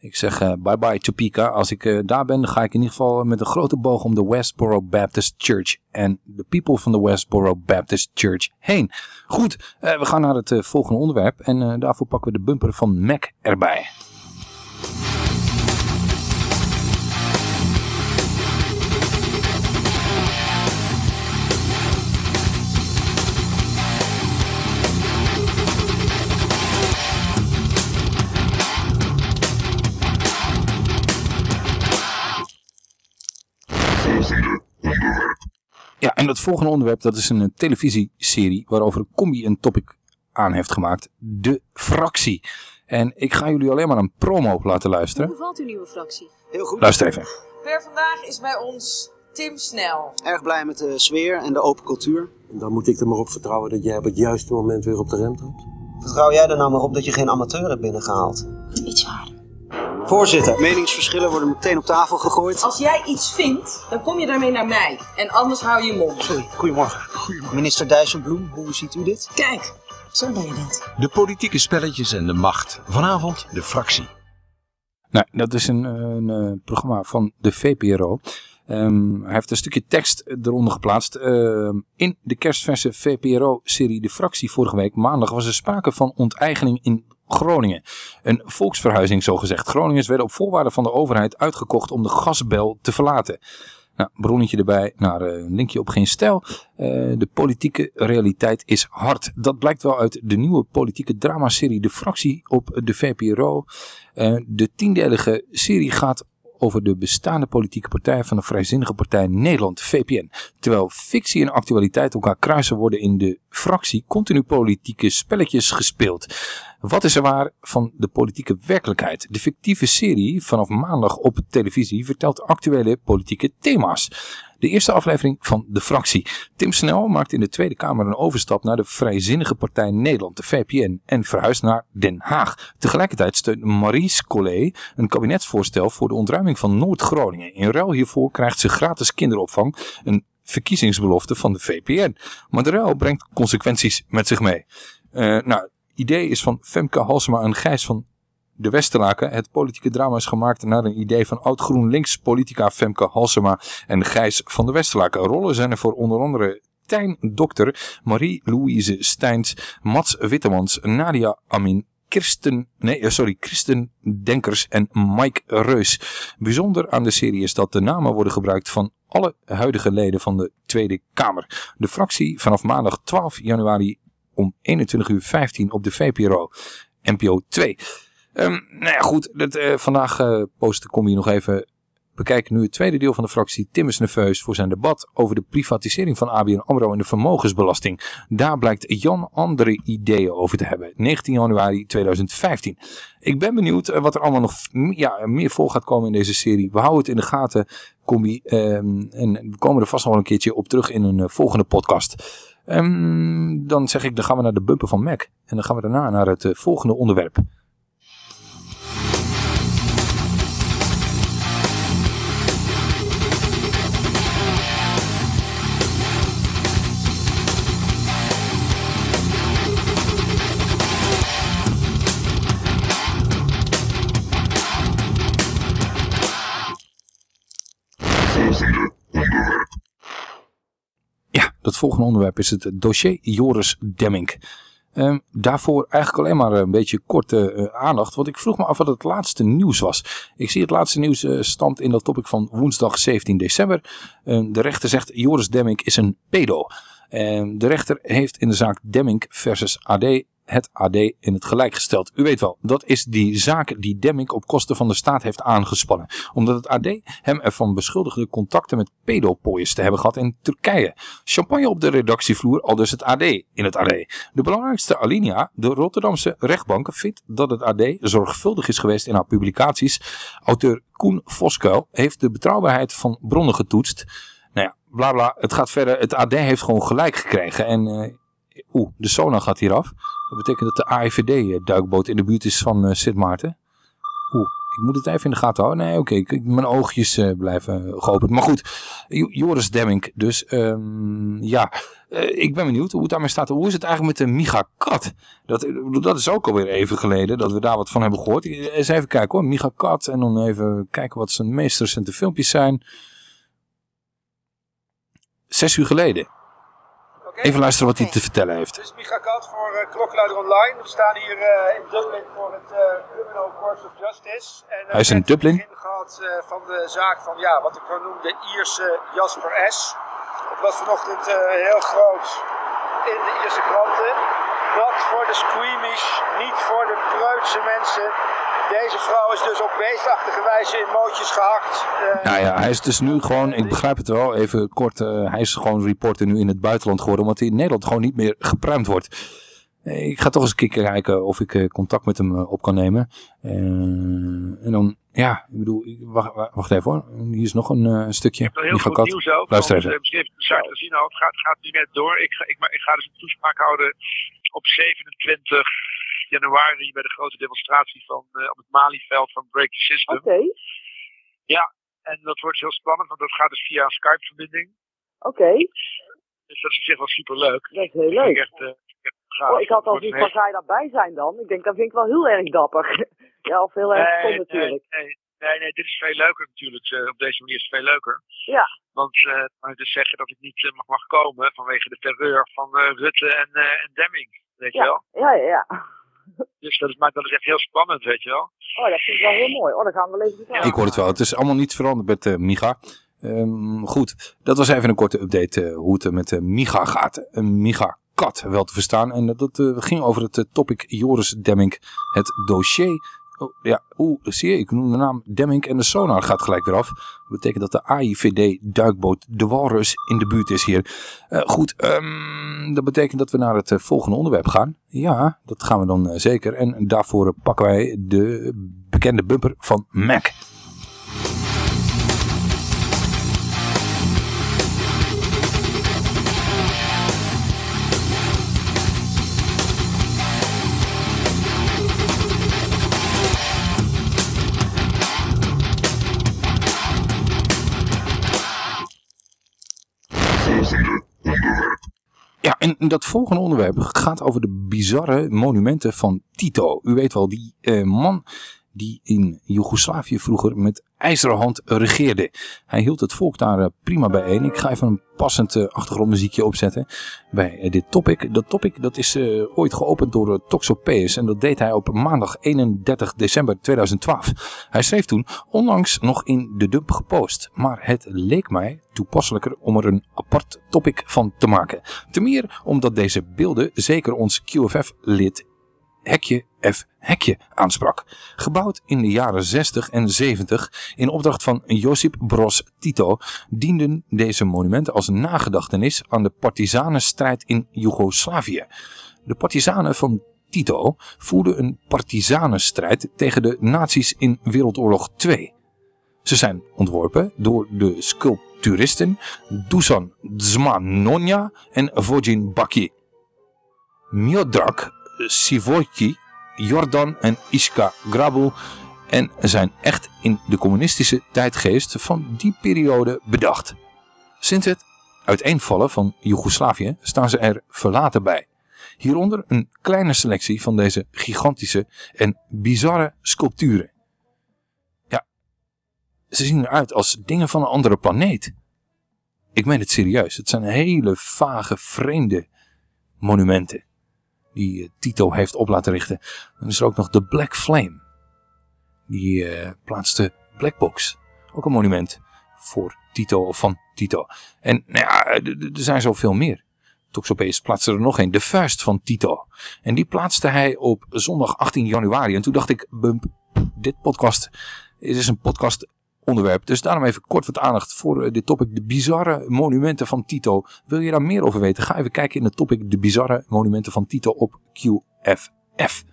Ik zeg eh, bye bye Topeka. Als ik eh, daar ben, dan ga ik in ieder geval met een grote boog om de Westboro Baptist Church. En de people van de Westboro Baptist Church heen. Goed, eh, we gaan naar het volgende onderwerp. En daarvoor pakken we de bumper van Mac erbij. Ja, en het volgende onderwerp, dat is een eh, televisieserie waarover Combi een topic aan heeft gemaakt. De fractie. En ik ga jullie alleen maar een promo laten luisteren.
bevalt uw nieuwe fractie?
Heel goed.
Luister even.
Per vandaag is bij ons Tim Snel.
Erg blij met de sfeer en de open cultuur.
Dan moet ik er maar op vertrouwen dat jij op het juiste moment weer op de rem trapt.
Vertrouw jij er nou maar op dat je geen amateur hebt binnengehaald?
Iets harder.
Voorzitter, meningsverschillen worden meteen op tafel gegooid.
Als jij iets vindt, dan kom je daarmee naar mij. En anders hou je mond.
Sorry, goedemorgen. Minister Dijsselbloem, hoe ziet u dit?
Kijk, zo ben je net.
De politieke spelletjes en de macht. Vanavond de fractie.
Nou, dat is een, een, eh, programma van de VPRO. Ehm, hij heeft een stukje tekst eronder geplaatst. Ehm, in de kerstverse VPRO-serie De Fractie vorige week maandag was er sprake van onteigening in Groningen. Een volksverhuizing zogezegd. Groningers werden op voorwaarde van de overheid uitgekocht om de gasbel te verlaten. Nou, bronnetje erbij naar eh, een linkje op Geen Stijl. Eh, de politieke realiteit is hard. Dat blijkt wel uit de nieuwe politieke dramaserie De Fractie op de VPRO. Eh, de tiendelige serie gaat over de bestaande politieke partij van de Vrijzinnige Partij Nederland, VPN. Terwijl fictie en actualiteit elkaar kruisen worden in de fractie continu politieke spelletjes gespeeld. Wat is er waar van de politieke werkelijkheid? De fictieve serie vanaf maandag op televisie vertelt actuele politieke thema's. De eerste aflevering van De Fractie. Tim Snel maakt in de Tweede Kamer een overstap naar de Vrijzinnige Partij Nederland, de VPN, en verhuist naar Den Haag. Tegelijkertijd steunt Maries Collet een kabinetsvoorstel voor de ontruiming van Noord-Groningen. In ruil hiervoor krijgt ze gratis kinderopvang, een verkiezingsbelofte van de VPN. Maar de ruil brengt consequenties met zich mee. Eh, nou, idee is van Femke Halsema en Gijs van de Westerlaken. Het politieke drama is gemaakt naar een idee van oud-GroenLinks politica Femke Halsema en Gijs van de Westerlaken. Rollen zijn er voor onder andere Tijn Dokter, Marie-Louise Steins, Mats Wittemans, Nadia Amin, Kirsten, nee, eh, sorry, Kristen Denkers en Mike Reus. Bijzonder aan de serie is dat de namen worden gebruikt van alle huidige leden van de Tweede Kamer. De fractie vanaf maandag 12 januari om 21 uur 15 op de VPRO, NPO 2. Ehm, nou ja, goed. Dat, eh, vandaag eh posten kom je nog even bekijken nu het tweede deel van de fractie. Tim is nerveus voor zijn debat over de privatisering van ABN AMRO en de vermogensbelasting. Daar blijkt Jan andere ideeën over te hebben. 19 januari 2015. Ik ben benieuwd eh, wat er allemaal nog ja, meer voor gaat komen in deze serie. We houden het in de gaten, Combi. ehm, en we komen er vast nog wel een keertje op terug in een volgende podcast. Ehm, dan zeg ik, dan gaan we naar de bumper van Mac. En dan gaan we daarna naar het eh, volgende onderwerp. Dat volgende onderwerp is het dossier Joris Demming. Ehm, daarvoor eigenlijk alleen maar een beetje korte eh, aandacht, want ik vroeg me af wat het laatste nieuws was. Ik zie het laatste nieuws eh, stamt in dat topic van woensdag 17 december. Ehm, de rechter zegt Joris Demming is een pedo. Ehm, de rechter heeft in de zaak Demming versus AD het AD in het gelijk gesteld. U weet wel, dat is die zaak die Demming op kosten van de staat heeft aangespannen. Omdat het AD hem ervan beschuldigde contacten met pedopooiers te hebben gehad in Turkije. Champagne op de redactievloer, al dus het AD in het AD. De belangrijkste alinea, de Rotterdamse rechtbank, vindt dat het AD zorgvuldig is geweest in haar publicaties. Auteur Koen Voskuil heeft de betrouwbaarheid van bronnen getoetst. Nou ja, bla bla, het gaat verder. Het AD heeft gewoon gelijk gekregen. En eh, oeh, de Sona gaat hier af. Dat betekent dat de AIVD-duikboot in de buurt is van eh, Sint Maarten. Oeh, ik moet het even in de gaten houden. Nee, oké, mijn oogjes eh, blijven geopend. Maar goed, Jo- Joris Demming. Dus ehm, ja, eh, ik ben benieuwd hoe het daarmee staat. Hoe is het eigenlijk met de Micha Kat? Dat, dat is ook alweer even geleden dat we daar wat van hebben gehoord. Eens even kijken hoor, Micha Kat. En dan even kijken wat zijn meest recente filmpjes zijn. Zes uur geleden. Even luisteren wat hij te vertellen heeft.
Dit is Micha Kat voor eh, Klokluider Online. We staan hier eh, in Dublin voor het eh, Criminal Court of Justice. En,
Hij is in
we hebben
Dublin.
het begin gehad eh, van de zaak van, ja, wat ik gewoon noem de Ierse Jasper S. Het was vanochtend heel groot in de Ierse kranten. Not voor de squeamish, niet voor de preutse mensen. Deze vrouw is dus op beestachtige wijze in mootjes gehakt. Eh,
Nou ja, hij is dus nu gewoon, ik begrijp het wel, even kort, eh, hij is gewoon reporter nu in het buitenland geworden, omdat hij in Nederland gewoon niet meer gepruimd wordt. Eh, Ik ga toch eens een keer kijken of ik eh, contact met hem eh, op kan nemen. Eh, en dan, ja, ik bedoel, wacht, wacht- even hoor. Hier is nog een eh, stukje.
Ik heb heel goed nieuws over.
Luister even.
Misschien heeft u de zaak gezien al. Het gaat, gaat nu net door. Ik ga, ik, ga dus een toespraak houden op 27 januari bij de grote demonstratie van, eh, op het Malieveld van Break the System.
Oké.
Ja, en dat wordt heel spannend, want dat gaat dus via een Skype-verbinding.
Oké,
Dus dat is op zich wel superleuk.
dat is heel
Dat vind ik
leuk.
echt, echt gaaf.
Oh, ik had al zoiets van, ga je daarbij zijn dan? Ik denk, dat vind ik wel heel erg dapper. ja, of heel erg stom
Nee,
natuurlijk.
Nee, nee, nee, dit is veel leuker natuurlijk. Eh, op deze manier is het veel leuker.
Ja.
Want eh maar dus zeggen dat ik niet eh, mag, mag komen vanwege de terreur van eh, Rutte en, eh, en Demming. Weet je wel?
Ja, ja, ja.
Dus dat is, maar dat is echt heel spannend, weet je wel.
Oh, dat vind ik wel heel mooi. Oh, dan gaan we wel even
Ik hoor het wel. Het is allemaal niets veranderd met Micha. Ehm, goed, dat was even een korte update eh, hoe het er met uh, Micha gaat. Een Micha kat wel te verstaan. En dat, eh, ging over het eh, topic Joris Demming. Het dossier. Oh, ja, oeh, zie je, ik noem de naam Demming en de sonar gaat gelijk weer af. Dat betekent dat de AIVD duikboot de Walrus in de buurt is hier. Eh, goed, ehm, dat betekent dat we naar het volgende onderwerp gaan. Ja, dat gaan we dan zeker. En daarvoor pakken wij de bekende bumper van Mac. En dat volgende onderwerp gaat over de bizarre monumenten van Tito. U weet wel, die eh, man die in Joegoslavië vroeger met ijzeren hand regeerde. Hij hield het volk daar eh, prima bijeen. Ik ga even een passend eh, achtergrondmuziekje opzetten bij eh, dit topic. Dat topic dat is ooit geopend door Toxopeus en dat deed hij op maandag 31 december 2012. Hij schreef toen onlangs nog in de dump gepost, maar het leek mij toepasselijker om er een apart topic van te maken. Ten meer omdat deze beelden zeker ons QFF-lid Hekje F. Hekje aansprak. Gebouwd in de jaren 60 en 70 in opdracht van Josip Broz Tito dienden deze monumenten als nagedachtenis aan de partisanenstrijd in Joegoslavië. De partisanen van Tito voerden een partisanenstrijd tegen de nazi's in Wereldoorlog 2. Ze zijn ontworpen door de sculpturisten Dusan Zmanonja en Vojin Baki. Miodrag Sivojki, Jordan en Iska Grabul en zijn echt in de communistische tijdgeest van die periode bedacht. Sinds het uiteenvallen van Joegoslavië staan ze er verlaten bij. Hieronder een kleine selectie van deze gigantische en bizarre sculpturen. Ja, ze zien eruit als dingen van een andere planeet. Ik meen het serieus. Het zijn hele vage, vreemde monumenten die eh, Tito heeft op laten richten. Dan is er ook nog de Black Flame. Die uh, plaatste Blackbox. Ook een monument voor Tito of van Tito. En nou ja, er zijn zoveel meer. Toxopeus plaatste er nog een. De vuist van Tito. En die plaatste hij op zondag 18 januari. En toen dacht ik, bump, dit podcast is een podcast onderwerp. Dus daarom even kort wat aandacht voor uh, dit topic. De bizarre monumenten van Tito. Wil je daar meer over weten? Ga even kijken in het topic De bizarre monumenten van Tito op QFF.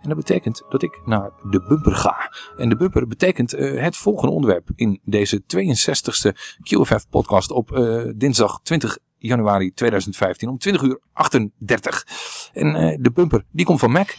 En dat betekent dat ik naar de bumper ga. En de bumper betekent uh, het volgende onderwerp in deze 62e QFF podcast op uh, dinsdag 20 januari 2015 om 20 uur 38. En de bumper die komt van Mac.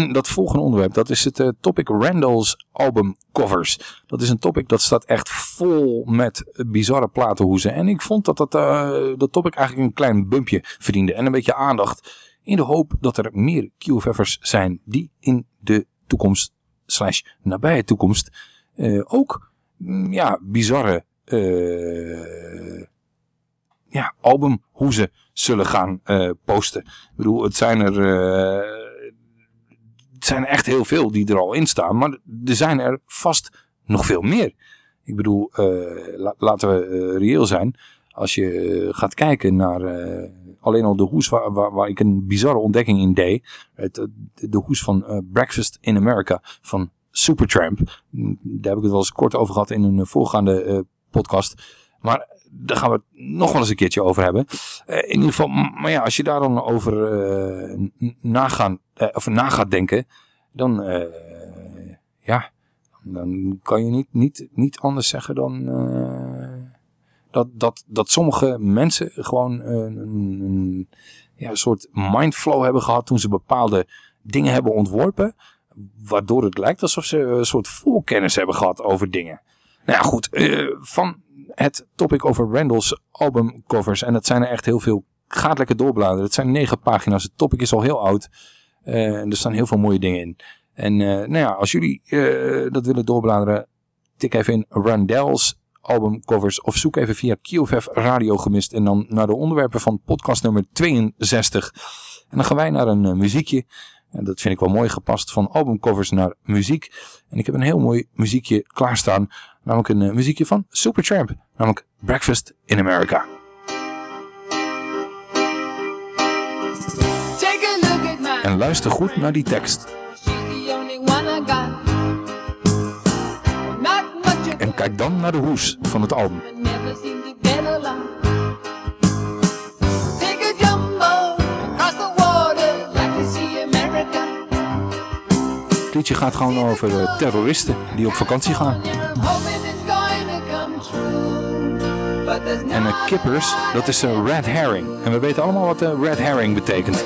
En dat volgende onderwerp, dat is het uh, topic Randall's album covers. Dat is een topic dat staat echt vol met bizarre platenhoezen. En ik vond dat dat, uh, dat topic eigenlijk een klein bumpje verdiende. En een beetje aandacht in de hoop dat er meer QFF'ers zijn die in de toekomst, slash nabije toekomst, uh, ook mm, ja, bizarre ja, albumhoezen zullen gaan posten. Ik bedoel, het zijn er zijn echt heel veel die er al in staan. Maar er zijn er vast nog veel meer. Ik bedoel, la laten we uh, reëel zijn. Als je uh, gaat kijken naar alleen al de hoes waar, waar, ik een bizarre ontdekking in deed. Het, de, hoes van Breakfast in America van Supertramp. Daar heb ik het wel eens kort over gehad in een voorgaande podcast. Maar daar gaan we het nog wel eens een keertje over hebben. Uh, in ieder geval, maar ja, als je daar dan over uh, nagaan, uh, of na gaat denken, dan, ja, dan kan je niet, niet, niet anders zeggen dan dat, dat, dat sommige mensen gewoon een, een, ja, een soort mindflow hebben gehad toen ze bepaalde dingen hebben ontworpen, waardoor het lijkt alsof ze een soort voorkennis hebben gehad over dingen. Nou ja, goed, van het topic over Randall's albumcovers. En dat zijn er echt heel veel. Gaat lekker doorbladeren. Het zijn negen pagina's. Het topic is al heel oud. Eh, en er staan heel veel mooie dingen in. En eh, nou ja, als jullie eh, dat willen doorbladeren, tik even in Randell's albumcovers of zoek even via QFF Radio Gemist en dan naar de onderwerpen van podcast nummer 62. En dan gaan wij naar een muziekje. En dat vind ik wel mooi gepast van albumcovers naar muziek. En ik heb een heel mooi muziekje klaarstaan. Namelijk een eh, muziekje van Supertramp. Namelijk Breakfast in America. En luister goed naar die tekst. En kijk dan naar de hoes van het album. Het liedje gaat gewoon over eh, terroristen die op vakantie gaan. En uh, kippers, dat is eh, red herring. En we weten allemaal wat eh, red herring betekent.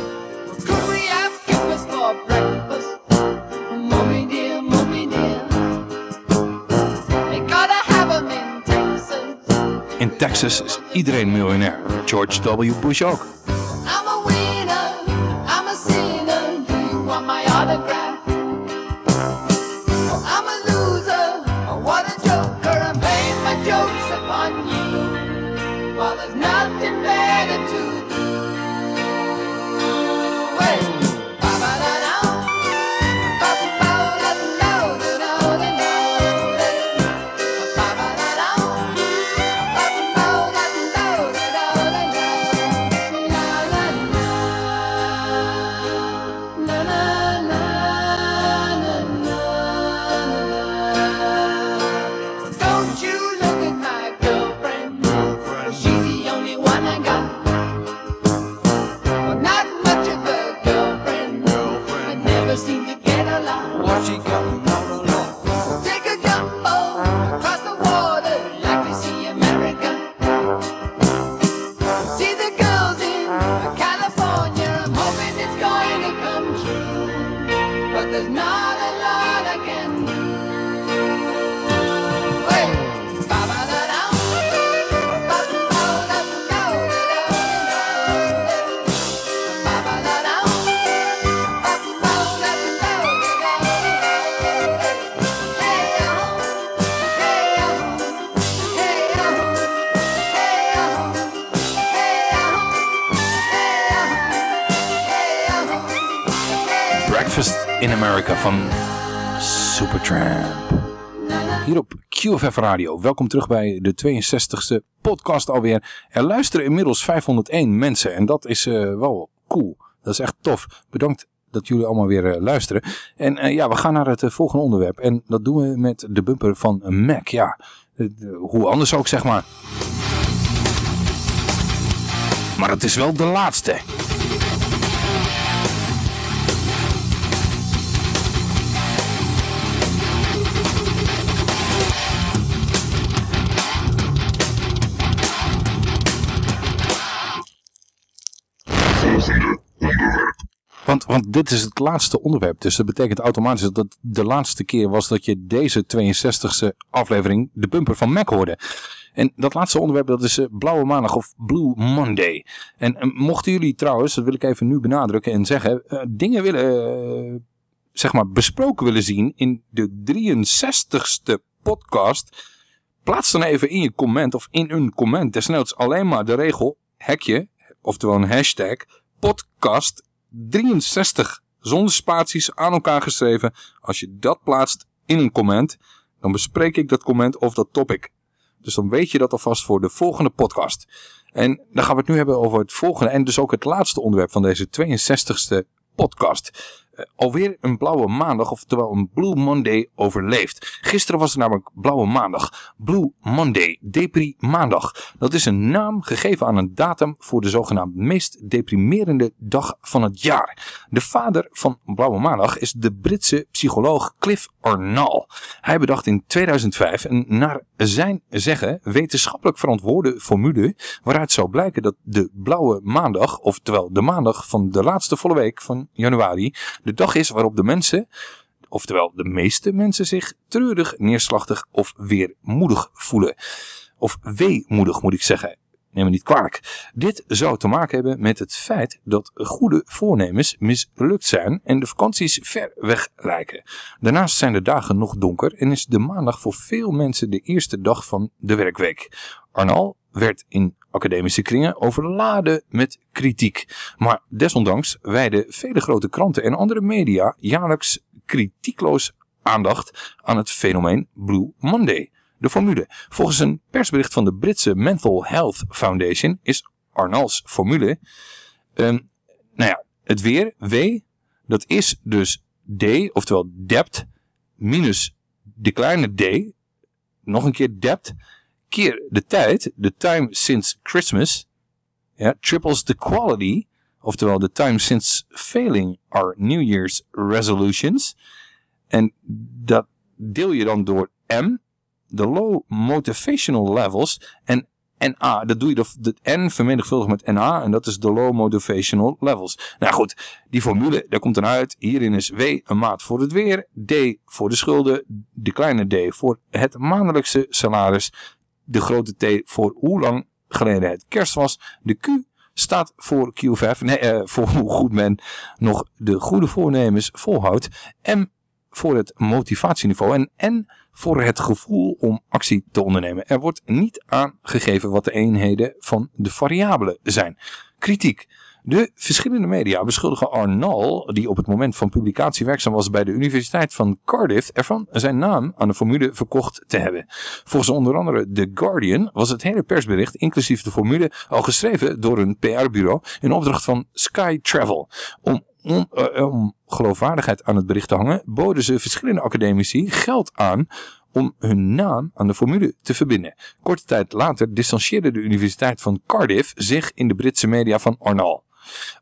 In Texas
is iedereen miljonair. George W. Bush ook. Radio. Welkom terug bij de 62e podcast alweer. Er luisteren inmiddels 501 mensen en dat is eh, wel cool. Dat is echt tof. Bedankt dat jullie allemaal weer eh, luisteren. En eh, ja, we gaan naar het volgende onderwerp. En dat doen we met de bumper van Mac. Ja, hoe anders ook zeg maar. Maar het is wel de laatste. Want, want dit is het laatste onderwerp. Dus dat betekent automatisch dat de laatste keer was dat je deze 62e aflevering de bumper van Mac hoorde. En dat laatste onderwerp dat is eh, Blauwe Maandag of Blue Monday. En eh, mochten jullie trouwens, dat wil ik even nu benadrukken en zeggen, eh, dingen willen, zeg maar, besproken willen zien in de 63ste podcast. Plaats dan even in je comment of in een comment desnoods alleen maar de regel hekje, oftewel een hashtag, podcast 63 zonder spaties aan elkaar geschreven. Als je dat plaatst in een comment, dan bespreek ik dat comment of dat topic. Dus dan weet je dat alvast voor de volgende podcast. En dan gaan we het nu hebben over het volgende en dus ook het laatste onderwerp van deze 62ste podcast. Eh, alweer een blauwe maandag, oftewel een Blue Monday overleefd. Gisteren was het namelijk blauwe maandag. Blue Monday, depri maandag. Dat is een naam gegeven aan een datum voor de zogenaamd meest deprimerende dag van het jaar. De vader van blauwe maandag is de Britse psycholoog Cliff Arnall. Hij bedacht in 2005 een naar zijn zeggen wetenschappelijk verantwoorde formule waaruit zou blijken dat de blauwe maandag, oftewel de maandag van de laatste volle week van januari, de dag is waarop de mensen, oftewel de meeste mensen zich treurig, neerslachtig of weermoedig voelen. Of weemoedig moet ik zeggen. neem me niet kwalijk. Dit zou te maken hebben met het feit dat goede voornemens mislukt zijn en de vakanties ver weg lijken. Daarnaast zijn de dagen nog donker en is de maandag voor veel mensen de eerste dag van de werkweek. Arnal werd in academische kringen overladen met kritiek. Maar desondanks wijden vele grote kranten en andere media jaarlijks kritiekloos aandacht aan het fenomeen Blue Monday. De formule. Volgens een persbericht van de Britse Mental Health Foundation is Arnals formule. ehm, nou ja, het weer, W, dat is dus D, oftewel depth, minus de kleine d, nog een keer depth, keer de tijd, de time since Christmas, ja, triples the quality, oftewel the time since failing our New Year's resolutions. En dat deel je dan door M, de low motivational levels, en NA, dat doe je de, de N vermenigvuldigd met NA, en dat is de low motivational levels. Nou goed, die formule, daar komt dan uit, hierin is W een maat voor het weer, D voor de schulden, de kleine D voor het maandelijkse salaris, de grote T voor hoe lang geleden het kerst was, de Q staat voor Q5, nee, eh, voor hoe goed men nog de goede voornemens volhoudt, M voor het motivatieniveau en N voor het gevoel om actie te ondernemen. Er wordt niet aangegeven wat de eenheden van de variabelen zijn. Kritiek. De verschillende media beschuldigen Arnal, die op het moment van publicatie werkzaam was bij de Universiteit van Cardiff, ervan zijn naam aan de formule verkocht te hebben. Volgens onder andere The Guardian was het hele persbericht, inclusief de formule, al geschreven door een PR-bureau in opdracht van Sky Travel. Om eh, om geloofwaardigheid aan het bericht te hangen, boden ze verschillende academici geld aan om hun naam aan de formule te verbinden. Korte tijd later distancieerde de Universiteit van Cardiff zich in de Britse media van Arnal.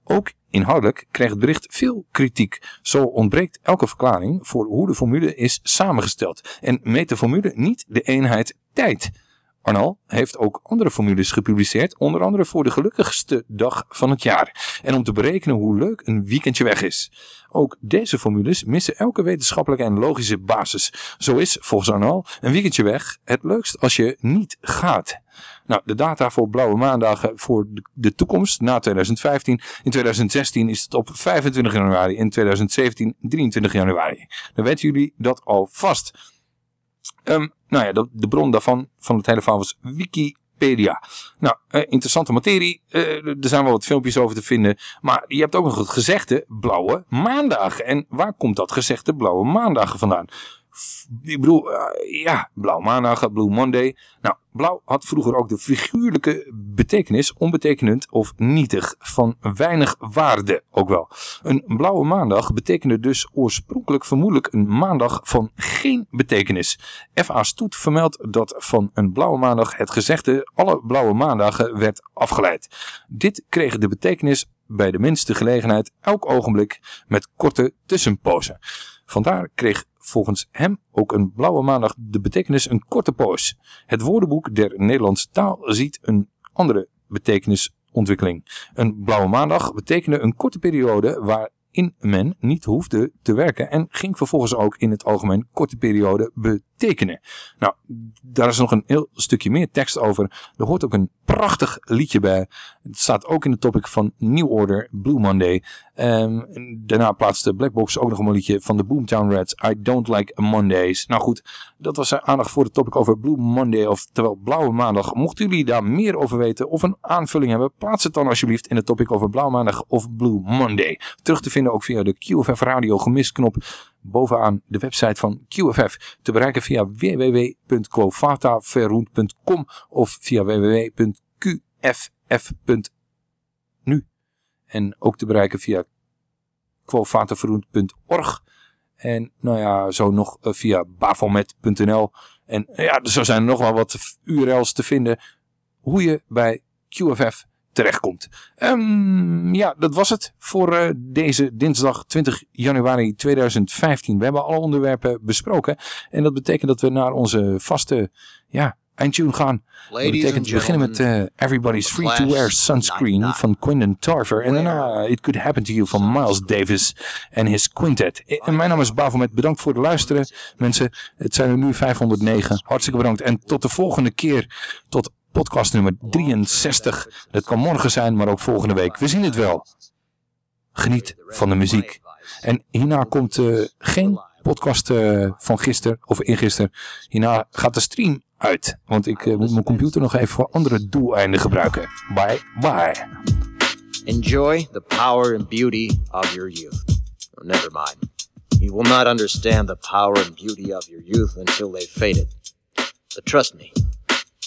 Ook inhoudelijk kreeg het bericht veel kritiek. Zo ontbreekt elke verklaring voor hoe de formule is samengesteld en meet de formule niet de eenheid tijd. Arnal heeft ook andere formules gepubliceerd, onder andere voor de gelukkigste dag van het jaar. En om te berekenen hoe leuk een weekendje weg is. Ook deze formules missen elke wetenschappelijke en logische basis. Zo is, volgens Arnal, een weekendje weg het leukst als je niet gaat. Nou, de data voor blauwe maandagen voor de- toekomst na 2015. In 2016 is het op 25 januari. In 2017 23 januari. Dan weten jullie dat alvast. Ehm, nou ja, de, bron daarvan, van het hele verhaal was Wikipedia. Nou, eh, interessante materie. Eh, er zijn wel wat filmpjes over te vinden. Maar je hebt ook nog het gezegde blauwe maandagen. En waar komt dat gezegde blauwe maandagen vandaan? Ik bedoel, eh, ja, blauwe maandagen, Blue Monday. Nou, blauw had vroeger ook de figuurlijke betekenis, onbetekenend of nietig, van weinig waarde ook wel. Een blauwe maandag betekende dus oorspronkelijk vermoedelijk een maandag van geen betekenis. F.A. Stoet vermeldt dat van een blauwe maandag het gezegde alle blauwe maandagen werd afgeleid. Dit kreeg de betekenis bij de minste gelegenheid elk ogenblik met korte tussenpozen. Vandaar kreeg volgens hem ook een blauwe maandag de betekenis een korte poos. Het woordenboek der Nederlandse taal ziet een andere betekenisontwikkeling. Een blauwe maandag betekende een korte periode waarin men niet hoefde te werken en ging vervolgens ook in het algemeen korte periode betekenen. Nou, daar is nog een heel stukje meer tekst over. Er hoort ook een prachtig liedje bij. Het staat ook in de topic van New Order, Blue Monday. En daarna plaatste Blackbox ook nog een liedje van de Boomtown Rats, I Don't Like Mondays. Nou goed, dat was aandacht voor de topic over Blue Monday, oftewel Blauwe Maandag. Mochten jullie daar meer over weten of een aanvulling hebben, plaats het dan alsjeblieft in de topic over Blauwe Maandag of Blue Monday. Terug te vinden ook via de QFF Radio gemisknop bovenaan de website van QFF. Te bereiken via www.quovataverroend.com of via www.qff.nu. En ook te bereiken via quovataverroend.org. En nou ja, zo nog eh, via bafomet.nl. En ja, zo zijn er nog wel wat URL's te vinden hoe je bij QFF terechtkomt. Ehm, ja, dat was het voor eh, deze dinsdag 20 januari 2015. We hebben alle onderwerpen besproken. En dat betekent dat we naar onze vaste ja, eindtune gaan. Dat betekent we beginnen met eh, Everybody's Free to Wear Sunscreen van Quentin Tarver. En daarna It Could Happen to You van Miles Davis en his quintet. Eh, En mijn naam is Bafomet. Bedankt voor het luisteren. Mensen, het zijn er nu 509. Hartstikke bedankt. En tot de volgende keer. Tot podcast nummer 63. Dat kan morgen zijn, maar ook volgende week. We zien het wel. Geniet van de muziek. En hierna komt eh, geen podcast eh, van gisteren of eergisteren. Hierna gaat de stream uit. Want ik eh, moet mijn computer nog even voor andere doeleinden gebruiken. Bye bye.
Enjoy the power and beauty of your youth. Oh, never mind. You will not understand the power and beauty of your youth until they've faded. But trust me,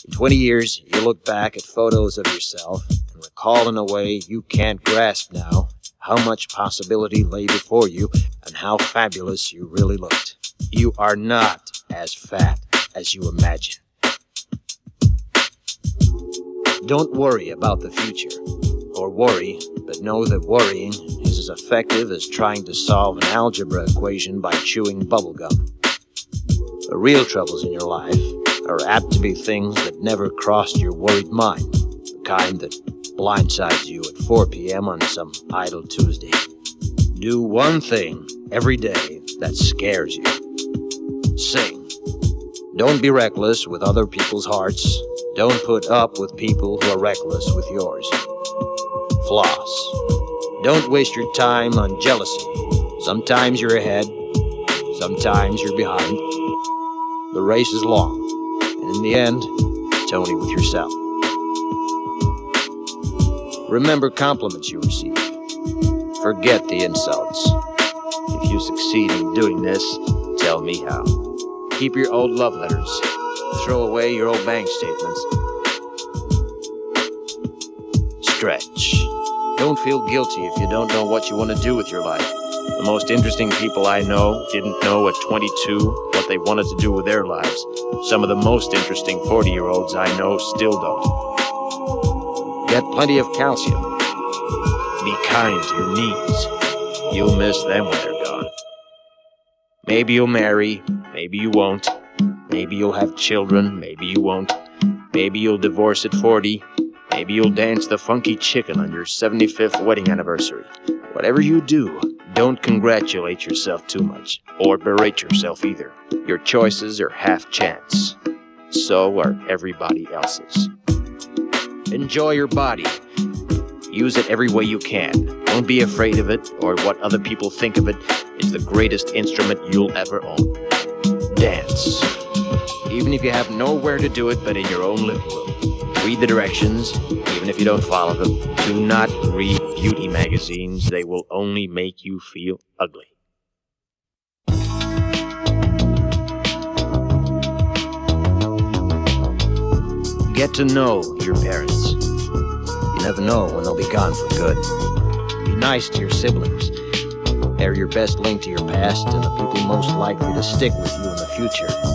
in 20 years, you'll look back at photos of yourself and recall in a way you can't grasp now how much possibility lay before you and how fabulous you really looked. You are not as fat as you imagine. Don't worry about the future, or worry, but know that worrying is as effective as trying to solve an algebra equation by chewing bubblegum. The real troubles in your life are apt to be things that never crossed your worried mind, the kind that blindsides you at 4 p.m. on some idle Tuesday. Do one thing every day that scares you. Sing. Don't be reckless with other people's hearts. Don't put up with people who are reckless with yours. Floss. Don't waste your time on jealousy. Sometimes you're ahead, sometimes you're behind. The race is long, and in the end, it's only with yourself. Remember compliments you receive. Forget the insults. If you succeed in doing this, tell me how. Keep your old love letters. Throw away your old bank statements. Stretch. Don't feel guilty if you don't know what you want to do with your life. The most interesting people I know didn't know at 22 what they wanted to do with their lives. Some of the most interesting 40 year olds I know still don't. Get plenty of calcium. Be kind to your knees. You'll miss them when they're gone. Maybe you'll marry, maybe you won't. Maybe you'll have children, maybe you won't. Maybe you'll divorce at 40. Maybe you'll dance the funky chicken on your 75th wedding anniversary. Whatever you do, don't congratulate yourself too much, or berate yourself either. Your choices are half chance. So are everybody else's. Enjoy your body. Use it every way you can. Don't be afraid of it or what other people think of it. It's the greatest instrument you'll ever own. Dance. Even if you have nowhere to do it but in your own living room. Read the directions, even if you don't follow them. Do not read beauty magazines, they will only make you feel ugly. Get to know your parents. You never know when they'll be gone for good. Be nice to your siblings. They're your best link to your past and the people most likely to stick with you in the future.